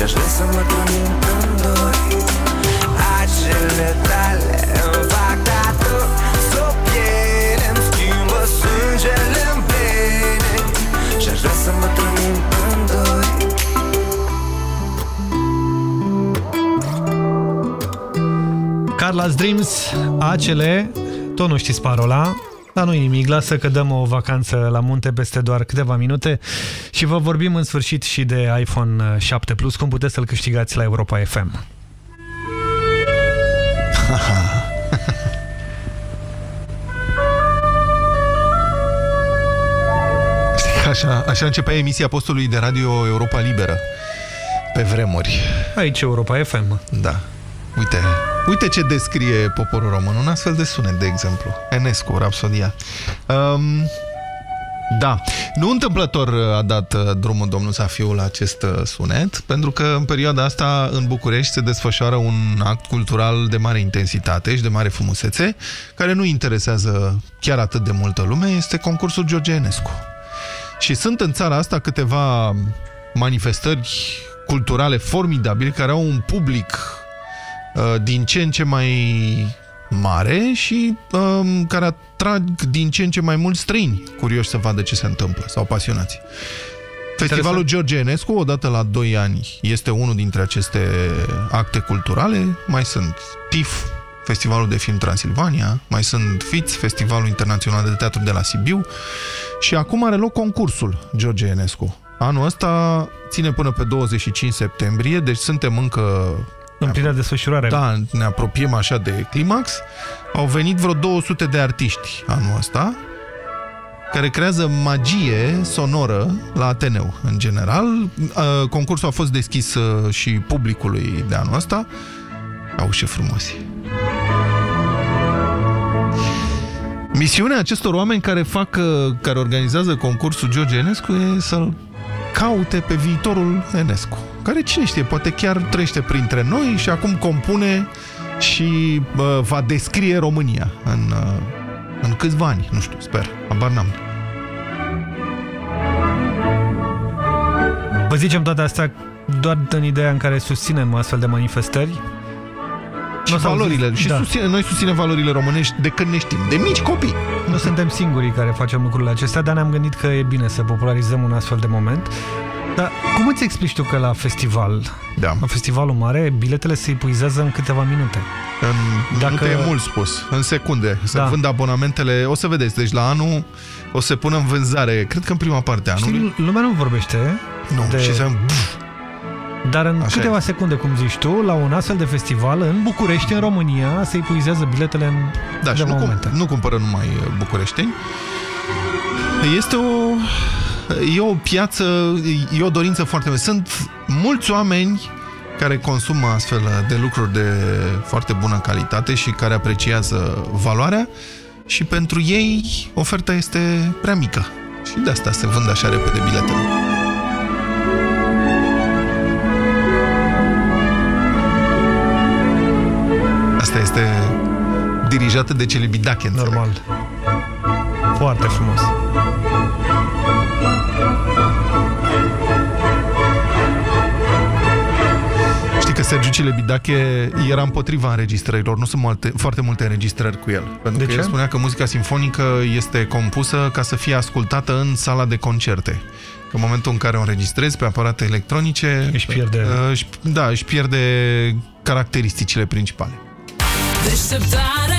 Și-aș vrea să mă trănim în doi Acele tale îmi fac tatu Sub piele îmi schimbă sângele în vene Și-aș vrea să mă trănim în doi Carla's Dreams, acele, tot nu știți parola, dar nu nimic, lasă că dăm o vacanță la munte peste doar câteva minute și vă vorbim în sfârșit și de iPhone 7 Plus, cum puteți să-l câștigați la Europa FM. Așa, așa începea emisia postului de radio Europa Liberă. Pe vremuri. Aici Europa FM. Da. Uite, uite ce descrie poporul român. Un astfel de sunet, de exemplu. Enescu, Rapsodia. Um, da, nu întâmplător a dat uh, drumul domnul Zafiu la acest uh, sunet, pentru că în perioada asta în București se desfășoară un act cultural de mare intensitate și de mare frumusețe, care nu interesează chiar atât de multă lume, este concursul George Enescu. Și sunt în țara asta câteva manifestări culturale formidabile care au un public uh, din ce în ce mai mare și um, care atrag din ce în ce mai mulți străini curioși să vadă ce se întâmplă sau pasionați. Festivalul George Enescu, odată la 2 ani, este unul dintre aceste acte culturale. Mai sunt TIF, Festivalul de Film Transilvania, mai sunt FITS, Festivalul Internațional de Teatru de la Sibiu și acum are loc concursul George Enescu. Anul ăsta ține până pe 25 septembrie, deci suntem încă în plină desfășurare. Da, ne apropiem așa de climax. Au venit vreo 200 de artiști anul ăsta care creează magie sonoră la Ateneu, în general. Concursul a fost deschis și publicului de anul ăsta. Au ce frumos Misiunea acestor oameni care fac, care organizează concursul George Enescu e să-l caute pe viitorul Enescu, care cine știe, poate chiar trăiește printre noi și acum compune și uh, va descrie România în, uh, în câțiva ani, nu știu, sper, abar n-am. Vă zicem toate astea doar în ideea în care susținem astfel de manifestări și Nu s-au valorile. zis, și da. susține, noi susținem valorile românești de când ne știm. De mici copii. Nu suntem singurii care facem lucrurile acestea, dar ne-am gândit că e bine să popularizăm un astfel de moment. Dar cum îți explici tu că la festival, da. la festivalul mare, biletele se epuizează în câteva minute? În Dacă- minute e mult spus. În secunde. Se Da. vând abonamentele. O să vedeți. Deci la anul o să se pună în vânzare. Cred că în prima parte a anului. Știi, lumea nu vorbește Nu, de... și să... Dar în Așa câteva e. secunde, cum zici tu, la un astfel de festival, în București, în România, se epuizează biletele în Da, și câteva nu, cum, momente. nu cumpără numai uh, bucureșteni. Este o... E o piață, e o dorință foarte mare. Sunt mulți oameni care consumă astfel de lucruri de foarte bună calitate și care apreciază valoarea și pentru ei oferta este prea mică. Și de asta se vând așa repede biletele. Asta este dirijată de Celibidache, Normal. Foarte frumos. Știi că Sergiu Celebidache era împotriva înregistrărilor, nu sunt multe, foarte multe înregistrări cu el. Pentru De că ce? el spunea că muzica simfonică este compusă ca să fie ascultată în sala de concerte. Că în momentul în care o înregistrezi pe aparate electronice... Își pierde... uh, își, da, își pierde caracteristicile principale. Deșteptarea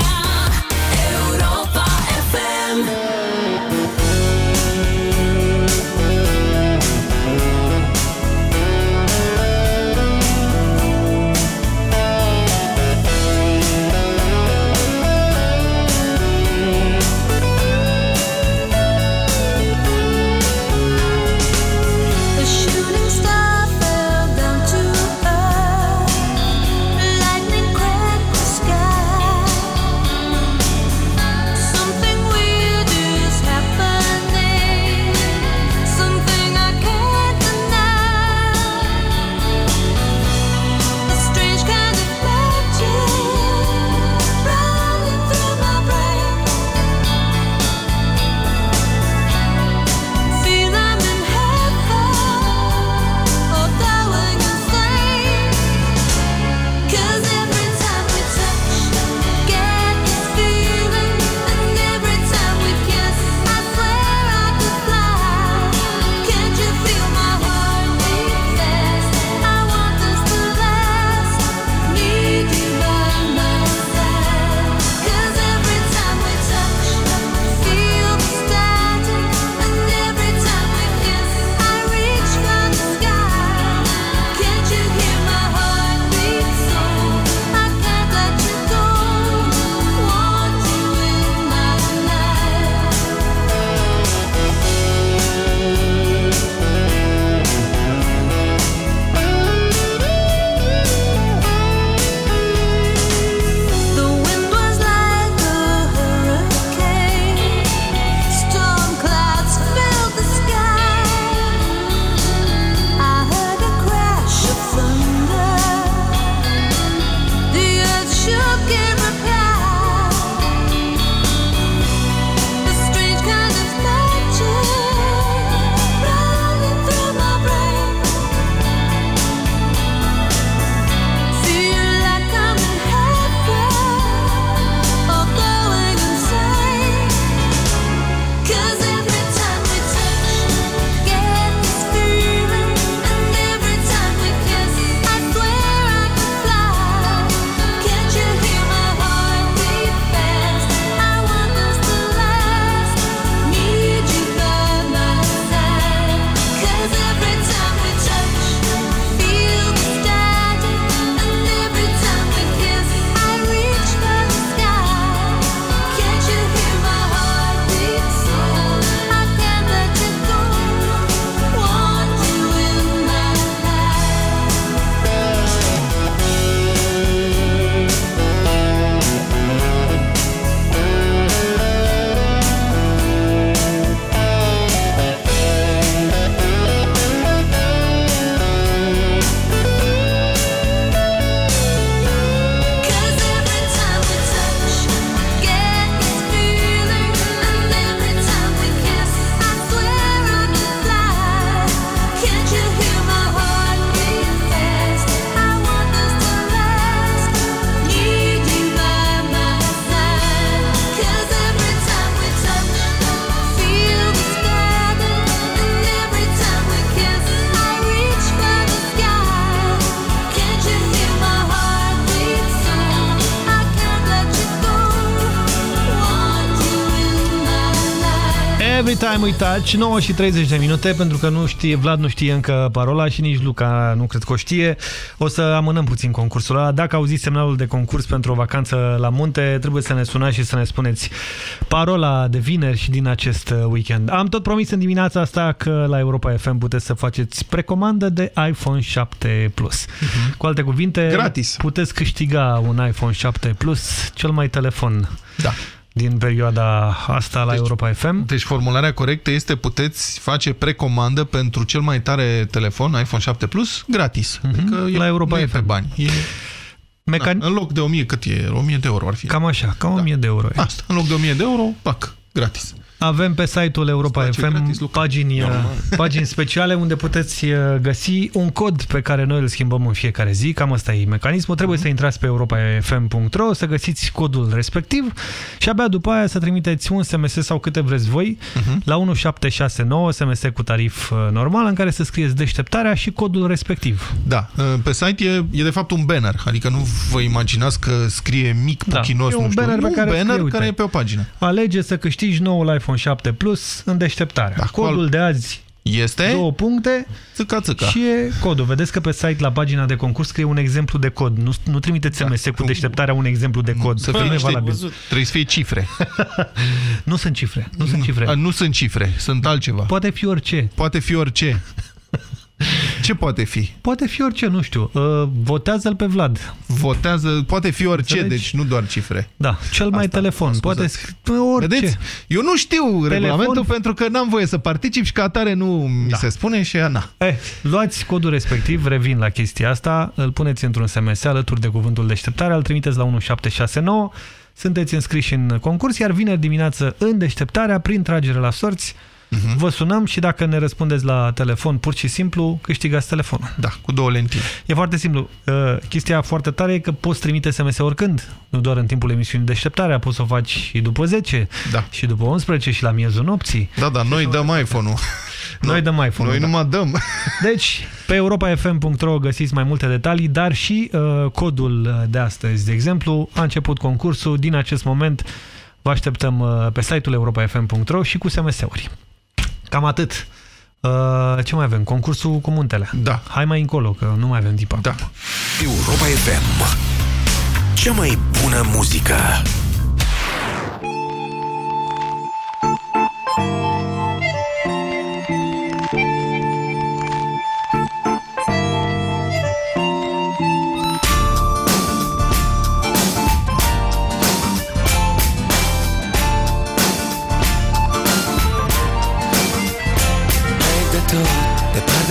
Every time we touch, 9 și 30 de minute, pentru că nu știe, Vlad nu știe încă parola și nici Luca nu cred că o știe. O să amânăm puțin concursul ăla. Dacă auziți semnalul de concurs pentru o vacanță la munte, trebuie să ne sunați și să ne spuneți parola de vineri și din acest weekend. Am tot promis în dimineața asta că la Europa FM puteți să faceți precomandă de iPhone 7 Plus. Mhm. Cu alte cuvinte, Gratis. puteți câștiga un iPhone 7 Plus, cel mai telefon. Da din perioada asta la deci, Europa FM. Deci formularea corectă este puteți face precomandă pentru cel mai tare telefon, iPhone 7 Plus, gratis. Mm -hmm. Adică la e, Europa nu FM. e pe bani. E... Mecan... Da, în loc de 1000, cât e? 1000 de euro ar fi. Cam așa, cam 1000 de euro. E. Asta, în loc de 1000 de euro, pac, gratis. Avem pe site-ul Europa FM gratis, pagini, pagini speciale unde puteți uh, găsi un cod pe care noi îl schimbăm în fiecare zi. Cam asta e mecanismul. Trebuie uh -huh. să intrați pe europafm.ro, să găsiți codul respectiv și abia după aia să trimiteți un SMS sau câte vreți voi uh -huh. la 1769 SMS cu tarif uh, normal în care să scrieți deșteptarea și codul respectiv. Da, pe site e, e de fapt un banner, adică nu vă imaginați că scrie mic, puchinos, da, e un nu știu. banner pe un care, banner scrie, care e pe o pagină. Alege să câștigi noul iPhone iPhone 7 Plus în deșteptarea. Da, Codul de azi este două puncte țâca, țâca. și e codul. Vedeți că pe site la pagina de concurs scrie un exemplu de cod. Nu, nu trimiteți SMS da. cu deșteptarea un exemplu de cod. Să fie niște, valabil. Trebuie să fie cifre. nu sunt cifre. Nu sunt cifre. A, nu sunt cifre. Sunt altceva. Poate fi orice. Poate fi orice. Ce poate fi? Poate fi orice, nu știu. Uh, Votează-l pe Vlad. Votează, poate fi orice, Înțelegi? deci nu doar cifre. Da, cel mai Asta, telefon. Poate orice. Vedeți? Eu nu știu Telefon. regulamentul pentru că n-am voie să particip și ca atare nu mi Da. se spune și na. Eh, luați codul respectiv, revin la chestia asta, îl puneți într-un SMS alături de cuvântul deșteptare, îl trimiteți la 1769, sunteți înscriși în concurs, iar vineri dimineață în deșteptarea, prin tragere la sorți, Mhm. Vă sunăm și dacă ne răspundeți la telefon pur și simplu, câștigați telefonul. Da, cu două lentile. E foarte simplu. Uh, chestia foarte tare e că poți trimite SMS oricând, nu doar în timpul emisiunii deșteptarea, poți să o faci și după 10, da. și după 11 și la miezul nopții. Da, da, noi dăm iPhone-ul. Noi dăm iPhone-ul. Noi da. numai dăm. Deci, pe europafm.ro găsiți mai multe detalii, dar și uh, codul de astăzi. De exemplu, a început concursul, din acest moment vă așteptăm uh, pe site-ul europafm.ro și cu SMS-uri. Cam atât. Uh, ce mai avem? Concursul cu muntele. Da. Hai mai încolo, că nu mai avem timp. Da. Europa FM. Cea mai bună muzică. Plec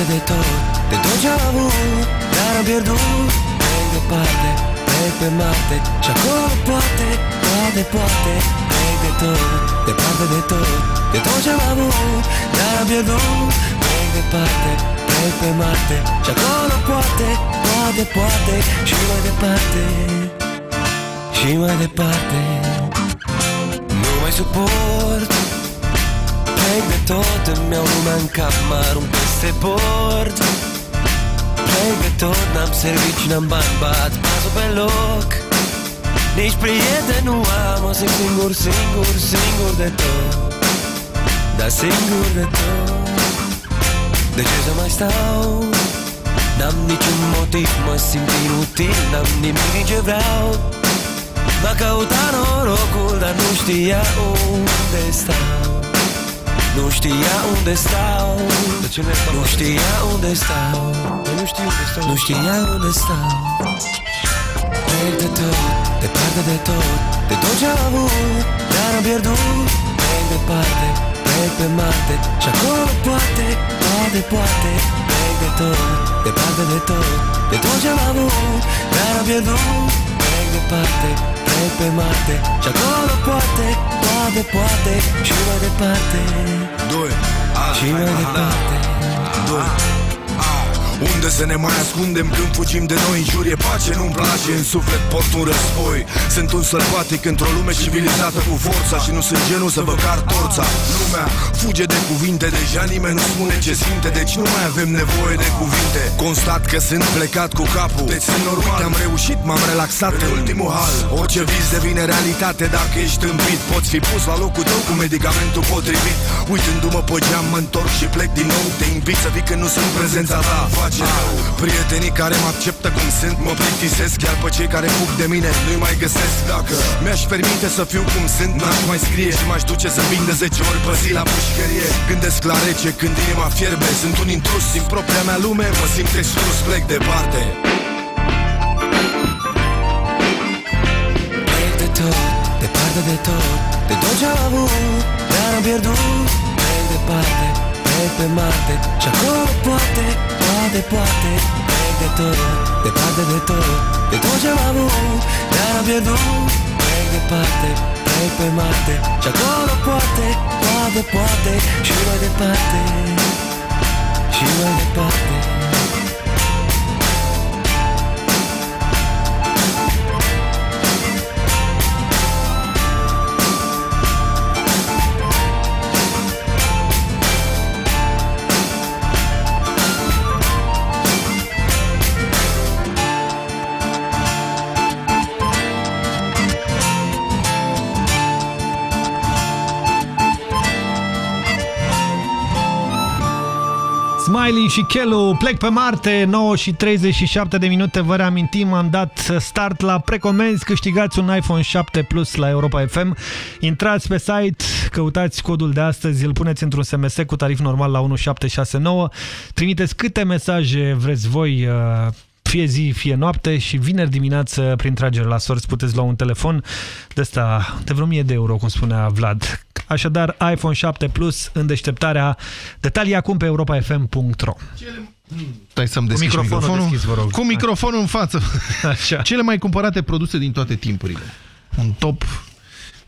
departe de tot. De tot ce-am avut, dar am pierdut. Plec departe, plec pe Marte. Și acolo poate, poate, poate. Plec de tot, departe de tot. De tot ce-am avut, dar am pierdut. Plec departe, plec pe Marte. Și acolo poate, poate, poate. Și mai departe Și mai departe. Nu mai suport Plec de tot, îmi iau lumea în cap Mă arunc peste bord. Plec de tot, n-am servici, n-am bani Bat pasul pe loc. Nici prieten nu am O simt singur, singur, singur de tot. Dar singur de tot. De ce să mai stau? N-am niciun motiv, mă simt inutil N-am nimic din ce vreau. M-a căutat norocul, dar nu știa unde stau nu știa unde stau. De ce Nu știa unde stau. Nu știu unde stau. Nu știa unde stau. Plec de tot, departe de tot De tot ce-am avut, dar am pierdut. Plec departe, plec pe Marte Și acolo poate, poate, poate. Plec de tot, departe de tot De tot ce-am avut, dar am pierdut. Plec departe, plec pe Marte Și acolo poate, poate, poate Și mai departe Doi. Și mai departe Doi. Unde să ne mai ascundem când fugim de noi? În jur e pace Nu-mi place, în suflet port un război. Sunt un sălbatic într-o lume civilizată cu forța Și nu sunt genul să vă car torța. Lumea fuge de cuvinte, deja nimeni nu spune ce simte. Deci nu mai avem nevoie de cuvinte. Constat că sunt plecat cu capul. Deci sunt normal, Uite, am reușit, m-am relaxat în ultimul hal. Orice vis devine realitate dacă ești împit. Poți fi pus la locul tău cu medicamentul potrivit. Uitându-mă pe geam, mă întorc și plec din nou. Te invit să vii când nu sunt prezența ta Face. Rău Prietenii care mă acceptă cum sunt Mă plictisesc. Chiar pe cei care fug de mine Nu-i mai găsesc. Dacă mi-aș permite să fiu cum sunt N-aș mai scrie și m-aș duce să vin de 10 ori pe zi la pușcărie. Gândesc la rece când inima fierbe. Sunt un intrus din propria mea lume Mă simt exclus, plec departe. Plec de tot, departe de tot. De tot ce am avut, dar am pierdut. Plec departe, plec pe Marte Și acolo poate, poate, poate Plec de tot, departe de tot De tot ce am avut, dar am pierdut. Plec departe, plec pe Marte Și acolo poate, poate, poate Și mai departe Și mai departe Smiley și Chelu plec pe Marte, 9 și 37 de minute, vă reamintim, am dat start la precomenzi, câștigați un iPhone 7 Plus la Europa FM, intrați pe site, căutați codul de astăzi, îl puneți într-un SMS cu tarif normal la 1769, trimiteți câte mesaje vreți voi uh, fie zi, fie noapte și vineri dimineață prin tragere la sorți puteți lua un telefon de ăsta de vreo 1000 de euro, cum spunea Vlad. Așadar, iPhone 7 Plus în deșteptarea. Detalii acum pe europafm.ro Stai să-mi Cu deschizi microfonul microfonul. deschis, vă rog. Cu microfonul în față. Așa. Cele mai cumpărate produse din toate timpurile. Un top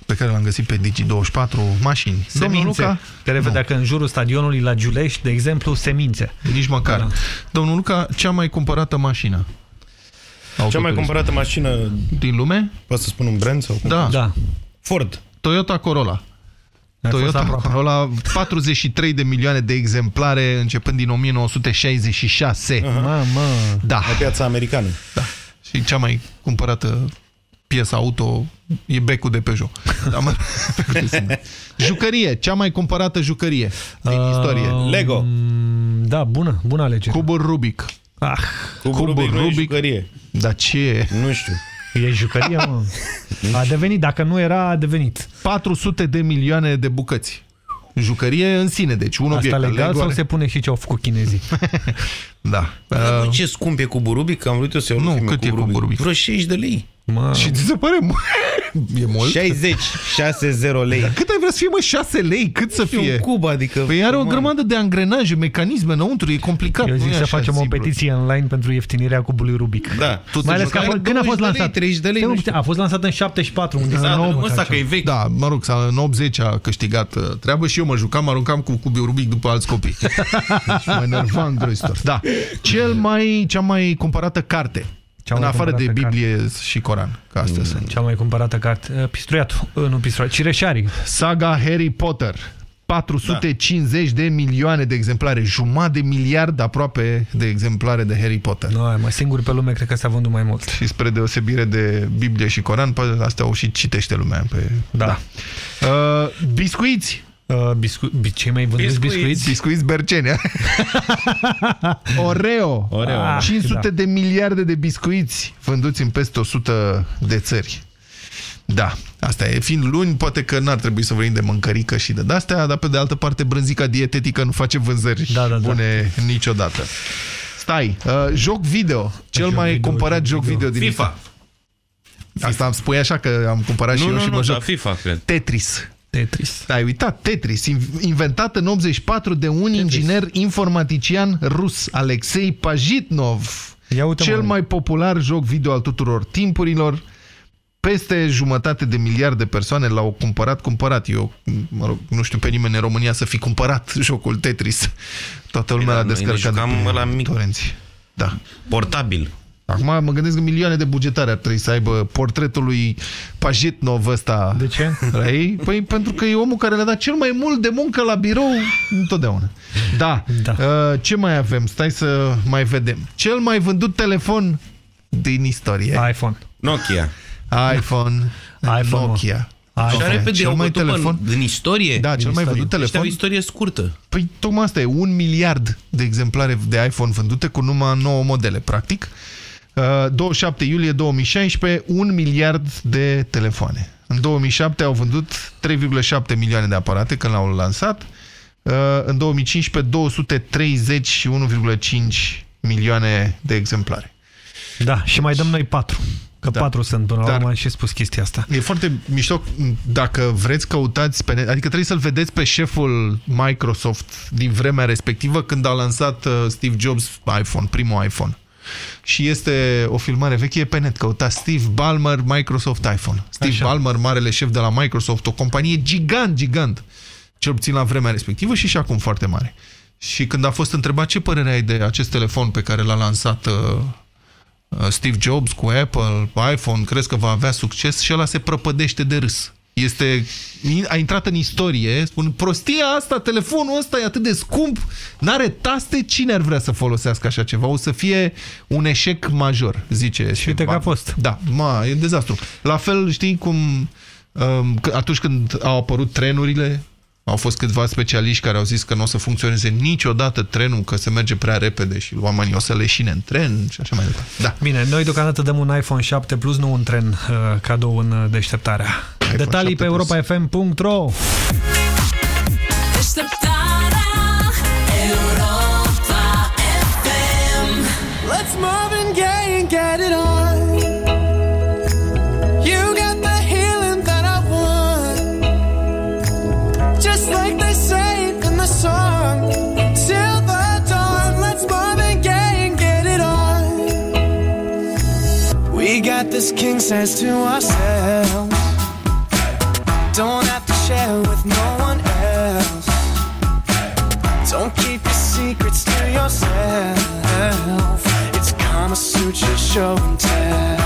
pe care l-am găsit pe Digi24, mașini. Domnul Semințe. Luca? Care vedea că în jurul stadionului la Giulești, de exemplu, semințe. Nici măcar. Da. Domnul Luca, cea mai cumpărată mașină. Cea mai cumpărată mașină din lume? Poți să spun un brand sau cum? Da. da. Ford. Toyota Corolla. Ai fost Toyota aproape. Corolla, 43 de milioane de exemplare începând din 1966. Mamă. Da. Pe piața americană. Da. Și cea mai cumpărată piesă auto e becul de Peugeot. Da, mă... jucărie, cea mai cumpărată jucărie din Uh, istorie. Lego. Da, bună, bună alegere. Cubul Rubic. Ah, Cubul Rubic nu e jucărie. Dar ce e? Nu știu. E jucărie, mă. A devenit, dacă nu era, a devenit. 400 de milioane de bucăți. Jucărie în sine, deci un Asta obiect. legal Lego sau are- se pune și ce au făcut chinezii? Da. Uh, ce scump e cubul Rubic? Că am vrut eu să iau Nu, filme cât e cubul Rubic? Vreo 60 de lei. Mă. Și ți se pare mu- e mult? 60, 60 lei. Dar cât ai vrea să fie, mă, 6 lei? Cât să E fie? un cub, adică... Păi are o mă, grămadă de angrenaje, mecanisme înăuntru, e complicat. Eu nu zic e să așa facem o simplu. petiție online pentru ieftinirea cubului Rubic. Da. Tu Mai ales că a fost, când a fost 20 de lei, lansat? 30 de lei, Stai un nu puțin, A fost lansat în 74, unde Da, nouă, ăsta măcar că e ceva. vechi. Da, mă rog, sau în 80 a câștigat uh, treabă și eu mă jucam, mă aruncam cu cubiul Rubic după alți copii. deci mă enervam îngrozitor. Da. Cel mai, cea mai cumpărată carte. Cea în mai afară de cumpărată Biblie și Coran. Că astea sunt. Cea mai cumpărată carte. Uh, Pistruiatul. Uh, Nu pistruiatul. Cireșarii. Saga Harry Potter. 450 de milioane de exemplare, jumătate de miliard aproape de exemplare de Harry Potter. Nu, mai singur pe lume cred că s-a vândut mai mult. Și spre deosebire de Biblie și Coran, pe astea o și citește lumea. Pe... Da. da. Uh, biscuiți. Uh, biscu bi cei mai vânduți biscuiți? Biscuiți Bercenia. Oreo. Oreo. Ah, 500 da. de miliarde de biscuiți vânduți în peste 100 de țări. Da, asta e. Fiind luni, poate că n-ar trebui să vorbim de mâncărică și de astea, dar pe de altă parte brânzica dietetică nu face vânzări Da, da, da. bune niciodată. Stai, uh, joc video. Cel Joc mai video, cumpărat joc joc video, video. din FIFA. Asta am spui așa că am cumpărat și Nu, eu nu, și nu, mă joc. da, FIFA, cred. Tetris. Tetris. Ai uitat, Tetris, in- inventat în 84 de un inginer informatician rus, Alexei Pajitnov. Ia uite, Cel mă. mai popular joc video al tuturor timpurilor. Peste jumătate de miliard de persoane l-au cumpărat, cumpărat. Eu, mă rog, nu știu pe nimeni în România să fi cumpărat jocul Tetris. Toată lumea da, l-a noi ne descărcat jucam de pe la mic. torenți. Da. Portabil. Acum mă gândesc că milioane de bugetare ar trebui să aibă portretul lui Pajitnov ăsta. De ce? Răi? Păi pentru că e omul care le-a dat cel mai mult de muncă la birou întotdeauna. Da. da. Uh, ce mai avem? Stai să mai vedem. Cel mai vândut telefon din istorie. iPhone. Nokia. iPhone. iPhone. Nokia. Așa repede cel au mai bătut telefon. În, în istorie? Da, cel în mai istorie. vândut telefon. Ăștia au o istorie scurtă. Păi tocmai asta e, un miliard de exemplare de iPhone vândute cu numai 9 modele, practic. Uh, 27 iulie 2016, un miliard de telefoane. În 2007 au vândut 3,7 milioane de aparate când l-au lansat. Uh, În 2015, 231,5 milioane de exemplare. Da, și mai dăm noi patru. Că Da. patru sunt până la Dar- urmă, am și spus chestia asta. E foarte mișto dacă vreți căutați pe net, adică trebuie să-l vedeți pe șeful Microsoft din vremea respectivă când a lansat uh, Steve Jobs iPhone, primul iPhone. Și este o filmare veche e pe net, căutați Steve Ballmer, Microsoft iPhone. Steve Așa. Ballmer, marele șef de la Microsoft, o companie gigant, gigant, cel puțin la vremea respectivă și și acum foarte mare. Și când a fost întrebat ce părere ai de acest telefon pe care l-a lansat uh, uh, Steve Jobs cu Apple, iPhone, crezi că va avea succes și ăla se prăpădește de râs. Este, a intrat în istorie, spun, prostia asta, telefonul ăsta e atât de scump, n-are taste, cine ar vrea să folosească așa ceva? O să fie un eșec major, zice. Și uite că a fost. Da, ma, e un dezastru. La fel, știi cum um, că atunci când au apărut trenurile, au fost câțiva specialiști care au zis că nu o să funcționeze niciodată trenul, că se merge prea repede și oamenii o să leșine în tren și așa mai departe. Da. Bine, noi deocamdată dăm un iPhone 7 Plus, nu un tren uh, cadou în uh, deșteptarea. Detalii pe europafm.ro Deșteptarea Europa FM Let's Marvin Gaye and get it on. You got the healing that I want. Just like they say in the song. Till the dawn, let's Marvin Gaye and get it on. We got this king size to ourselves. No one else. Don't keep your secrets to yourself. It's Kama Sutra show and tell.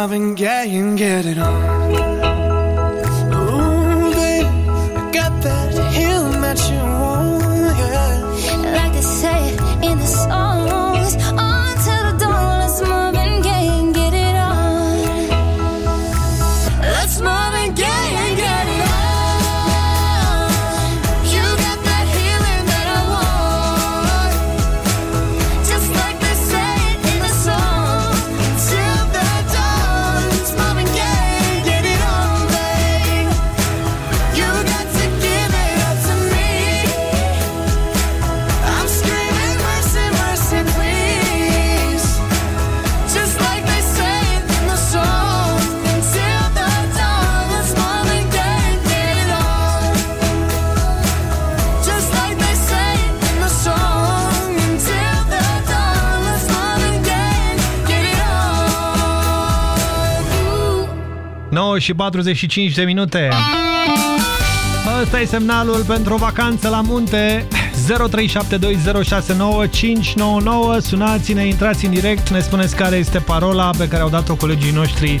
love and get and get it on și 45 de minute. Ăsta e semnalul pentru o vacanță la munte. 0372069599 Sunați-ne, intrați în direct, ne spuneți care este parola pe care au dat-o colegii noștri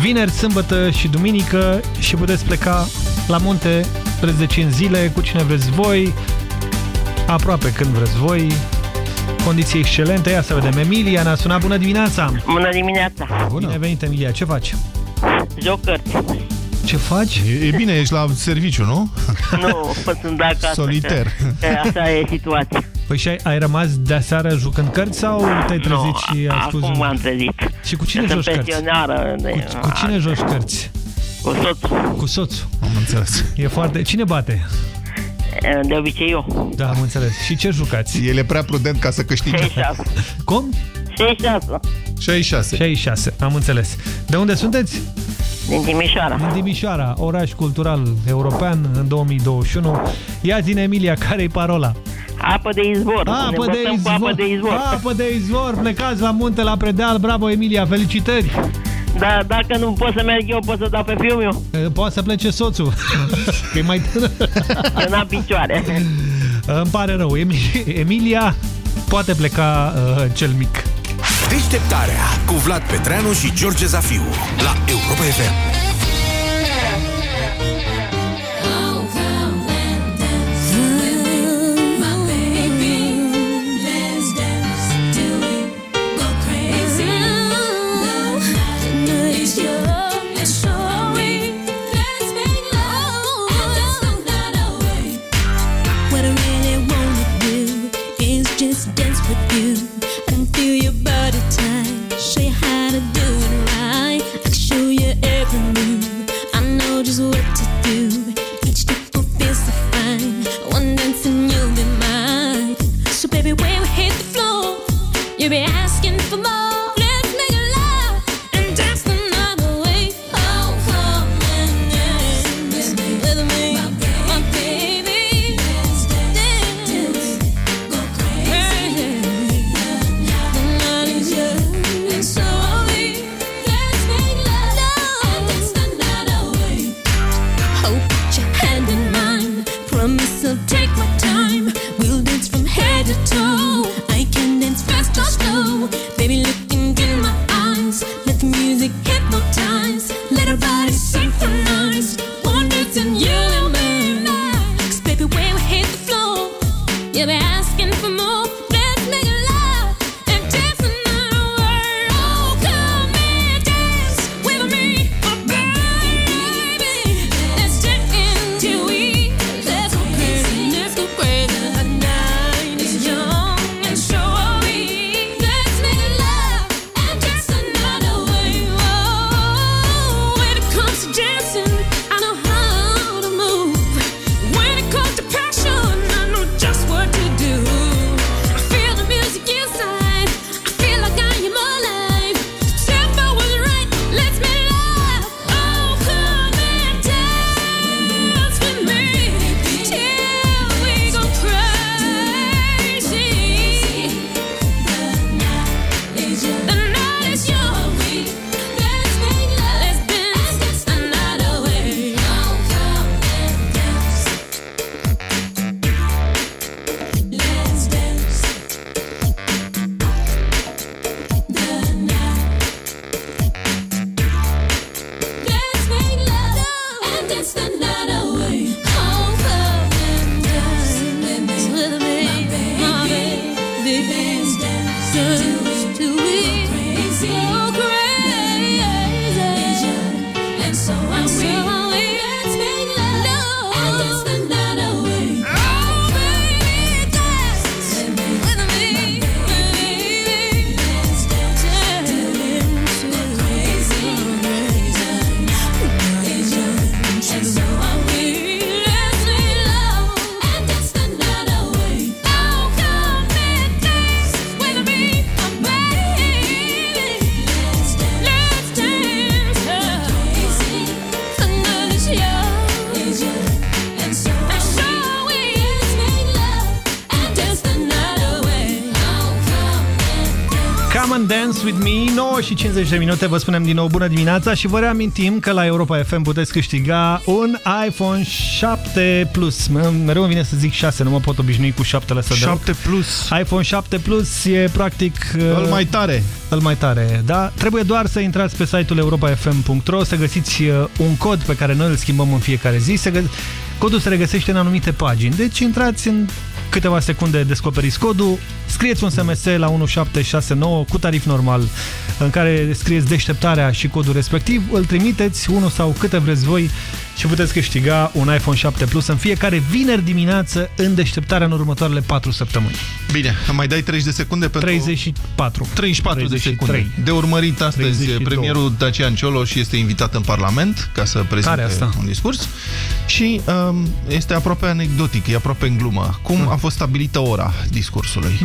vineri, sâmbătă și duminică și puteți pleca la munte preț de 5 zile cu cine vreți voi, aproape când vreți voi, condiții excelente. Ia să vedem. Emilia ne-a sunat. Bună dimineața! Bună dimineața! Bună. Bine venit, Emilia. Ce faci? Joc cărți. Ce faci? E, e bine, ești la serviciu, nu? Nu, sunt acasă. Soliter. Că, că asta e situația. Păi și ai, ai rămas de seară jucând cărți sau te-ai trezit Nu, și ai spus... acum m-am trezit. Și cu cine Sunt joci cărți? pensionară. De... Cu, cu cine joci cărți? Cu soțul. Cu soțul. Am înțeles. E foarte... Cine bate? De obicei eu. Da, am înțeles. Și ce jucați? El e prea prudent ca să câștige. 66. Cum? 66. 66. 66, am înțeles. De unde sunteți? Din Timișoara. Din Timișoara, oraș cultural european în 2021. Ia zine, Emilia, care-i parola? Apă de izvor. Ne Apă de îmbătăm cu izvor. apă de izvor. Apă de izvor. Plecați la munte, la predeal. Bravo, Emilia, felicitări. Da, dacă nu pot să merg eu, pot să dau pe fiul meu. Poate să plece soțul. Că e mai tânăr. Eu n-am picioare. Îmi pare rău. Emi- Emilia poate pleca uh, cel mic. Deșteptarea cu Vlad Petreanu și George Zafiu la Europa FM. I know just what to do. Each step so fine. One dance and you'll be mine. So baby, when we hit the floor, you'll be asking for more. 9 și 50 de minute, vă spunem din nou bună dimineața și vă reamintim că la Europa FM puteți câștiga un iPhone 7 Plus. Mereu îmi vine să zic 6, nu mă pot obișnui cu 7 ăsta 7 Plus. iPhone 7 Plus e practic Îl mai tare. Îl mai tare, da? Trebuie doar să intrați pe site-ul europafm.ro să găsiți uh, un cod pe care noi îl schimbăm în fiecare zi. Să gă... Codul se regăsește în anumite pagini. Deci intrați în câteva secunde descoperiți codul, scrieți un SMS la 1769 cu tarif normal în care scrieți deșteptarea și codul respectiv, îl trimiteți, unul sau câte vreți voi și puteți câștiga un iPhone 7 Plus în fiecare vineri dimineață în deșteptarea în următoarele 4 săptămâni. Bine, mai dai 30 de secunde pentru... 34. 34 33. de secunde. De urmărit astăzi 32. premierul Dacian Cioloș este invitat în Parlament ca să prezinte Care asta? un discurs și um, este aproape anecdotic, e aproape în glumă. Cum Hmm. a fost stabilită ora discursului?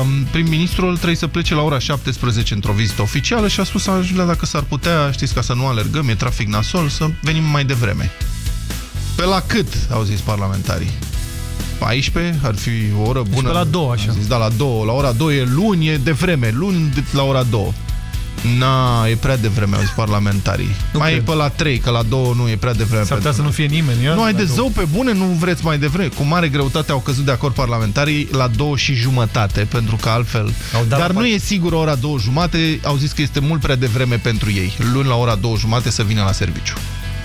Um, Prim-ministrul trebuie să plece la ora 17 într-o vizită oficială și a spus, aș vrea dacă s-ar putea, știți, ca să nu alergăm, e trafic nasol, să venim mai devreme. Pe la cât, au zis parlamentarii? 14 ar fi o oră bună. pe la două, așa. Am zis, da, la 2. La ora 2 e luni, e de vreme. Luni de- la ora 2. Na, e prea devreme, au zis parlamentarii. Nu mai cred. e pe la 3, că la 2 nu e prea devreme. S-ar putea pentru să nu fie nimeni. ia? nu ai La de două. zău pe bune, nu vreți mai devreme. Cu mare greutate au căzut de acord parlamentarii la două și jumătate, pentru că altfel... Au dat Dar la nu e sigur ora două jumate, au zis că este mult prea devreme pentru ei. Luni la ora două jumate să vină la serviciu.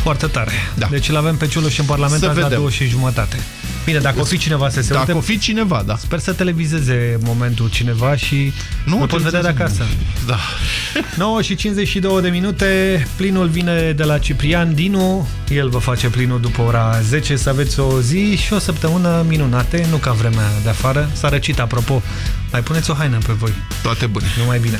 Foarte tare. Da. Deci îl avem pe Cioloș în Parlament Să azi la vedem. două și jumătate. Bine, dacă o fi cineva să se Dacă uite... o fi cineva, da. Sper să televizeze momentul cineva și nu, nu poți vedea de acasă. Da. 9 și 52 de minute, plinul vine de la Ciprian Dinu, el vă face plinul după ora 10, să aveți o zi și o săptămână minunate, nu ca vremea de afară. S-a răcit, apropo, mai puneți o haină pe voi. Toate bune. Numai bine.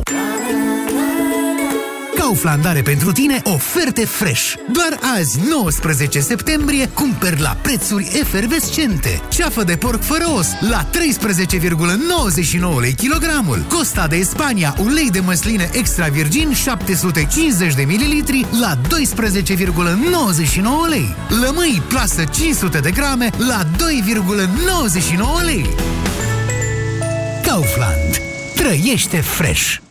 Kaufland are pentru tine oferte fresh. Doar azi, 19 septembrie, cumperi la prețuri efervescente. Ceafă de porc fără os la 13,99 lei kilogramul. Costa de Spania, un lei de măsline extra virgin 750 de mililitri la 12,99 lei. Lămâi plasă 500 de grame la 2,99 lei. Kaufland. Trăiește fresh!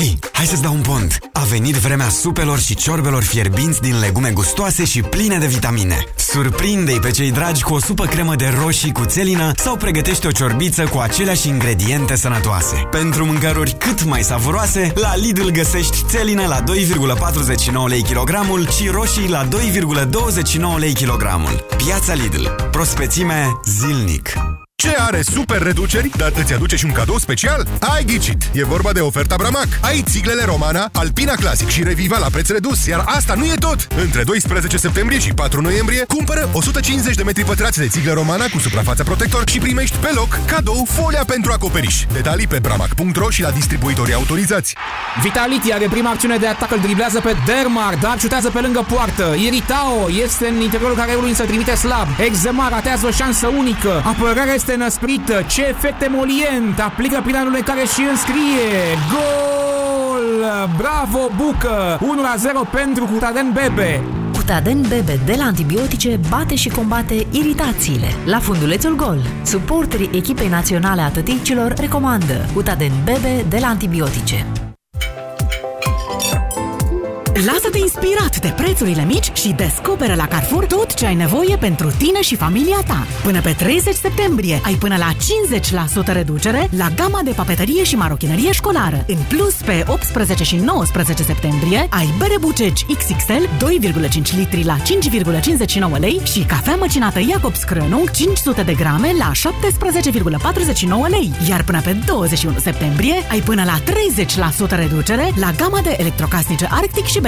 Hei, hai să-ți dau un pont! A venit vremea supelor și ciorbelor fierbinți din legume gustoase și pline de vitamine. Surprinde-i pe cei dragi cu o supă cremă de roșii cu țelină sau pregătește o ciorbiță cu aceleași ingrediente sănătoase. Pentru mâncăruri cât mai savuroase, la Lidl găsești țelină la 2,49 lei kilogramul și roșii la 2,29 lei kilogramul. Piața Lidl. Prospețime zilnic. Ce are super reduceri, dar îți aduce și un cadou special? Ai ghicit! E vorba de oferta Bramac. Ai țiglele Romana, Alpina Classic și Reviva la preț redus, iar asta nu e tot! Între 12 septembrie și 4 noiembrie, cumpără 150 de metri pătrați de țiglă Romana cu suprafața protector și primești pe loc cadou folia pentru acoperiș. Detalii pe bramac.ro și la distribuitorii autorizați. Vitality are prima acțiune de atac, îl driblează pe Dermar, dar șutează pe lângă poartă. Iritao este în interiorul careului, însă trimite slab. Exema ratează o șansă unică. Apărarea este năsprită. Ce efect emolient! Aplică prin care și înscrie. Gol! Bravo, Bucă! 1-0 pentru Cutaden Bebe. Cutaden Bebe de la antibiotice bate și combate iritațiile. La fundulețul gol, suporterii echipei naționale a tăticilor recomandă Cutaden Bebe de la antibiotice. Lasă-te inspirat de prețurile mici și descoperă la Carrefour tot ce ai nevoie pentru tine și familia ta. Până pe 30 septembrie ai până la 50% reducere la gama de papeterie și marochinărie școlară. În plus, pe 18 și 19 septembrie ai bere buceci XXL 2,5 litri la 5,59 lei și cafea măcinată Jacobs Krönung 500 de grame la 17,49 lei. Iar până pe 21 septembrie ai până la 30% reducere la gama de electrocasnice Arctic și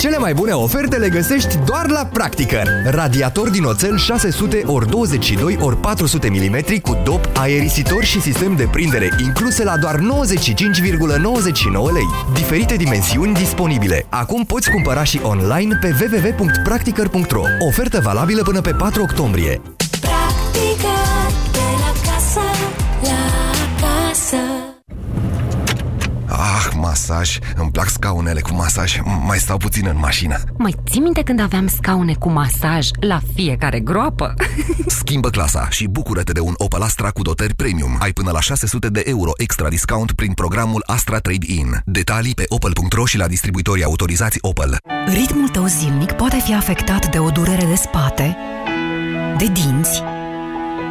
Cele mai bune oferte le găsești doar la Practicăr. Radiator din oțel 600 ori 22 ori 400 mm cu dop, aerisitor și sistem de prindere incluse la doar 95,99 lei. Diferite dimensiuni disponibile. Acum poți cumpăra și online pe www.practicăr.ro. Ofertă valabilă până pe 4 octombrie. Masaj. Îmi plac scaunele cu masaj. Mai stau puțin în mașină. Mai ții minte când aveam scaune cu masaj la fiecare groapă? Schimbă clasa și bucură-te de un Opel Astra cu dotări premium. Ai până la 600 de euro extra discount prin programul Astra Trade-in. Detalii pe opel.ro și la distribuitorii autorizați Opel. Ritmul tău zilnic poate fi afectat de o durere de spate, de dinți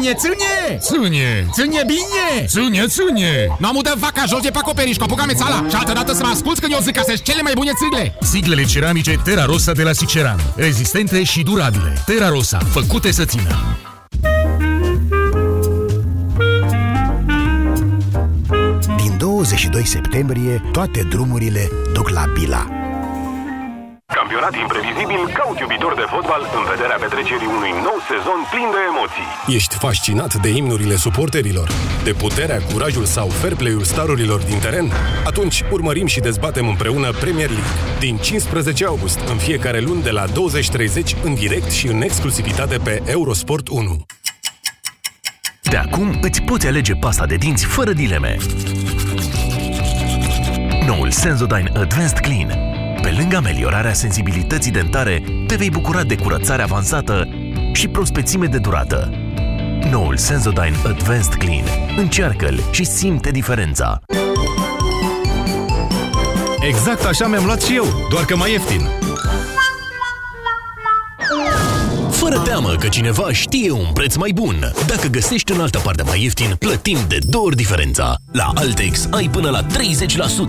cum Ionie, țânie! Țânie! Țânie bine! Țânie, țânie! No mudă vaca jos de pe acoperiș, cu apucame țala Și altă dată să mă asculți când eu zic că sunt cele mai bune țigle Siglele ceramice Terra Rosa de la Siceran. Rezistente și durabile. Terra Rosa. Făcute să țină. Din 22 septembrie, toate drumurile duc la Bila. Campionat imprevizibil, caut iubitor de fotbal în vederea petrecerii unui nou sezon plin de emoții. Ești fascinat de imnurile suporterilor? De puterea, curajul sau fair play-ul starurilor din teren? Atunci urmărim și dezbatem împreună Premier League. Din 15 august, în fiecare luni de la 20.30, în direct și în exclusivitate pe Eurosport 1. De acum îți poți alege pasta de dinți fără dileme. Noul Sensodyne Advanced Clean. Pe lângă ameliorarea sensibilității dentare, te vei bucura de curățare avansată și prospețime de durată. Noul Sensodyne Advanced Clean. Încearcă-l și simte diferența. Exact așa mi-am luat și eu, doar că mai ieftin. Fără teamă că cineva știe un preț mai bun. Dacă găsești în altă parte mai ieftin, plătim de două ori diferența. La Altex ai până la 30%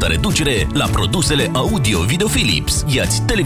reducere la produsele audio-video Philips. Iați televizor